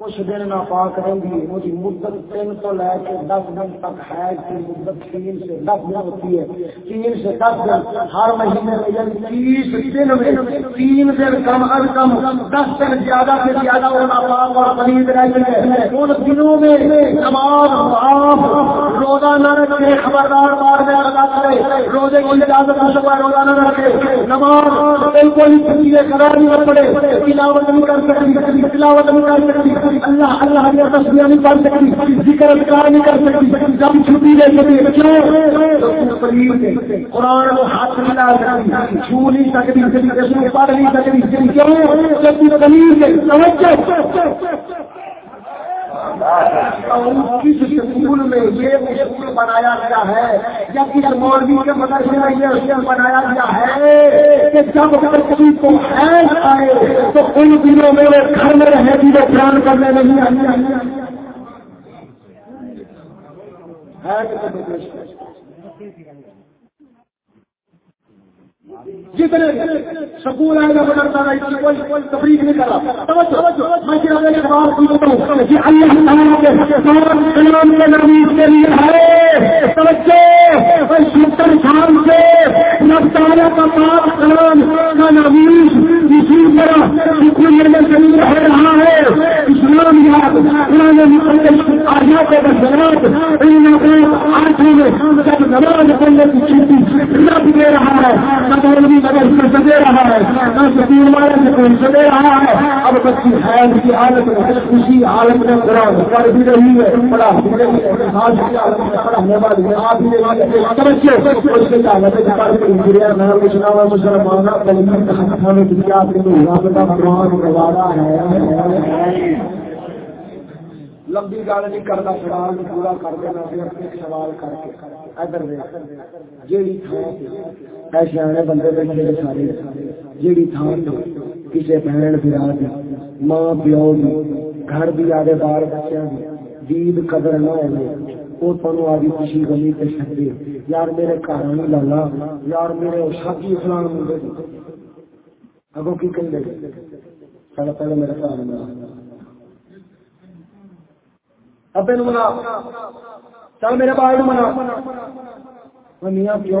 کچھ دن نہ پاک رہوں گی، مجھے مدت تین سو لے کے دس دن تک ہے کہ مدت تین سے دس دن ہوتی ہے۔ تین سے دس دن، ہر مہینے میں یعنی تیس دن میں، تین دن کم از کم دس دن زیادہ سے زیادہ ہونا پاک اور خرید رہتی ہے۔ ان دنوں میں تمام آپ روزہ نہ رکھے، خبردار بار میں ادا کرے، روزے کی اجازت ہو سکتا روزہ نہ رکھے۔ نماز بالکل کرانی نہ پڑے، تلاوت نہیں کر سکتی، تلاوت نہیں کر سکتی۔ اللہ اللہ دیا تصویر نہیں پڑھ سکتی، ذکر اذکار نہیں کر سکتی، جب چھٹی لے سکتی کیوں؟ قرآن کو ہاتھ نہیں لا چھو نہیں سکتی پڑھ نہیں سکتی کیوں؟ کبھی زمین کس اسکول میں یہ اسکول بنایا گیا ہے، یا کس مولوی کے مدرسے میں یہ اسکول بنایا گیا ہے کہ جب اگر کسی کو ایس آئے تو ان دنوں میں وہ گھر میں رہے گی، وہ پلان کرنے نہیں آئی ہے جتنے سکول آئے گا بڑھتا رہا اس کی کوئی تفریح نہیں کر رہا ہوں کہ اللہ تعالیٰ کے سلام سلام کے نویز کے لیے ہے۔ توجہ شتر شام سے نب کا پاک کلام کا نویز اسی طرح شکریہ میں چلی رہ رہا ہے۔ اسلام یاد، قرآن آزاد کا جنات آٹھوں میں جب زبان پڑھنے کی چھٹی رب دے رہا ہے۔ کی مدد سے سجے رہا ہے۔ سے دے رہا ہے۔ اب بچی حیض کی حالت میں خوشی حالت میں کر بھی رہی ہے بڑا ہونے والی ہے۔ آپ کے لمبی گل نہیں کرنا، سوال پورا کر دینا سوال کر کے۔ جیڑی اے سیانے بندے تے میرے سارے، جیڑی تھان تو کسی بہن بھرا دی ماں پیو دی، گھر بھی آدھے بار بچے دی، دید قدر نہ ہوے او یار میرے بال منا۔ منا۔ میاں پیو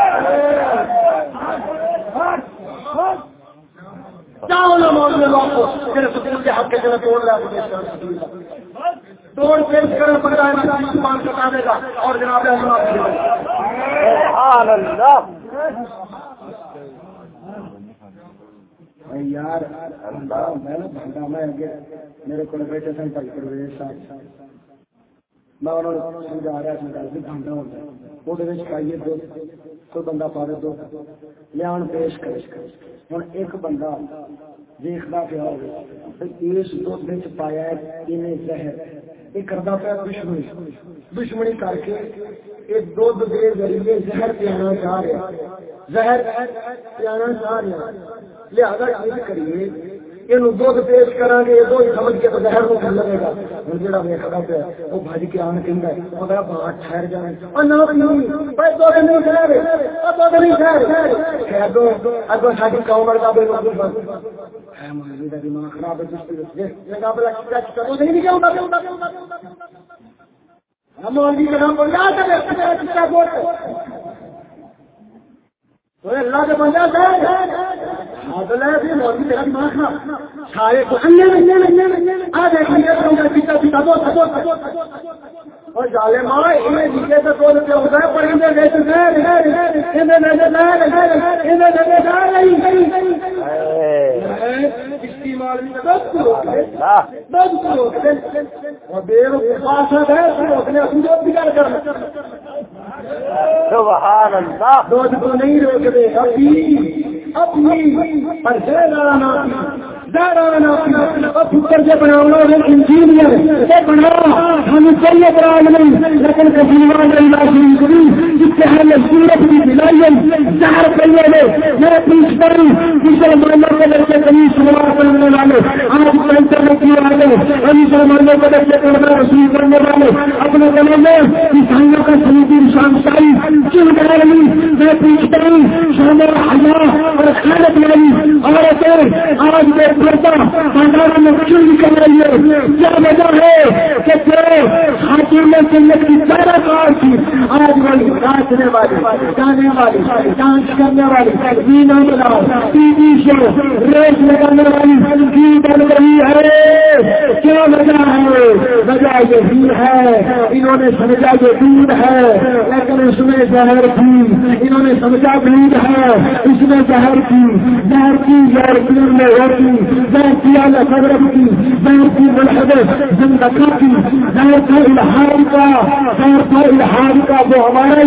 جاؤ نہ مولوی کو تیرے سکول کے حق کے جنہ توڑ لیا توڑ پیش کرنا پڑتا ہے میں کٹا دے گا۔ اور جناب یار میں میرے کو بیٹے سن پر پرویش صاحب میں انہوں نے سمجھا رہا سمجھا بھی بھانڈا ہوتا ہے وہ پائیے دو، کوئی بندہ پاوے دو۔ لیا پیش کرے۔ ہوں ایک بندہ دیکھتا پیا ہو اس دھد پایا انہیں زہر۔ یہ کرتا پیا دشمنی۔ دشمنی کر کے یہ دھد کے ذریعے زہر پیانا چاہ رہا زہر پیانا چاہ رہا لہذا کریے یہ دھد پیش کرا گے یہ دھد سمجھ کے زہر کو کھل لگے گا ہوں جا ویکتا پیا وہ بھائی کے آن کہ بات ٹھہر جائے اگو ساری قوم کا دماغ خراب اللہ کے بندہ جالے ماں نیچے سے دو روپے ہوتا ہے پر دودھ کو نہیں روکتے اپنی ابھی پر پتر انجینئر بنا، ہم چاہیے بران نہیں، لیکن جس سے ہمیں سورت کی دلائی چار پہلے میں میں کروں، مسلمانوں کے لڑکے کہیں کرنے والے۔ آج پینٹر میں کیے والے۔ مسلمانوں کے لڑکے کرنا رسول کرنے والے۔ اپنے گلے میں عیسائیوں کا سنیتی نشان سائی لی میں پوچھتا ہوں شام حیا اور خالت والی یعنی، عورتیں آج کے بازار میں کیوں نکل رہی ہے۔ کیا وجہ ہے کہ جو ہاتھوں میں سنت کی زیادہ کار تھی، آج والی ناچنے والی گانے والی، ڈانس کرنے والی وینا بنا، ٹی وی شو، ریس لگانے والی کی بن رہی ہے۔ کیا وجہ ہے؟ وجہ یہی ہے۔ انہوں نے سمجھا یہ دودھ ہے۔ لیکن اس میں زہر تھی۔ انہوں نے سمجھا دودھ ہے۔ اس میں زہر تھی۔ زہر کی زہر کی میں ہوتی۔ کی صدرت کی زہر کی ملحدت زندگی کی زہر کا الحاد کا زہر کا الحاد کا جو ہمارا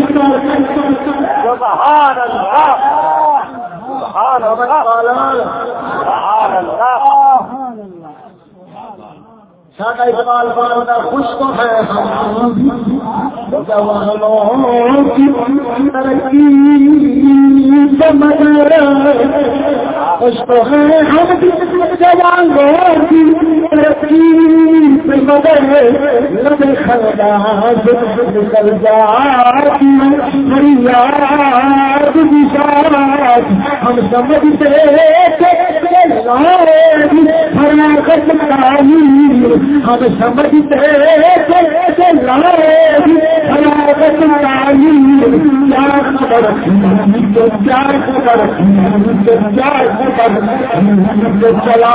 سبحان اللہ سبحان اللہ سبحان اللہ۔ ساڈا اقبال بال کا خوش تو ہے خوش تو ہے ہم نکل ہم سمجھتے ہم سمجھتے چلا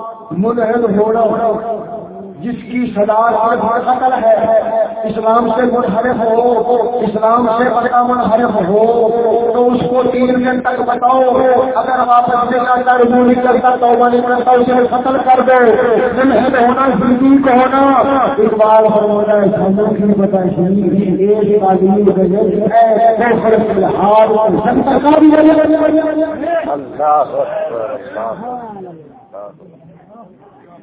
منحل ہونا۔ جس کی صدارت قتل ہے، اسلام سے منحرف ہو، اسلام سے پتا منحرف ہو، تو اس کو تین دن تک بتاؤ۔ اگر واپس نہیں کرتا رجوع نہیں کرتا تو نہیں کرتا، اسے قتل کر دو۔ منحل ہونا زندگی کو ہونا۔ اقبال ہونا سمجھو کی بتا ایک تعلیم اللہ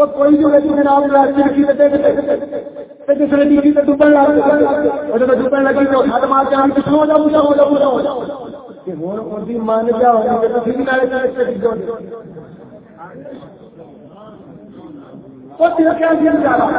وہ کوئی جو ہے جناب چڑکی جس نے ڈیوٹی سے ڈبن لگ جب ڈبن لگی تو ہاتھ مار کے ہم کچھ ہو جاؤ جاؤ ہو جاؤ ہو جاؤ مان جاؤ کیا جا رہا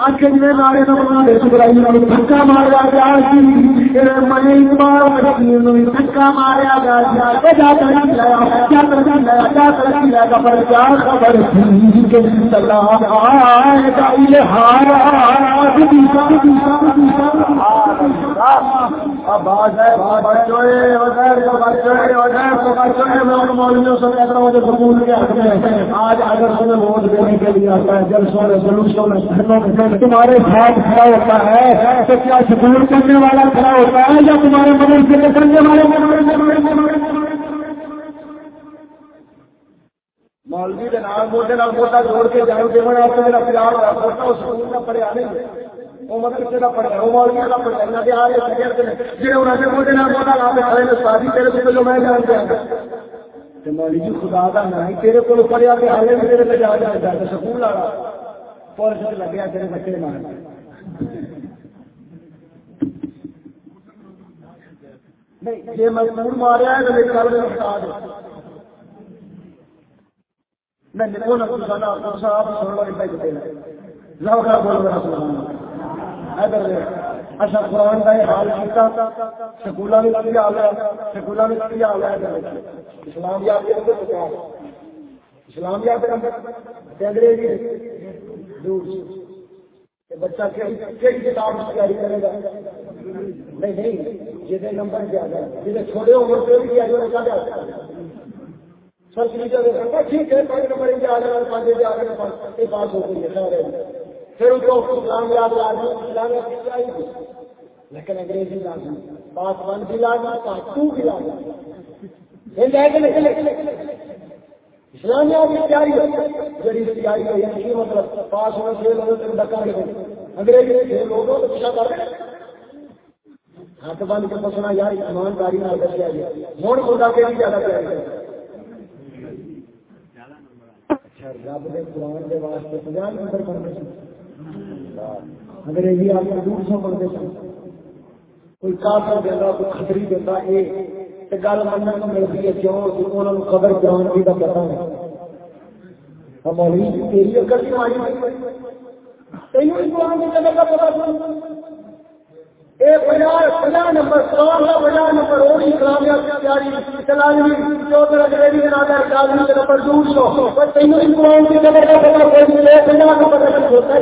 خبر دھکا مارا گیا دھکا گیا کیا خبر کیا خبر آج اگر تمہیں ووٹ دینے کے لیے آتا ہے جلسوں میں جلوسوں میں تمہارے ساتھ کھڑا ہوتا ہے تو کیا سکون کرنے والا کھڑا ہوتا ہے یا تمہارے مدد سے کرنے والے مولوی کے نام موٹے نال موٹا جوڑ کے جانو دے میں آپ میرا پیار ہوا موٹا اس سکون کا پڑھیا نہیں وہ کسی کا پڑھیا وہ مولوی کا پڑھیا نہ کہ جی انہوں نے موٹے نال لا کے کھڑے نے تیرے سے جو میں جی خدا کا نہ ہی تیرے پڑھیا حالے تیرے جا جا رہا۔ پور لگیا تیرے بچے مار نہیں مجبور ماریا ہے، میرے گل میں دو اچھا قرآن کا یہ حال کیا سکول میں لگ حال ہے سکول میں لگ حال ہے اسلام یاد کے اندر کیا؟ اسلام یاد کے اندر انگریزی دور بچہ کئی کتاب تیاری کرے گا۔ نہیں نہیں جی نمبر کیا جائے چھوٹے عمر پہ بھی کیا جائے ٹھیک ہے، پانچ نمبر آ جائے پانچ بجے آ گئے پاس ہو گئی ہے۔ پھر ان کو اسلام یاد لازمی اسلام چاہیے لیکن انگریزی لازمی پاس ون بھی لازمی پاس ٹو بھی لازمی اسلام یاد تیاری جڑی تیاری ہے یعنی مطلب پاس ہونا چھ لوگوں سے ڈکا کے انگریزی میں چھ لوگوں تو پیچھا کر ہاتھ بند کے پسنا یار، ایمانداری نہ دسیا گیا ہوں خدا کے بھی زیادہ تیاری اچھا، رب کے قرآن کے واسطے پناہ نمبر پڑھتے انگریزی آپ کو دور سو پڑھتے سن کوئی کافر دینا کوئی خطری دینا یہ گل مننے کو ملتی ہے کیوں؟ کہ انہوں نے خبر قرآن کی کا پتا ہے ہاں مولوی، تیری اکل کی ماری تینوں قرآن کی جگہ کا پتا نمبر سوال ہے پناہ نمبر وہ اسلامیہ تیاری اسلامی چوتر انگریزی کے نام اکادمی کے نمبر دو سو تینوں قرآن کی جگہ کا پتا کوئی ملے پناہ کا پتا ہوتا ہے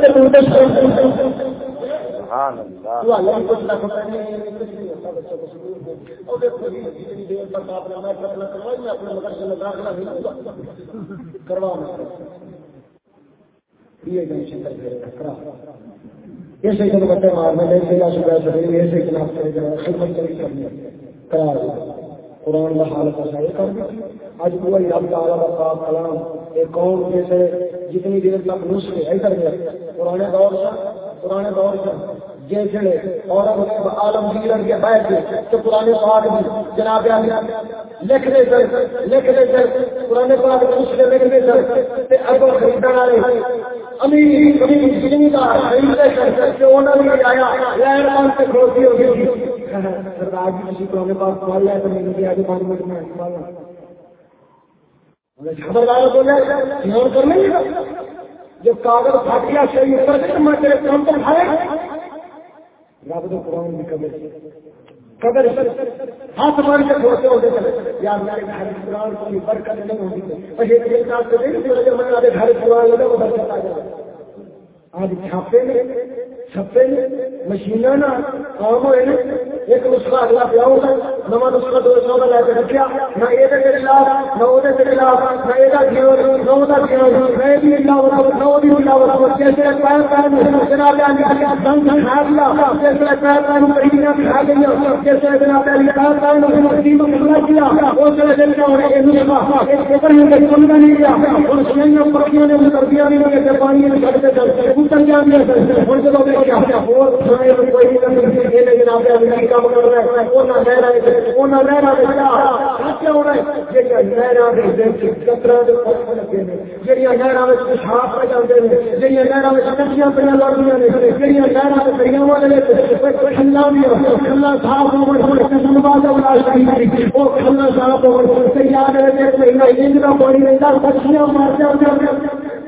کروا ایسے ہی بچے مارنے میں سے یا صبح سے ایسے خلاف کرے جانا خدمت کری کرنی قرار قرآن کا حالت ایسا یہ کر آج پورا رب تعالیٰ کا پاک کلام ایک قوم میں سے جتنی دیر تک نسخے ایسا گیا پرانے دور سے پرانے دور سے۔ جیسے اور عالم کے بیٹھ تو پرانے پاک میں جناب لکھ دے سر لکھ دے سر پرانے پاک نسخے لکھ دے سر اگو خریدنے والے امیر امیر انہوں نے آیا مان سے ہو گئی۔ سردار جی کسی پرانے پاک تو میں نے آگے پانچ منٹ میں خبردار کرنے جو کاغذ گیا پر میں تیرے کام پر کھائے رب تو قرآن کی قبر قبر ہاتھ مار کے چھوڑتے ہوتے چلے یار میرے گھر قرآن کی برکت نہیں ہوتی بس ایک دن کا میں گھر قرآن لگا وہ برکت آ جائے۔ آج چھاپے میں چھپے میں مشینہ نہ عام ہوئے نا ایک نسخہ اگلا پیا ہوگا نواں نسخہ دو سو کا لے کے رکھا نہ یہ خلاف نہ وہ خلاف نہ یہ نہ وہ میں بھی ملاوٹ نہ وہ بھی ملاوٹ جیسے پیر پیر مجھے جناب دن کھا لیا۔ جیسے پیر پیر مہینہ بھی کھا گئی جیسے جناب پیر پیر مسلم حملہ کیا۔ اس دن کا ہونے کے نسخہ۔ ایک سمجھا نہیں گیا اور سنیاں پکیوں نے اتر دیا نہیں پانی میں چڑھتے چلتے اتر گیا ہوں جب دیکھا اور کوئی کام کر رہا ہے وہ نہ لہرا وہ نہ لہرا جہاں لہرا پیشاب پہ چلتے ہیں۔ جہاں لہرا کچیاں پہ لڑکیاں نے جہاں لہرا سے دریاوا کھلا بھی کھلا صاف وہ کھلا صاف ہو یاد ہے پانی رہتا کچیاں مار جاتے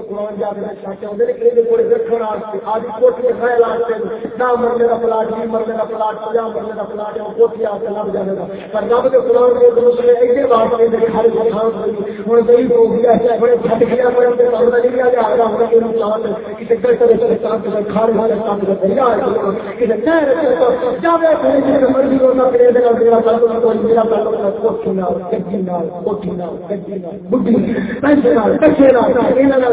قرآن جا کے سچ آتے ہیں کوڑے دیکھنے آج کوٹھی خیال آتے نہ مرنے کا پلاٹ نہیں مرنے کا پلاٹ پجا مرنے کا پلاٹ ہے کوٹھی آ کے لب جانے کا۔ پر رب کے قرآن کے دوسرے ایسے بات نہیں دے ہر انسان ہوں صحیح ہو گیا بڑے چھٹ گیا بڑے ان کے سامنے نہیں آ گیا آگا ہوگا کہ نقصان کسی گھر سے کام کے کھانے والے کام کے دریا کسی نہر جاوے جس مرضی ہوتا پھر یہ میرا تعلق کوئی میرا تعلق کوٹھی نال کچی نال کوٹھی نال کچی نال بڈھی، پیسے نال کچے نال انہاں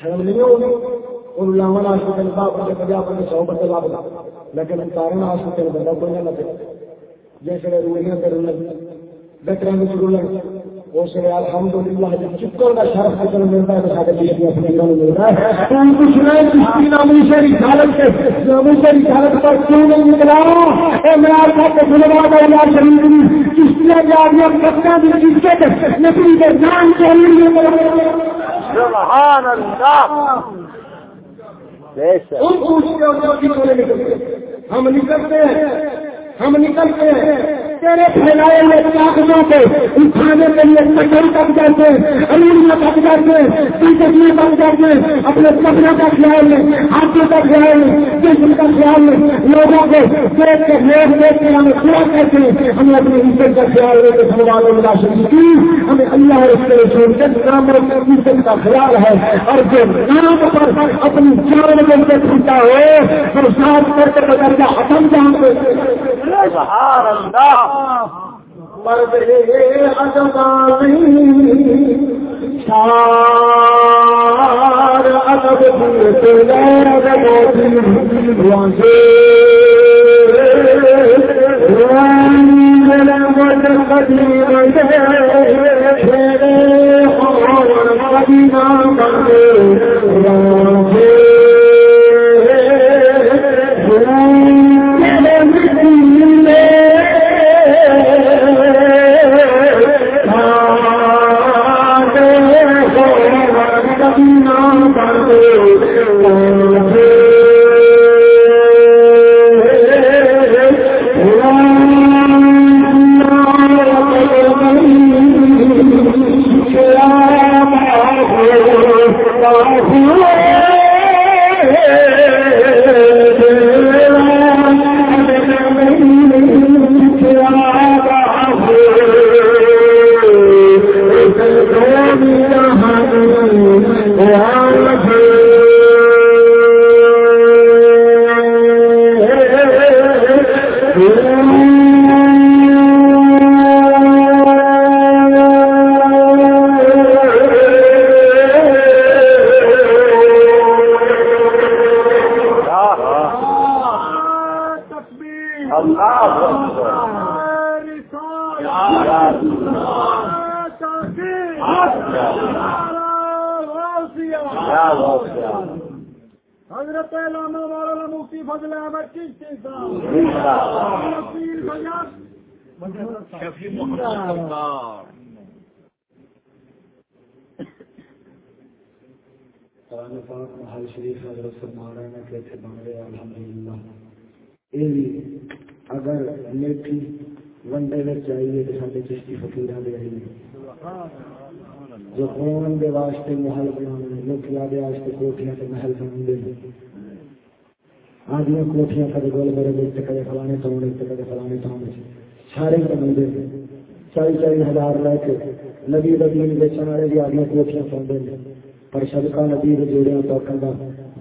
شرم نہیں ہوگی ان لاون ہاسپٹل کا بندے پنجا بندے سو بندے لگ لیکن کارن ہاسپٹل بندہ کوئی نہ لگے جیسے روڑیاں پہ رولن بہترین میں رولن اس لیے الحمد للہ جب چکر کا شرف حسن ملتا ہے تو سارے بیٹیاں اپنے ملتا ہے تم کچھ نہیں کشتی نامی سے رسالت کے نامی سے رسالت پر کیوں نہیں نکلا اے میرا صاحب کے سنوا کا علاج شریف کی کشتیاں جا رہی ہیں کتنا بھی کس کے کے جان کے لیے سبحان اللہ۔ ہم نکلتے ہیں۔ ہم نکلتے ہیں۔ تیرے پھیلائے ہوئے کاغذوں پہ اٹھانے کے لیے کٹر تک جاتے امیریاں تک جاتے ٹیچر تک جاتے اپنے کپڑے کا خیال لیں ہاتھوں کا خیال لیں جسم کا خیال لیں لوگوں کو دیکھ کے دیکھ دیکھ کے ہمیں کیا کہتے ہیں، ہمیں اپنے عزت کا خیال لے کے سنبھالوں ملا شریف کی ہمیں اللہ اور اس کے چھوڑ کے نام اور عزت کا خیال ہے، اور جو نام پر اپنی جان کے اندر کھلتا ہو تو کر کے بدل کا ختم جان سبحان اللہ۔ پردے ادا نہیں چار ادب قدیم قرآن پاک محل شریف حضرت فرمانا نے کہتے بنگلے الحمدللہ۔ یہ بھی اگر نیکی ونڈے میں چاہیے تو سارے چشتی فقیر دے رہی ہے جو قوم کے واسطے محل بنا لوگ آدھے واسطے کوٹیاں محل بنا دے کوٹیاں کدے گول میرے دیکھتے کدے فلانے تھاؤں کدے فلانے تھاؤں سارے بنا دے چالی چالی ہزار لے کے نبی دین بیچنے والے بھی آدھی کوٹیاں سن دیں پر صدقہ نبی جوڑے تو کھڑا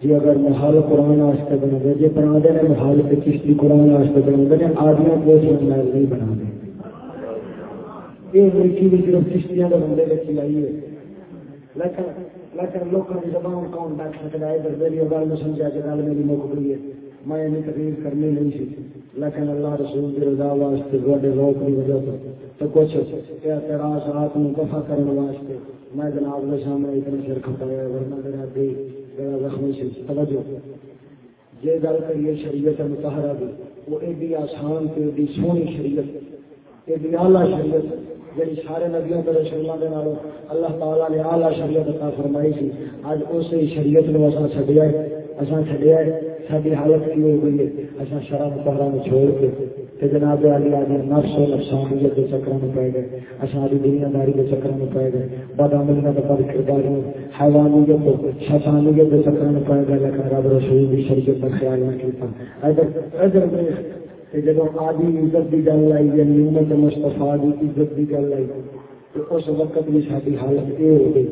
جی اگر محل قرآن واسطے بنا دے جی بنا دے محل پہ کشتی قرآن واسطے بنا دے آدمی کو محل نہیں بنا دے۔ یہ ملکی بھی صرف کشتیاں بندے ہے لیکن لیکن لوگوں کی زبان کون سکتا ہے؟ ادھر میری گل سمجھا کہ گل میری مک گئی ہے۔ میں یہ تقریر کرنی نہیں سی۔ لیکن اللہ رسول کی رضا واسطے روک کی وجہ تو کچھ اعتراض دفاع کرنے واسطے میں جناب کے سامنے اتنا سر کھپایا ورنہ میرا دل زخمی سے توجہ۔ یہ گل کریے شریعت متحرہ دی، وہ ایڈی آسان تے ایڈی سونی شریعت، ایڈی اعلیٰ شریعت جی سارے نبیوں کے رسولوں کے نالوں اللہ تعالیٰ نے اعلیٰ شریعت عطا فرمائی سی۔ اج اسی شریعت کو اصا چڈیا ہے اصا چڈیا ہے ساری حالت کی ہو گئی ہے اصا شرح متحرہ میں چھوڑ کے کہ جناب علی آدمی نفس و نفسانیت کے چکر میں پائے گئے۔ اشاری دنیا داری کے چکر میں پائے گئے۔ بد بدعملیاں کے بد کرداریوں حیوانیت شیطانیت کے چکر میں پائے گئے۔ لیکن رب رسول کی شریعت کا خیال نہ کیتا۔ ادھر ادھر میں تے جب آدھی عزت کی گل آئی یعنی یا نعمت مصطفیٰ کی عزت کی گل آئی، تو اس وقت بھی ساری حالت یہ ہو گئی۔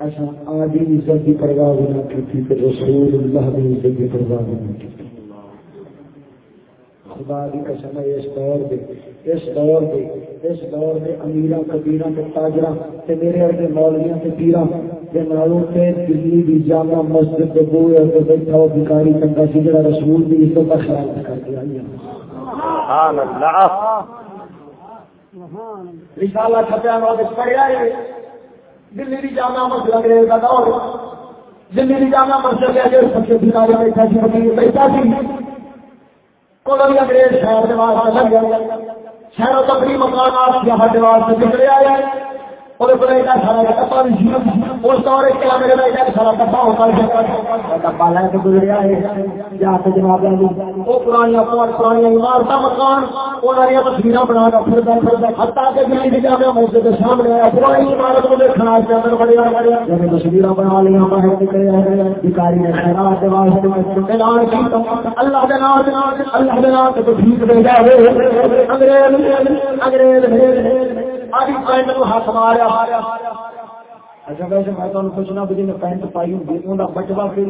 ایسا آدھی عزت کی پرواہ نہ کی تھی رسول اللہ کی عزت کی پرواہ نہ کی خدا کی قسم ہے اس دور دے اس دور دے اس دور دے کے تاجرا تے میرے ارگے مولویاں تے پیرا تے نالوں تے دلی دی جامع مسجد دے بوئے تے بیٹھا ہو بھکاری چنگا سی جڑا رسول دی عزت کا خیال کر کے آئی سبحان اللہ۔ رسالہ چھپیا نو تے پڑھیا ہے دلی دی جامع مسجد انگریز دا دور۔ دلی دی جامع مسجد دے اندر سب سے بھکاری بیٹھا سی فقیر بیٹھا سی۔ کوئی بھی انگریز شہر کے واسطے لگ گیا شہر تقریب مکانات آپ ہر واسطے نکلے آیا تصویر بنا لیا اللہ اللہ ہاتھ ماریا۔ اچھا ویسے میں تمہیں پوچھنا بھی جن پینٹ پائی ہوں ان کا بچوا پھر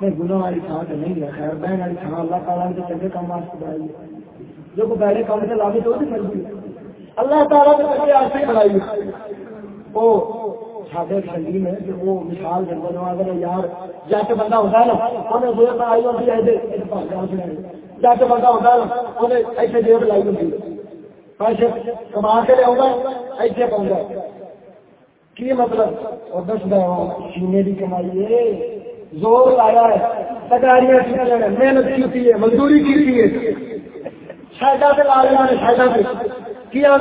نہیں گنا والی تھان تو نہیں ہے۔ خیر، بہن والی تھان اللہ تعالیٰ نے چنگے کام واسطے بنائی ہے۔ جو کوئی پہلے کام سے لاگے تو مرضی اللہ تعالیٰ نے چنگے واسطے بنائی وہ سارے سنگی میں کہ وہ مثال دن اگر یار، جا کے بندہ ہوتا ہے نا انہیں وہ آئی ہوتی ہے جا کے بندہ ہوتا ہے انہیں ایسے جیب لائی ہوتی ہے پیسے کما کے لے آؤں گا؟ ایسے پاؤں گا۔ کی مطلب؟ اور دس سینے کی کمائی ہے۔ زور لایا ہے۔ تکاریاں محنت کی ہوتی ہے، مزدوری کی ہوتی ہے۔ سائڈا سے لا لیا سائڈا سے۔ کیا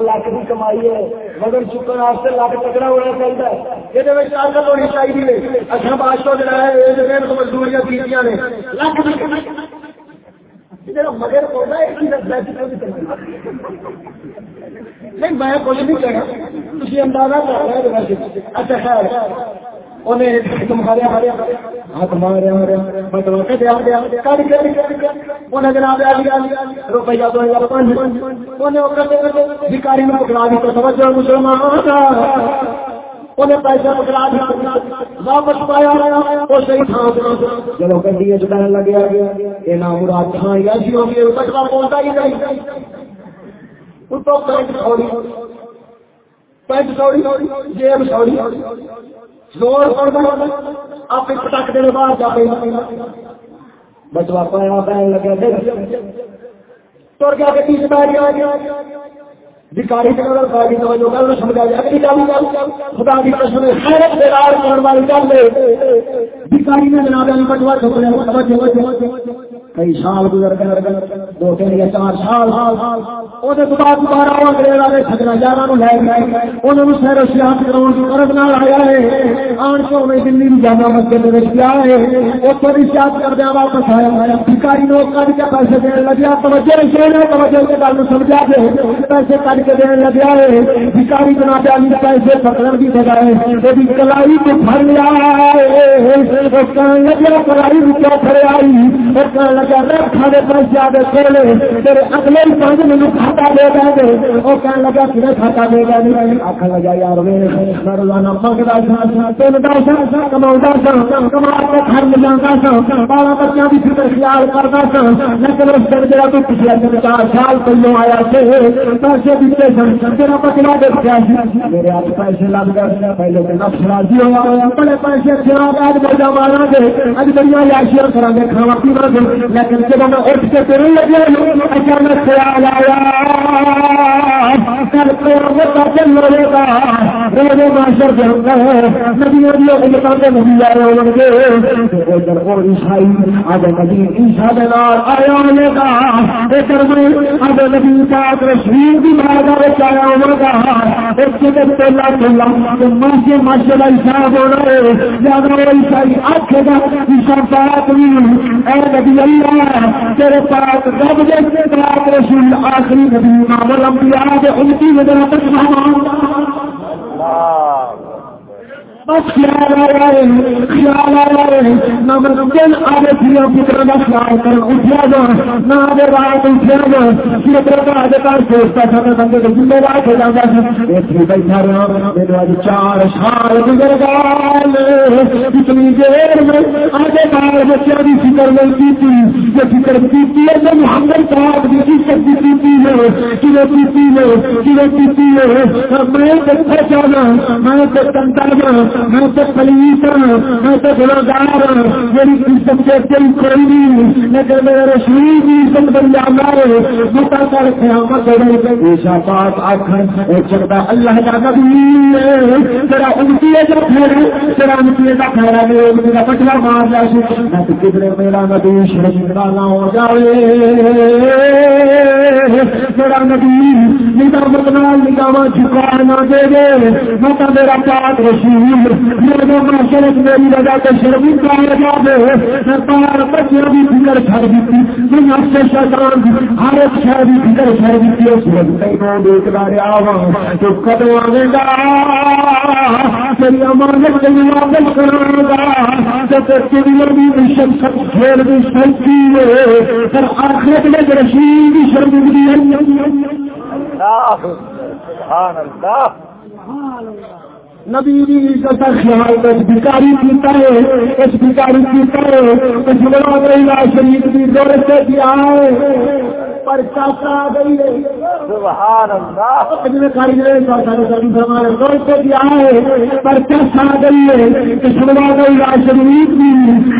لاکھ کی کمائی ہے۔ مگر چکن واسطے لاکھ تکڑا ہونا چاہیے۔ یہ طاقت ہونی چاہیے۔ اچھا بادشاہ جڑا ہے محنت مزدوریاں کی لاکھ مگر نہیں، میں کچھ نہیں کہنا تھی اندازہ کر اچھا خیر۔ انہیں ہاتھ مارے جناب روپیہ دو ہزار بھکاری میں پکڑا دی تو مسلمان۔ انہیں پیسہ پکڑا دیا۔ واپس پایا۔ وہ صحیح چلو گڈی لگیا۔ یہ نام مراد تھان ایسی ہوگی بچوا ہی نہیں۔ اتو پینٹ سوڑی۔ پینٹ سوڑی۔ جیب سوڑی۔ زور پڑتا آپ پٹک دے باہر جا پہ بچوا پایا۔ پہن لگا تر گیا کہ پیچھے گیا۔ بیکاری کے بھکاری بھکاری توجہ کر گل سمجھا جائے کہ اگلی گل خدا کی قسم خیرت دے رال کرن والی گل ہے بیکاری نے جناب علی بٹوا چھوڑے توجہ توجہ کئی سال گزر گئے، دو تین یا چار سال۔ وہ دوبارہ سجنا لے گئے انہوں نے سیر سیاحت کی قرض نہ آیا ہے۔ آن کے انہیں دلی جامع مسجد کیا ہے۔ اتوں بھی سیاحت واپس آیا بھکاری کٹ کے پیسے دین لگیا۔ توجہ نے توجہ کے گل سمجھا دے۔ پیسے کٹ کے دین لگیا ہے۔ بھکاری بنا دیا پیسے پکڑ کی بجائے وہ کلائی کو پھڑ لیا کلائی بھی کیا پھڑ آئی لگا پیسے آگے کھولے، تیرے اگلے پانچ مجھے کھاتا دے گا دے۔ وہ کہنے لگا کہ کھاتا دے گا آخ لگا، یار روزانہ منگتا سا تین دس کما سا کما کے گھر میں جانا سا۔ بارہ بچوں کی فکر خیال کرتا سا۔ لیکن اس دن جا تو پچھلے تین چار سال پہلو آیا سے پیسے دیتے سن تیرا پکڑا دیکھا میرے ہاتھ پیسے لگ گئے پہلے تو نفس راضی ہوا بڑے پیسے کھلا آج بڑا مارا دے اج بڑی یاشیاں کرا گے کھانا پینا لیکن جب میں اٹھ کے پھر لگے اچانک خیال آیا۔ کل قیامت رہے گا معاشر کے نبی نبیوں کے نہیں ہوں گے۔ ادھر عیسائی اب نبی عیسا کے آیا ہونے کا ادھر میں نبی رسول بھی مارا آیا ایک جگہ پہلا ماشاء اللہ زیادہ عیسائی گا عیسا پاک بھی اے نبی اللہ تیرے پاس رب جیسے پاک رسول آخری نبی امام الانبیاء دے ان کی وجہ تک بس خیال آ رہا ہے خیال آ رہا ہے نہ میں دل آگے پھر پتر کا خیال کر اٹھا جا نہ آگے رات اٹھا جا پھر پتر آگے کر سوچتا تھا میں بندے کو ذمہ دار ہو جاتا تھا ایسے بیٹھا رہا میرے آج چار سال گزر گئے کتنی دیر میں آگے بار بچوں کی فکر نہیں کی تھی یہ فکر کی تھی ہے جو محمد صاحب کی عزت کی پیتی ہے کہ پیتی ہے کہ پیتی ہے میں دیکھا چاہنا میں تو کنتا جانا یعنی میں تو پلیس ہوں میں تو گناگار ہوں میری عزت سے کوئی کوئی نہیں لیکن میرے رسول کی عزت بن جانا ہے متا کر قیامت ایسا بات آخر ایک چلتا اللہ کا نبی تیرا امتی کا پھر تیرا امتی کا پھیرا میرے امتی کا پٹلا مار جائے میں تو کدھر میرا نبی شرم نہ ہو جائے۔ میرا نبی نگام نال نگام جھکا نہ دے دے متا میرا پاک رشید میرے رسول میری وجہ سے شرمی کا لگا دے سرکار بچوں کی فکر چھڑ دیتی دنیا سے شیطان ہر ایک شہر کی فکر چھڑ دیتی اس وقت دیکھتا رہا ہوں تو کدو آئے گا تیری امانت کے ملاقات کرے گا تو تیری لمبی مشن سب کھیل بھی سلتی ہے پھر آخرت میں رشید کی شرمندگی سبحان اللہ۔ نبی خیال اس بھکاری پیتا ہے اس بھکاری پیتا ہے اس بڑا شریف کی دور سے کیا ہے پر چاچا گئی ہے۔ سبحان اللہ۔ دور سے کیا ہے پر چاچا گئی ہے۔ کہ شریف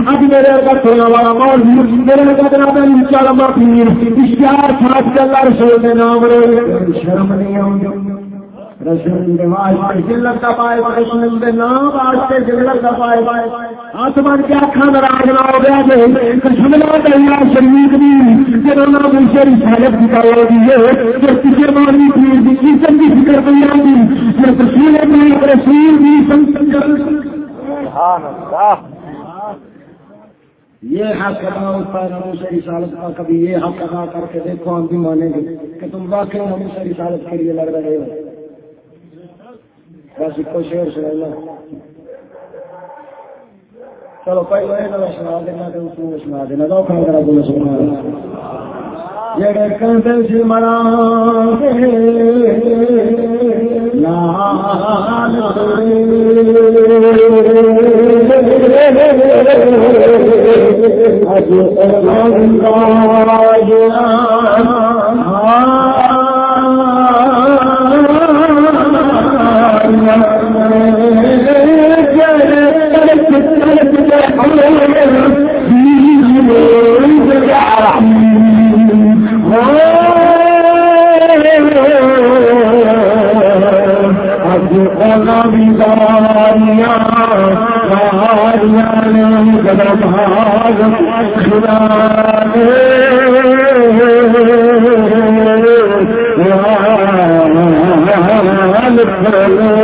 اب میرے والا مول میرے پیر اشتہار ساتھ کے اللہ رسول کے نام شرم نہیں آؤں آسمان کیا کھانا راج ہو گیا کشملا دیا شریف بھی جنہوں نے شری سالت کی کار دی ہے جو کسی مانی تھی کسم کی فکر پہ آئی جو تصویر بھی رسول بھی یہ حق ادا ہوتا ہے ہمیشہ رسالت کا، کبھی یہ حق ادا کر کے دیکھو، ہم بھی مانیں گے کہ تم واقعی ہمیشہ رسالت کے لیے لڑ رہے ہو۔ بس ایک شعر سنا چلو پہلے یہ سنا دینا تو اس کو سنا دینا تو کھانا کرا بولو سنا جڑے کنز مرا نان اگر نم گدھ اخرا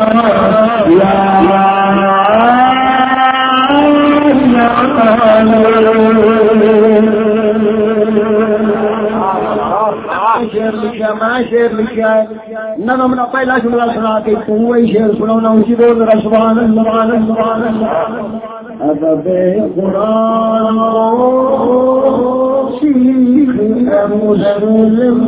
کندل پہلا جملہ سنا کے تو وہی شعر سنانا اسی سبحان اللہ۔ سبحان اللہ ادب قرآن مسلم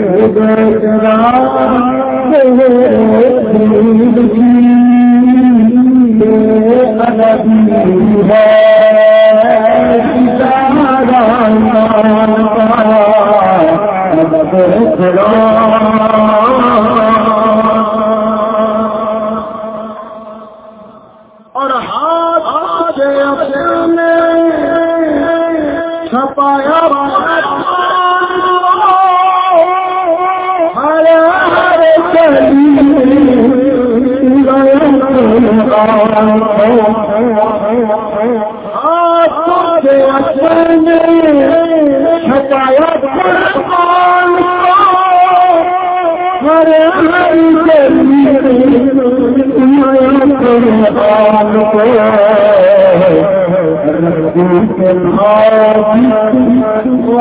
سلام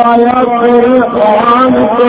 آیا پھر آن کو۔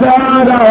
سارا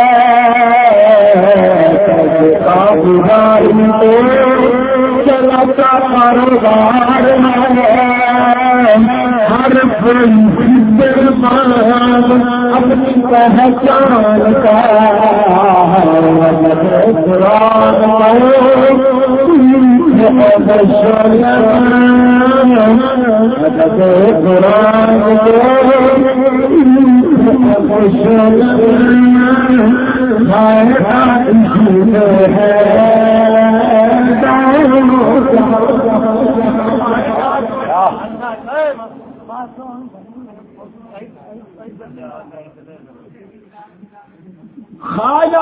چلتا ہر کوئی اپنی پہچان کا قرآن خاجا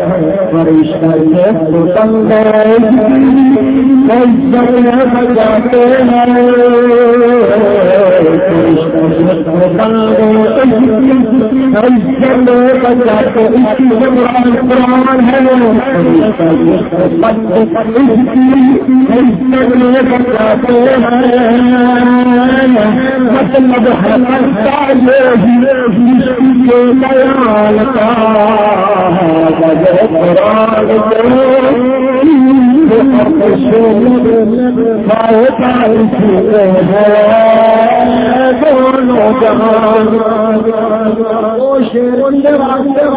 فائدہ دونوں جہان مسلم دونوں جہان کا بجاتے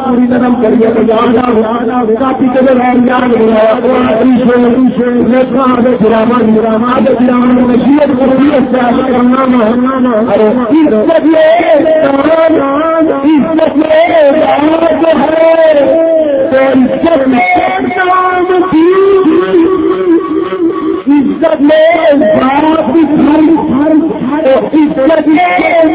پوری نرم کریے کافی جگہ ارے جی بات ہے۔ محبت ہے۔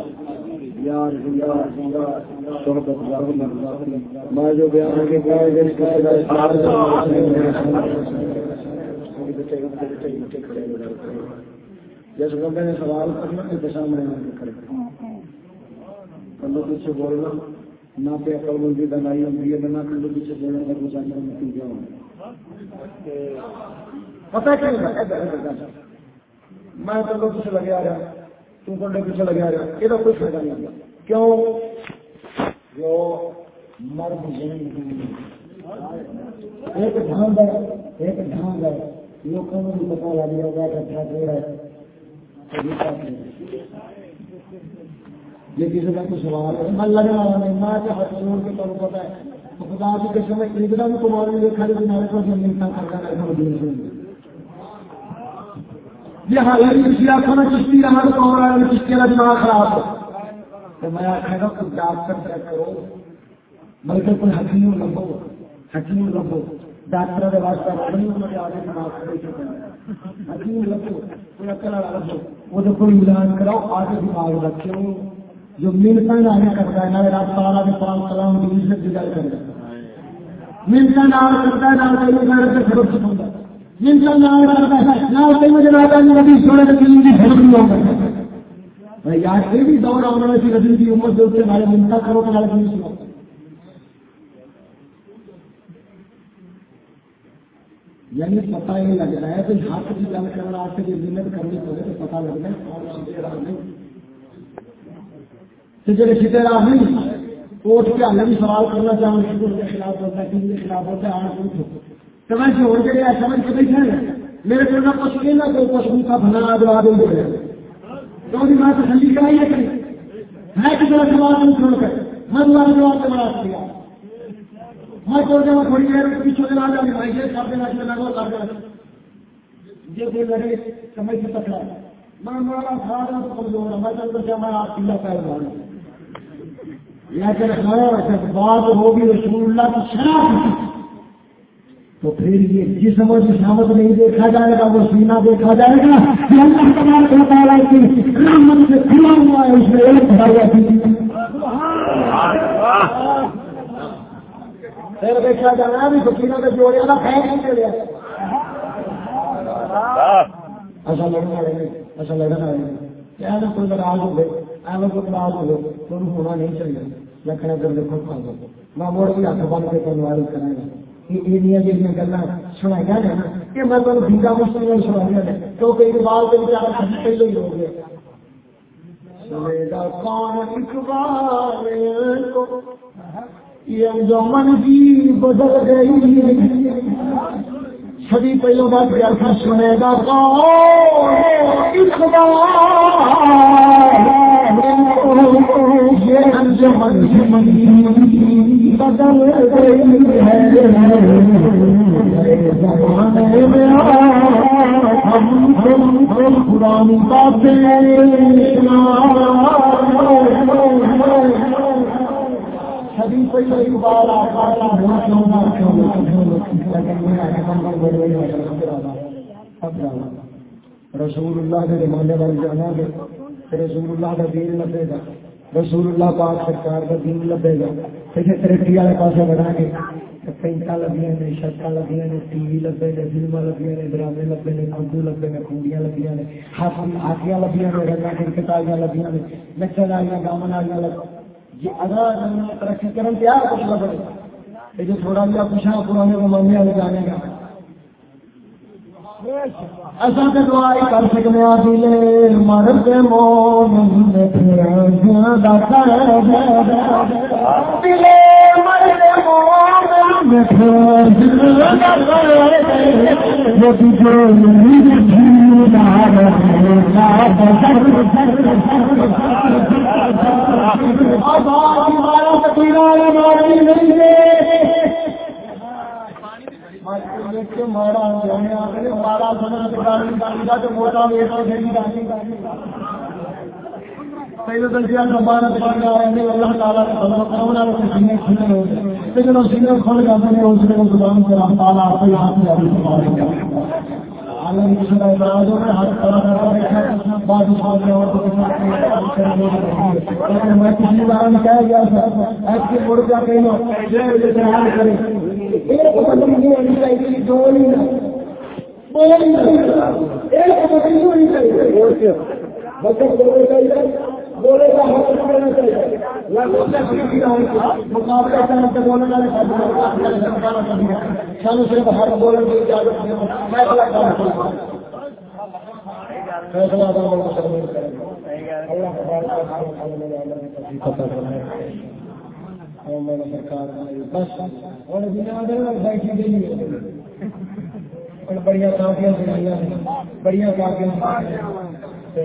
میں جو بیان کے جس بندے نے سوال کرنا تو سامنے کرے کلو پیچھے بولنا نہ پہ عقل مندی دنائی ہوتی ہے نہ کلو پیچھے بولنے کا کچھ آنا نتیجہ ہونا پتہ کیا میں کلو پیچھے لگے آ رہا تم کنڈے پیچھے لگے آ رہا یہ کوئی فائدہ نہیں آتا کیوں؟ جو مرد ایک ڈھانگ ہے، ایک ڈھانگ ہے۔ لوگوں کو بھی پتا لگ جائے گا کہ کیا کہہ ہے۔ یہ کسی کا کچھ سوال ہے؟ من لگنے والا نہیں۔ میں کہ ہر چھوڑ کے تو پتا ہے۔ خدا کی قسم میں ایک دم کو مار لے کھڑے دن ہر کو زمین کا کرتا ہے ہم دین سے یہ حال ہے کہ آپ کو چشتی رہا تو اور ہے چشتی کا دماغ خراب ہے تو میں آخر رہا ہوں ڈاکٹر سے کرو بلکہ کوئی حکیم لگو حکیم لگو ڈاکٹر کے واسطے نہیں انہوں نے آگے دماغ سے حکیم لگو کوئی اکلا لگو وہ تو کوئی علاج کراؤ آگے دماغ رکھو جو ملتا نہ کرتا ہے نہ رات سارا کے سلام سلام کی عزت کی گل کرے ملتا نہ کرتا ہے نہ کوئی گھر سے سرکشت ہوتا ہے نہ کرتا ہے یار یہ بھی دور آنے والی کی عمر سے اسے ہمارے کرو تو ہمارے سنو؟ یعنی پتا یہ لگ رہا ہے کہ ہاتھ کی گل کرنا آپ سے محنت کرنی پڑے تو پتا لگ رہا ہے کون سیدھے راہ نہیں۔ تو کے ہمیں بھی سوال کرنا چاہوں خلاف ہوتا ہے کن کے خلاف ہوتا ہے آنا میں سمجھ کے بیٹھے میرے کو نہ کچھ نہیں نہ کوئی کا دے بھی میں کرائی ہے نہیں؟ چھوڑ کر، میں دوبارہ جواب سے بڑا میں چھوڑ کے میں تھوڑی دیر پیچھے جاؤں بھائی یہ لگو کر کوئی لڑے سمجھ سے پکڑا میں کھا رہا تو کمزور میں چلتا کیا میں آپ پیلا پیر لیکن بات ہوگی رسول اللہ کی شراب تو پھر یہ جسم و جسامت نہیں دیکھا جائے گا، وہ سینہ دیکھا جائے گا۔ کہ اللہ تبارک و تعالیٰ کی رحمت سے کھلا ہوا ہے، اس میں ایک بھائی پھر دیکھا جانا بھی فکیر کے جوڑے کا خیر نہیں چلے۔ اچھا لڑنے والے اچھا لڑنے والے ایسا کوئی ناراض ہو گئے ایسا کوئی ناراض ہو گئے تو ہونا نہیں چاہیے۔ لکھنا کر دیکھو میں موڑ بھی ہاتھ بن کے تنوار کریں گا یہ گلا سنائی یہ میں تمہیں مسلم سنائی نے کیونکہ اقبال کے بچارا پہلے ہی ہو گیا کون اقبال یہ بدل گئی سبھی پہلو بات کیا سنے گا کون یہ انجمن بدل گئی ہے زمانے میں ہم پرانی باتیں رسول اللہ کے زمانے والے جانا رسول اللہ کا دین لبے گا۔ رسول اللہ پاک سرکار کا دین لبے گا۔ پھر ترقی والے پاس بڑھا گے پینٹا لگیاں نے شرطا لگیاں نے، ٹی وی لگے نے فلم لگیاں نے، ڈرامے لگے نے کدو لگے نے کوڑیاں لگیاں نے ہاتھیاں لگیاں نے رنگا کرکٹ آئی لگیاں نے نچن آئی گامن آئی لگ جی اگر ترقی کرن تیار کچھ لگ یہ جو تھوڑا جہا پوچھا پرانے زمانے والے جانے گا۔ ایسا تو دعائی کر سکتے ہیں دلے مرد مومن داتا مرد ماڑا ماڑا موٹا پہلے اللہ تعالیٰ لیکن سنگل کھول جاتے ہیں اس کو زبان سے اللہ تعالیٰ آپ کے ہاتھ میں لیکن میں پچھلی بار میں کہہ گیا تھا ایس کے موڑ کا کہیں کریں۔ ایک مطلب بدلی نہیں ہونی چاہیے دو نہیں ایک بدلی ہونی چاہیے بچے بولے چاہیے بولے کا حق کرنا چاہیے۔ مقابلہ کرنے سے بولنے والے سانو صرف حق بولنے کی اجازت میں فیصلہ کروں۔ فیصلہ بڑی کافیاں بڑی کافیاں میں